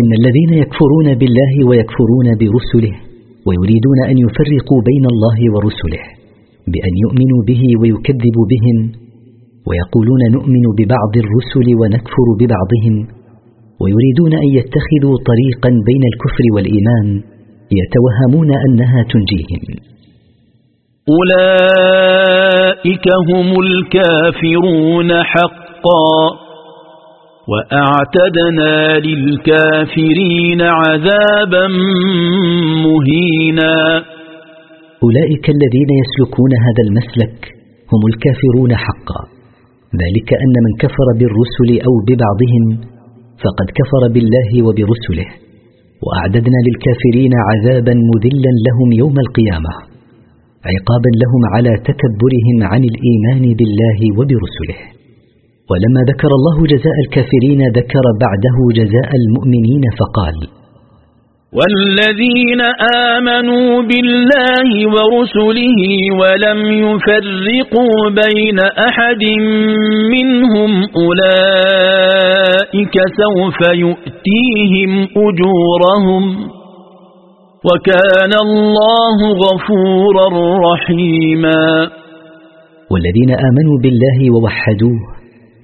Speaker 1: إن الذين يكفرون بالله ويكفرون برسله ويريدون أن يفرقوا بين الله ورسله بأن يؤمنوا به ويكذبوا بهم ويقولون نؤمن ببعض الرسل ونكفر ببعضهم ويريدون أن يتخذوا طريقا بين الكفر والإيمان يتوهمون أنها تنجيهم
Speaker 2: أولئك هم الكافرون حقا وأعتدنا للكافرين عذابا مهينا
Speaker 1: أولئك الذين يسلكون هذا المسلك هم الكافرون حقا ذلك أن من كفر بالرسل أو ببعضهم فقد كفر بالله وبرسله وأعددنا للكافرين عذابا مذلا لهم يوم القيامة عقابا لهم على تكبرهم عن الإيمان بالله وبرسله ولما ذكر الله جزاء الكافرين ذكر بعده جزاء المؤمنين فقال
Speaker 2: والذين آمنوا بالله ورسله ولم يفرقوا بين أحد منهم أولئك سوف يؤتيهم أجورهم وكان الله غفورا رحيما
Speaker 1: والذين آمنوا بالله ووحدوه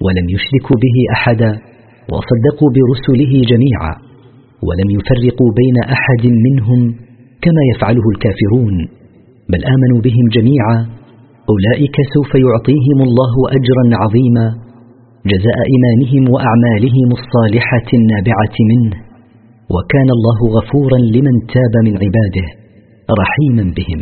Speaker 1: ولم يشركوا به أحدا وصدقوا برسله جميعا ولم يفرقوا بين أحد منهم كما يفعله الكافرون بل آمنوا بهم جميعا أولئك سوف يعطيهم الله أجرا عظيما جزاء إيمانهم وأعمالهم الصالحة النابعة منه وكان الله غفورا لمن تاب من عباده رحيما بهم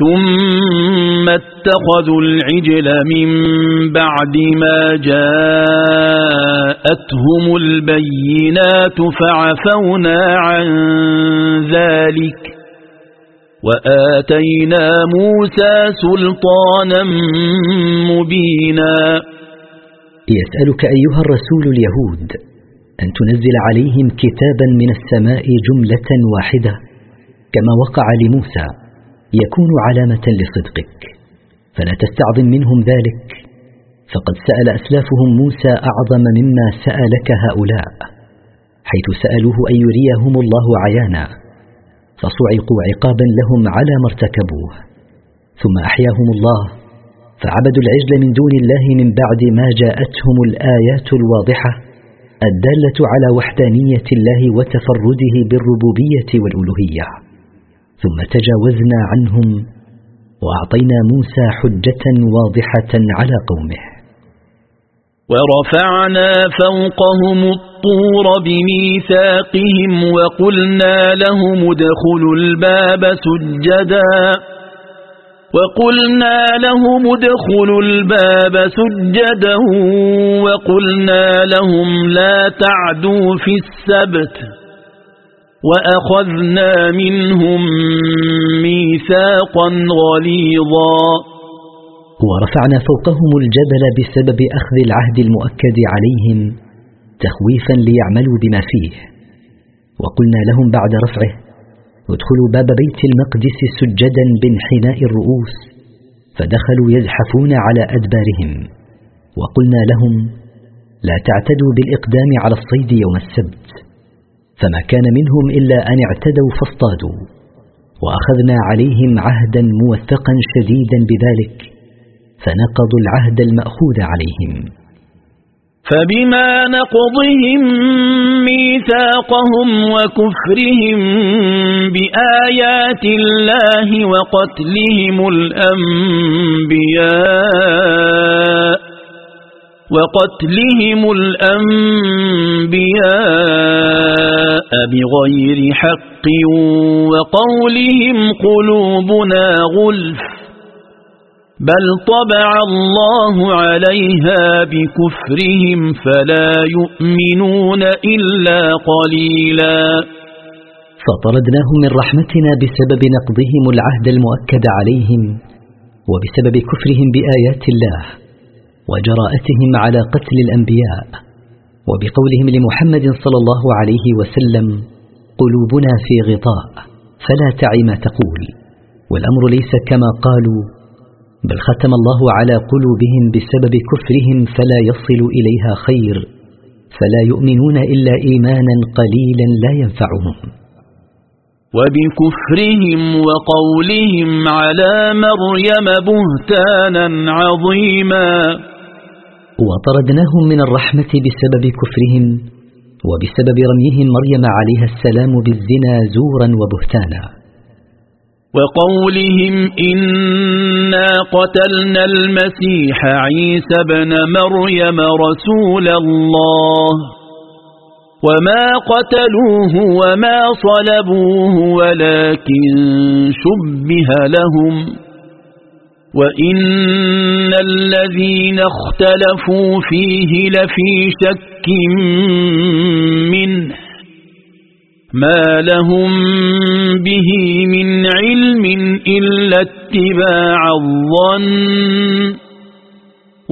Speaker 2: ثم اتخذوا العجل من بعد ما جاءتهم البينات فعفونا عن ذلك وآتينا موسى سلطانا مبينا
Speaker 1: يسألك أيها الرسول اليهود أن تنزل عليهم كتابا من السماء جملة واحدة كما وقع لموسى يكون علامة لصدقك فلا تستعظم منهم ذلك فقد سأل أسلافهم موسى أعظم مما سألك هؤلاء حيث سألوه أن يريهم الله عيانا فصعقوا عقابا لهم على ما ارتكبوه ثم أحياهم الله فعبدوا العجل من دون الله من بعد ما جاءتهم الآيات الواضحة الدالة على وحدانية الله وتفرده بالربوبية والألوهية ثم تجاوزنا عنهم وأعطينا موسى حجة واضحة على قومه
Speaker 2: ورفعنا فوقهم الطور بميثاقهم وقلنا لهم ادخلوا الباب سجدا وقلنا لهم ادخلوا الباب سجدا وقلنا لهم لا تعدوا في السبت وأخذنا منهم ميثاقا غليظا
Speaker 1: ورفعنا فوقهم الجبل بسبب أخذ العهد المؤكد عليهم تخويفا ليعملوا بما فيه وقلنا لهم بعد رفعه ادخلوا باب بيت المقدس سجدا بانحناء الرؤوس فدخلوا يزحفون على أدبارهم وقلنا لهم لا تعتدوا بالإقدام على الصيد يوم السبت فما كان منهم إلا أن اعتدوا فاصطادوا وأخذنا عليهم عهدا موثقا شديدا بذلك فنقضوا العهد المأخوذ عليهم
Speaker 2: فبما نقضهم ميثاقهم وكفرهم بآيات الله وقتلهم الأنبياء وقتلهم الأنبياء بغير حق وقولهم قلوبنا غلف بل طبع الله عليها بكفرهم فلا يؤمنون إلا قليلا
Speaker 1: فطردناهم من رحمتنا بسبب نقضهم العهد المؤكد عليهم وبسبب كفرهم بآيات الله وجراءتهم على قتل الأنبياء وبقولهم لمحمد صلى الله عليه وسلم قلوبنا في غطاء فلا تعي ما تقول والأمر ليس كما قالوا بل ختم الله على قلوبهم بسبب كفرهم فلا يصل إليها خير فلا يؤمنون إلا إيمانا قليلا لا ينفعهم
Speaker 2: وبكفرهم وقولهم على مريم بهتانا عظيما
Speaker 1: وطردناهم من الرحمة بسبب كفرهم وبسبب رميهم مريم عليها السلام بالزنا زورا وبهتانا
Speaker 2: وقولهم إنا قتلنا المسيح عيسى بن مريم رسول الله وما قتلوه وما صلبوه ولكن شبه لهم وإن الذين اختلفوا فيه لفي شك منه ما لهم به من علم إلا اتباع الظن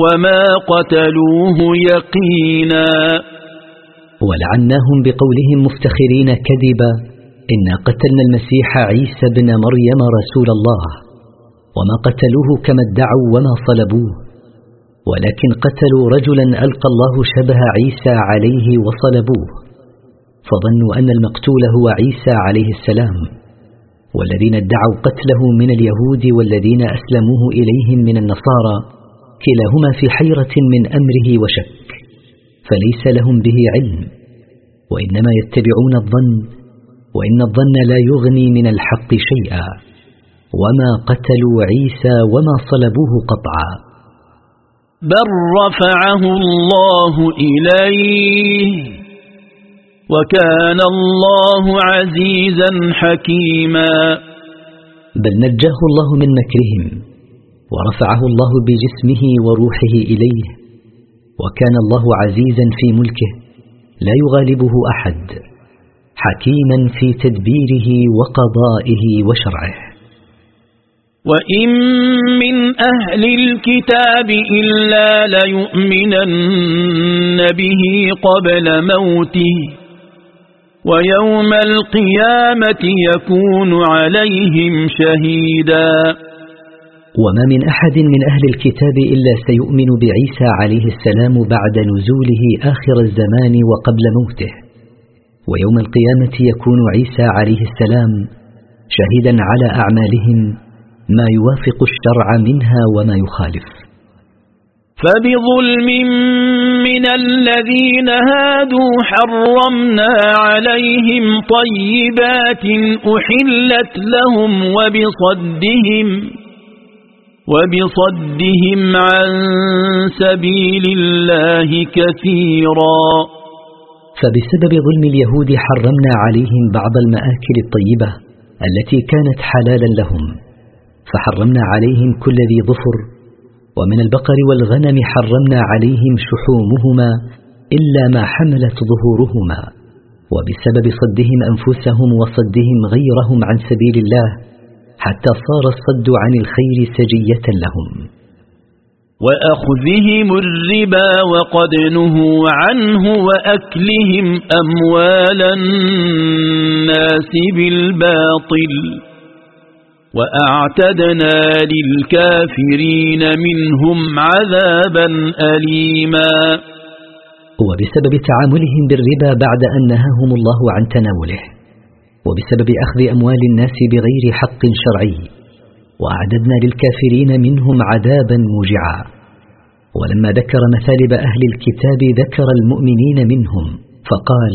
Speaker 2: وما قتلوه يقينا
Speaker 1: ولعناهم بقولهم مفتخرين كذبا إنا قتلنا المسيح عيسى بن مريم رسول الله وما قتلوه كما ادعوا وما صلبوه ولكن قتلوا رجلا ألقى الله شبه عيسى عليه وصلبوه فظنوا أن المقتول هو عيسى عليه السلام والذين ادعوا قتله من اليهود والذين أسلموه إليهم من النصارى كلاهما في حيرة من أمره وشك فليس لهم به علم وإنما يتبعون الظن وإن الظن لا يغني من الحق شيئا وما قتلوا عيسى وما صلبوه قطعا
Speaker 2: بل رفعه الله إليه وكان الله عزيزا حكيما
Speaker 1: بل نجاه الله من مكرهم ورفعه الله بجسمه وروحه إليه وكان الله عزيزا في ملكه لا يغالبه أحد حكيما في تدبيره وقضائه وشرعه
Speaker 2: وَإِن مِّنْ أَهْلِ الْكِتَابِ إِلَّا لَيُؤْمِنَنَّ بِهِ قَبْلَ مَوْتِهِ وَيَوْمَ الْقِيَامَةِ يَكُونُ عَلَيْهِمْ شَهِيدًا
Speaker 1: وما من أحد من أهل الكتاب إلا سيؤمن بعيسى عليه السلام بعد نزوله آخر الزمان وقبل موته ويوم القيامة يكون عيسى عليه السلام شهيدا على أعمالهم ما يوافق الشرع منها وما يخالف
Speaker 2: فبظلم من الذين هادوا حرمنا عليهم طيبات أحلت لهم وبصدهم وبصدهم عن سبيل الله كثيرا
Speaker 1: فبسبب ظلم اليهود حرمنا عليهم بعض المآكل الطيبة التي كانت حلالا لهم فحرمنا عليهم كل ذي ظفر ومن البقر والغنم حرمنا عليهم شحومهما إلا ما حملت ظهورهما وبسبب صدهم أنفسهم وصدهم غيرهم عن سبيل الله حتى صار الصد عن الخير سجية لهم
Speaker 2: وأخذهم الربا وقد نهوا عنه وأكلهم أموال الناس بالباطل وأعتدنا للكافرين منهم عذابا أليما
Speaker 1: وبسبب تعاملهم بالربا بعد أن نهاهم الله عن تناوله وبسبب أخذ أموال الناس بغير حق شرعي وأعددنا للكافرين منهم عذابا موجعا ولما ذكر مثالب أهل الكتاب ذكر المؤمنين منهم فقال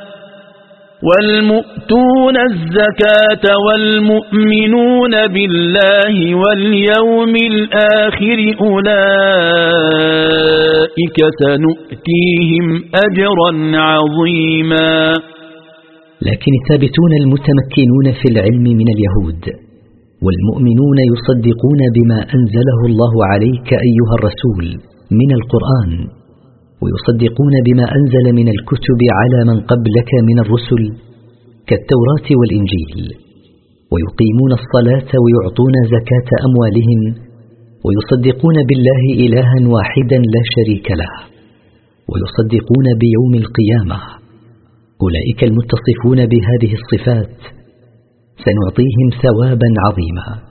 Speaker 2: والمؤتون الزكاة والمؤمنون بالله واليوم الآخر أولئك سنؤتيهم أجرا عظيما
Speaker 1: لكن الثابتون المتمكنون في العلم من اليهود والمؤمنون يصدقون بما أنزله الله عليك أيها الرسول من القرآن ويصدقون بما أنزل من الكتب على من قبلك من الرسل كالتوراة والإنجيل ويقيمون الصلاة ويعطون زكاة أموالهم ويصدقون بالله إلها واحدا لا شريك له ويصدقون بيوم القيامة أولئك المتصفون بهذه الصفات سنعطيهم ثوابا عظيما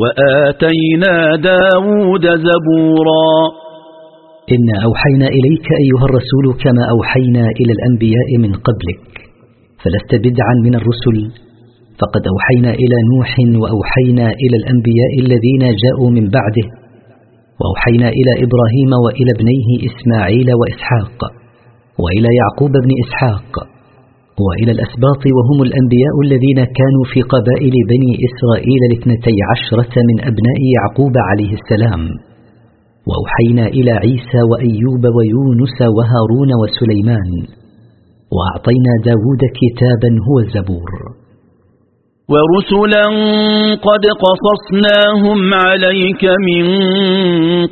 Speaker 2: وآتينا داود زبورا
Speaker 1: إن أوحينا إليك أيها الرسول كما أوحينا إلى الأنبياء من قبلك فلست بدعا من الرسل فقد أوحينا إلى نوح وأوحينا إلى الأنبياء الذين جاءوا من بعده وأوحينا إلى إبراهيم وإلى ابنيه إسماعيل وإسحاق وإلى يعقوب بن إسحاق وإلى الأسباط وهم الأنبياء الذين كانوا في قبائل بني إسرائيل الاثنتي عشرة من أبناء يعقوب عليه السلام وأوحينا إلى عيسى وأيوب ويونس وهارون وسليمان وأعطينا داود كتابا هو الزبور
Speaker 2: ورسلا قد قصصناهم عليك من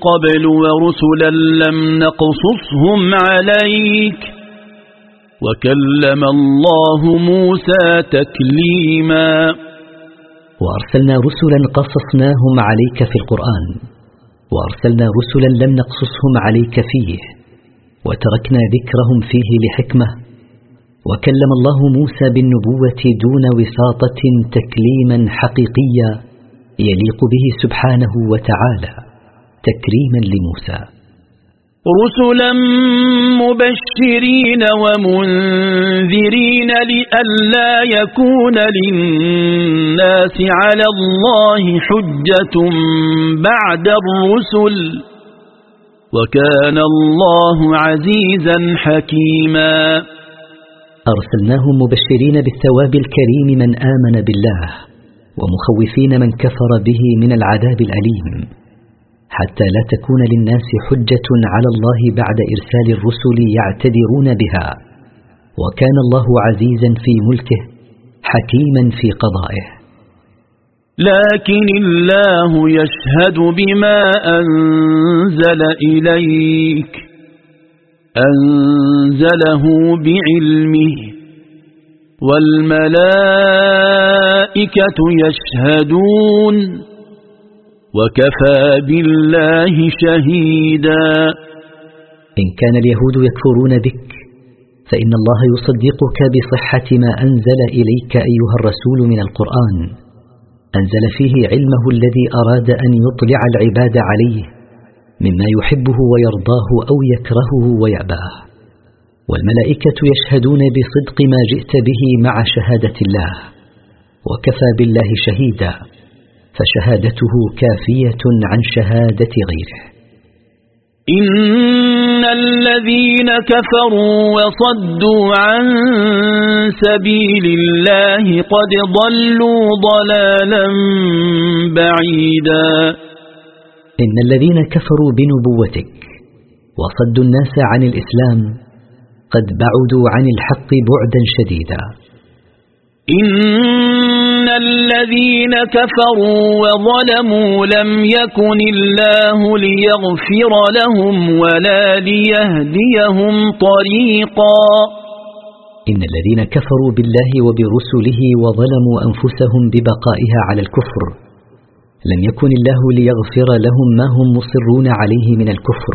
Speaker 2: قبل ورسلا لم نقصصهم عليك وكلم الله موسى تكليما
Speaker 1: وأرسلنا رسلا قصصناهم عليك في القرآن وأرسلنا رسلا لم نقصصهم عليك فيه وتركنا ذكرهم فيه لحكمة وكلم الله موسى بالنبوة دون وساطة تكليما حقيقيا يليق به سبحانه وتعالى تكريما لموسى
Speaker 2: رسلا مبشرين ومنذرين لئلا يكون للناس على الله حجة بعد الرسل وكان الله عزيزا حكيما
Speaker 1: أرسلناهم مبشرين بالثواب الكريم من آمن بالله ومخوفين من كفر به من العذاب الأليم حتى لا تكون للناس حجة على الله بعد إرسال الرسل يعتذرون بها وكان الله عزيزا في ملكه حكيما في قضائه
Speaker 2: لكن الله يشهد بما أنزل إليك أنزله بعلمه والملائكة يشهدون وكفى بالله شهيدا إن كان اليهود
Speaker 1: يكفرون بك فإن الله يصدقك بصحة ما أنزل إليك أيها الرسول من القرآن أنزل فيه علمه الذي أراد أن يطلع العباد عليه مما يحبه ويرضاه أو يكرهه ويعباه والملائكة يشهدون بصدق ما جئت به مع شهادة الله وكفى بالله شهيدا فشهادته كافية عن شهادة غيره
Speaker 2: إن الذين كفروا وصدوا عن سبيل الله قد ضلوا ضلالا بعيدا
Speaker 1: إن الذين كفروا بنبوتك وصدوا الناس عن الإسلام قد بعدوا عن الحق بعدا شديدا
Speaker 2: إن إن الذين كفروا وظلموا لم يكن الله ليغفر لهم ولا ليهديهم طريقا
Speaker 1: إن الذين كفروا بالله وبرسله وظلموا أنفسهم ببقائها على الكفر لم يكن الله ليغفر لهم ما هم مصرون عليه من الكفر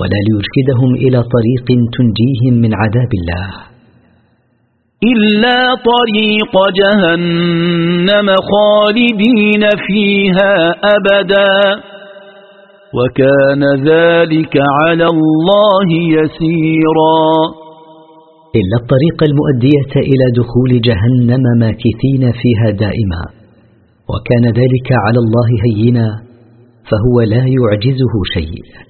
Speaker 1: ولا ليرشدهم إلى طريق تنجيهم من عذاب الله
Speaker 2: إلا طريق جهنم خالدين فيها أبدا وكان ذلك على الله يسيرا
Speaker 1: إلا الطريق المؤدية إلى دخول جهنم ماكثين فيها دائما وكان ذلك على الله هينا فهو لا يعجزه شيء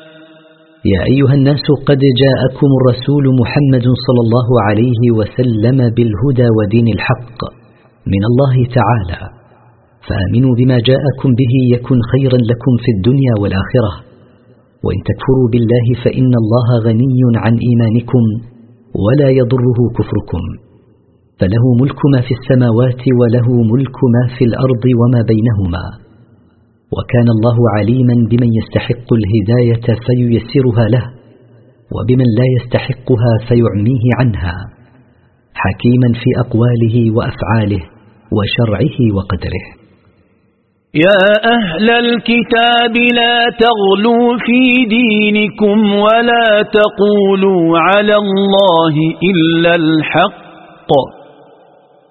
Speaker 1: يا أيها الناس قد جاءكم الرسول محمد صلى الله عليه وسلم بالهدى ودين الحق من الله تعالى فآمنوا بما جاءكم به يكن خيرا لكم في الدنيا والآخرة وإن تكفروا بالله فإن الله غني عن إيمانكم ولا يضره كفركم فله ملك ما في السماوات وله ملك ما في الأرض وما بينهما وكان الله عليما بمن يستحق الهداية فييسرها له وبمن لا يستحقها فيعميه عنها حكيما في أقواله وأفعاله وشرعه وقدره
Speaker 2: يا أهل الكتاب لا تغلوا في دينكم ولا تقولوا على الله إلا الحق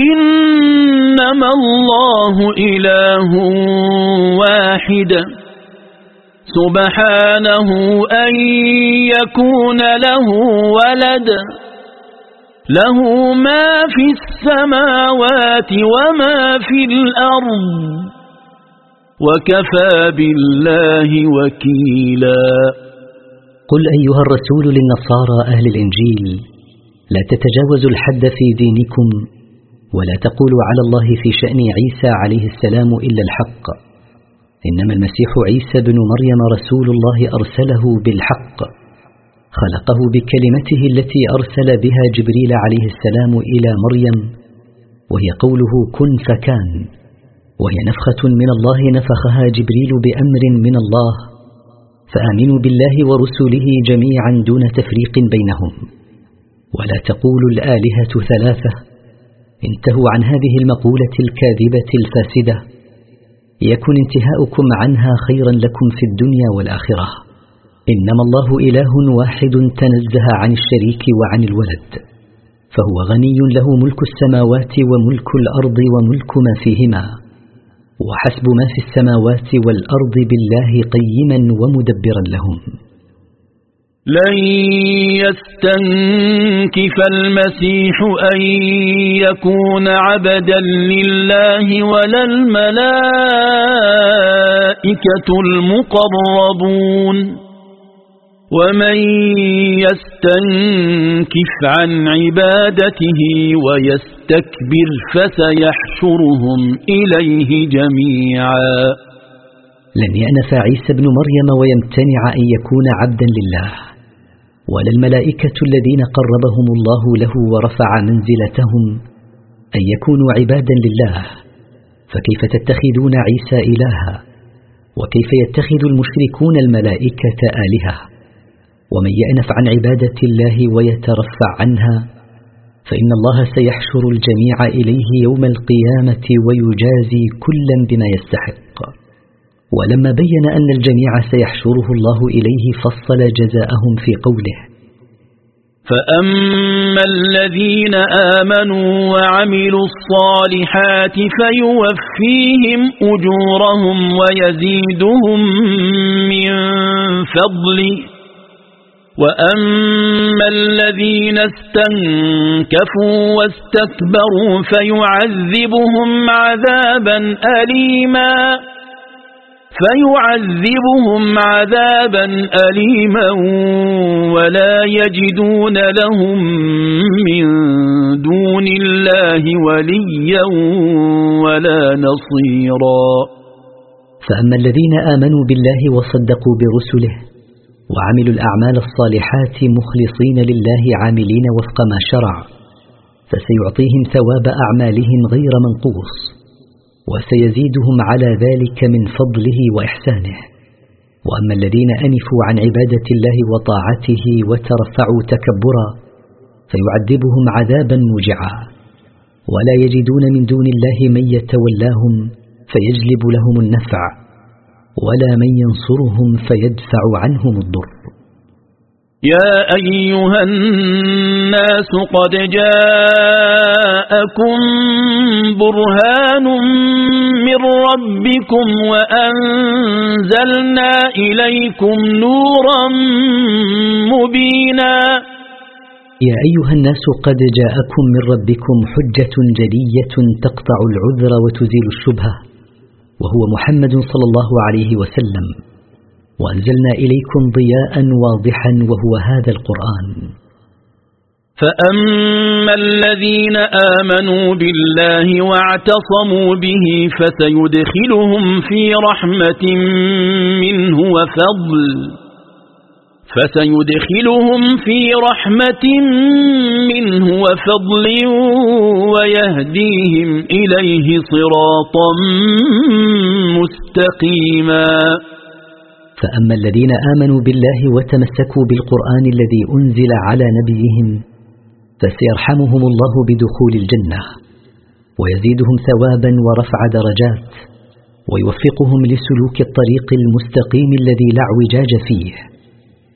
Speaker 2: إنما الله إله واحد سبحانه أن يكون له ولد له ما في السماوات وما في الأرض وكفى بالله وكيلا
Speaker 1: قل أيها الرسول للنصارى أهل الإنجيل لا تتجاوزوا الحد في دينكم ولا تقولوا على الله في شأن عيسى عليه السلام إلا الحق إنما المسيح عيسى بن مريم رسول الله أرسله بالحق خلقه بكلمته التي أرسل بها جبريل عليه السلام إلى مريم وهي قوله كن فكان وهي نفخة من الله نفخها جبريل بأمر من الله فآمنوا بالله ورسله جميعا دون تفريق بينهم ولا تقولوا الآلهة ثلاثة انتهوا عن هذه المقولة الكاذبة الفاسدة يكن انتهاؤكم عنها خيرا لكم في الدنيا والآخرة إنما الله إله واحد تنزه عن الشريك وعن الولد فهو غني له ملك السماوات وملك الأرض وملك ما فيهما وحسب ما في السماوات والأرض بالله قيما ومدبرا لهم
Speaker 2: لن يستنكف المسيح أن يكون عبدا لله ولا الملائكة المقربون ومن يستنكف عن عبادته ويستكبر فسيحشرهم إليه جميعا
Speaker 1: لن يأنف عيسى بن مريم ويمتنع أن يكون عبدا لله ولا الملائكة الذين قربهم الله له ورفع منزلتهم أن يكونوا عبادا لله فكيف تتخذون عيسى إلها وكيف يتخذ المشركون الملائكة آلهة ومن يأنف عن عبادة الله ويترفع عنها فإن الله سيحشر الجميع إليه يوم القيامة ويجازي كلا بما يستحق ولما بين أن الجميع سيحشره الله إليه فصل جزاءهم في قوله
Speaker 2: فأما الذين آمنوا وعملوا الصالحات فيوفيهم أجورهم ويزيدهم من فضله وأما الذين استنكفوا واستكبروا فيعذبهم عذابا أليماً فيعذبهم عذابا أليما ولا يجدون لهم من دون الله وليا ولا نصيرا
Speaker 1: فأما الذين آمنوا بالله وصدقوا برسله وعملوا الأعمال الصالحات مخلصين لله عاملين وفق ما شرع فسيعطيهم ثواب أعمالهم غير منقوص وسيزيدهم على ذلك من فضله وإحسانه وأما الذين أنفوا عن عبادة الله وطاعته وترفعوا تكبرا فيعذبهم عذابا موجعا ولا يجدون من دون الله من يتولاهم فيجلب لهم النفع ولا من ينصرهم فيدفع عنهم
Speaker 2: الضر يا أيها الناس قد جاءكم برهان من ربكم وأنزلنا إليكم نورا مبينا
Speaker 1: يا أيها الناس قد جاءكم من ربكم حجة جلية تقطع العذر وتزيل الشبهة وهو محمد صلى الله عليه وسلم وأنزلنا إليكم ضياء واضحا وهو هذا القرآن
Speaker 2: فأما الذين آمنوا بالله واعتصموا به فسيدخلهم في رحمة منه وفضل فسيدخلهم في رحمة منه وفضل ويهديهم إليه صراطا مستقيما
Speaker 1: فأما الذين آمنوا بالله وتمسكوا بالقرآن الذي أنزل على نبيهم فسيرحمهم الله بدخول الجنة ويزيدهم ثوابا ورفع درجات ويوفقهم لسلوك الطريق المستقيم الذي لا اعوجاج فيه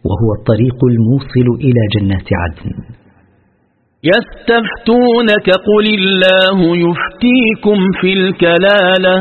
Speaker 1: وهو الطريق الموصل إلى جنات عدن
Speaker 2: يستفتونك قل الله يفتيكم في الكلاله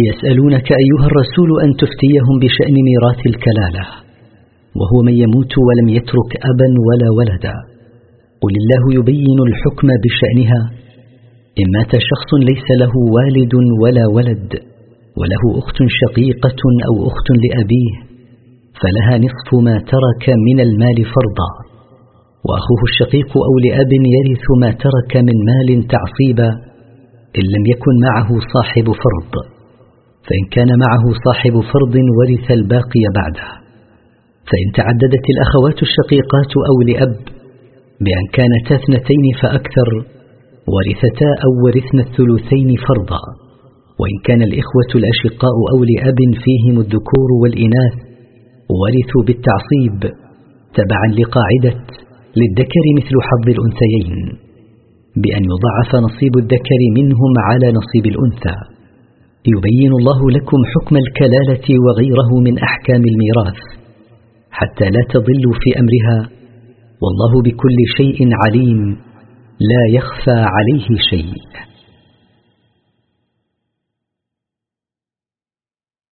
Speaker 1: يسألونك أيها الرسول أن تفتيهم بشأن ميراث الكلالة وهو من يموت ولم يترك أبا ولا ولدا قل الله يبين الحكم بشأنها إن مات شخص ليس له والد ولا ولد وله أخت شقيقة أو أخت لأبيه فلها نصف ما ترك من المال فرضا وأخوه الشقيق أو لأب يرث ما ترك من مال تعصيبا إن لم يكن معه صاحب فرض فإن كان معه صاحب فرض ورث الباقي بعده فإن تعددت الأخوات الشقيقات أو لأب بأن كانتا اثنتين فأكثر ورثتا أو ورثن الثلثين فرضا وإن كان الإخوة الأشقاء أو لأب فيهم الذكور والإناث ورثوا بالتعصيب تبعا لقاعدة للذكر مثل حظ الأنثيين بأن يضاعف نصيب الذكر منهم على نصيب الأنثى يبين الله لكم حكم الكلالة وغيره من أحكام الميراث حتى لا تضلوا في أمرها والله بكل شيء عليم لا يخفى عليه شيء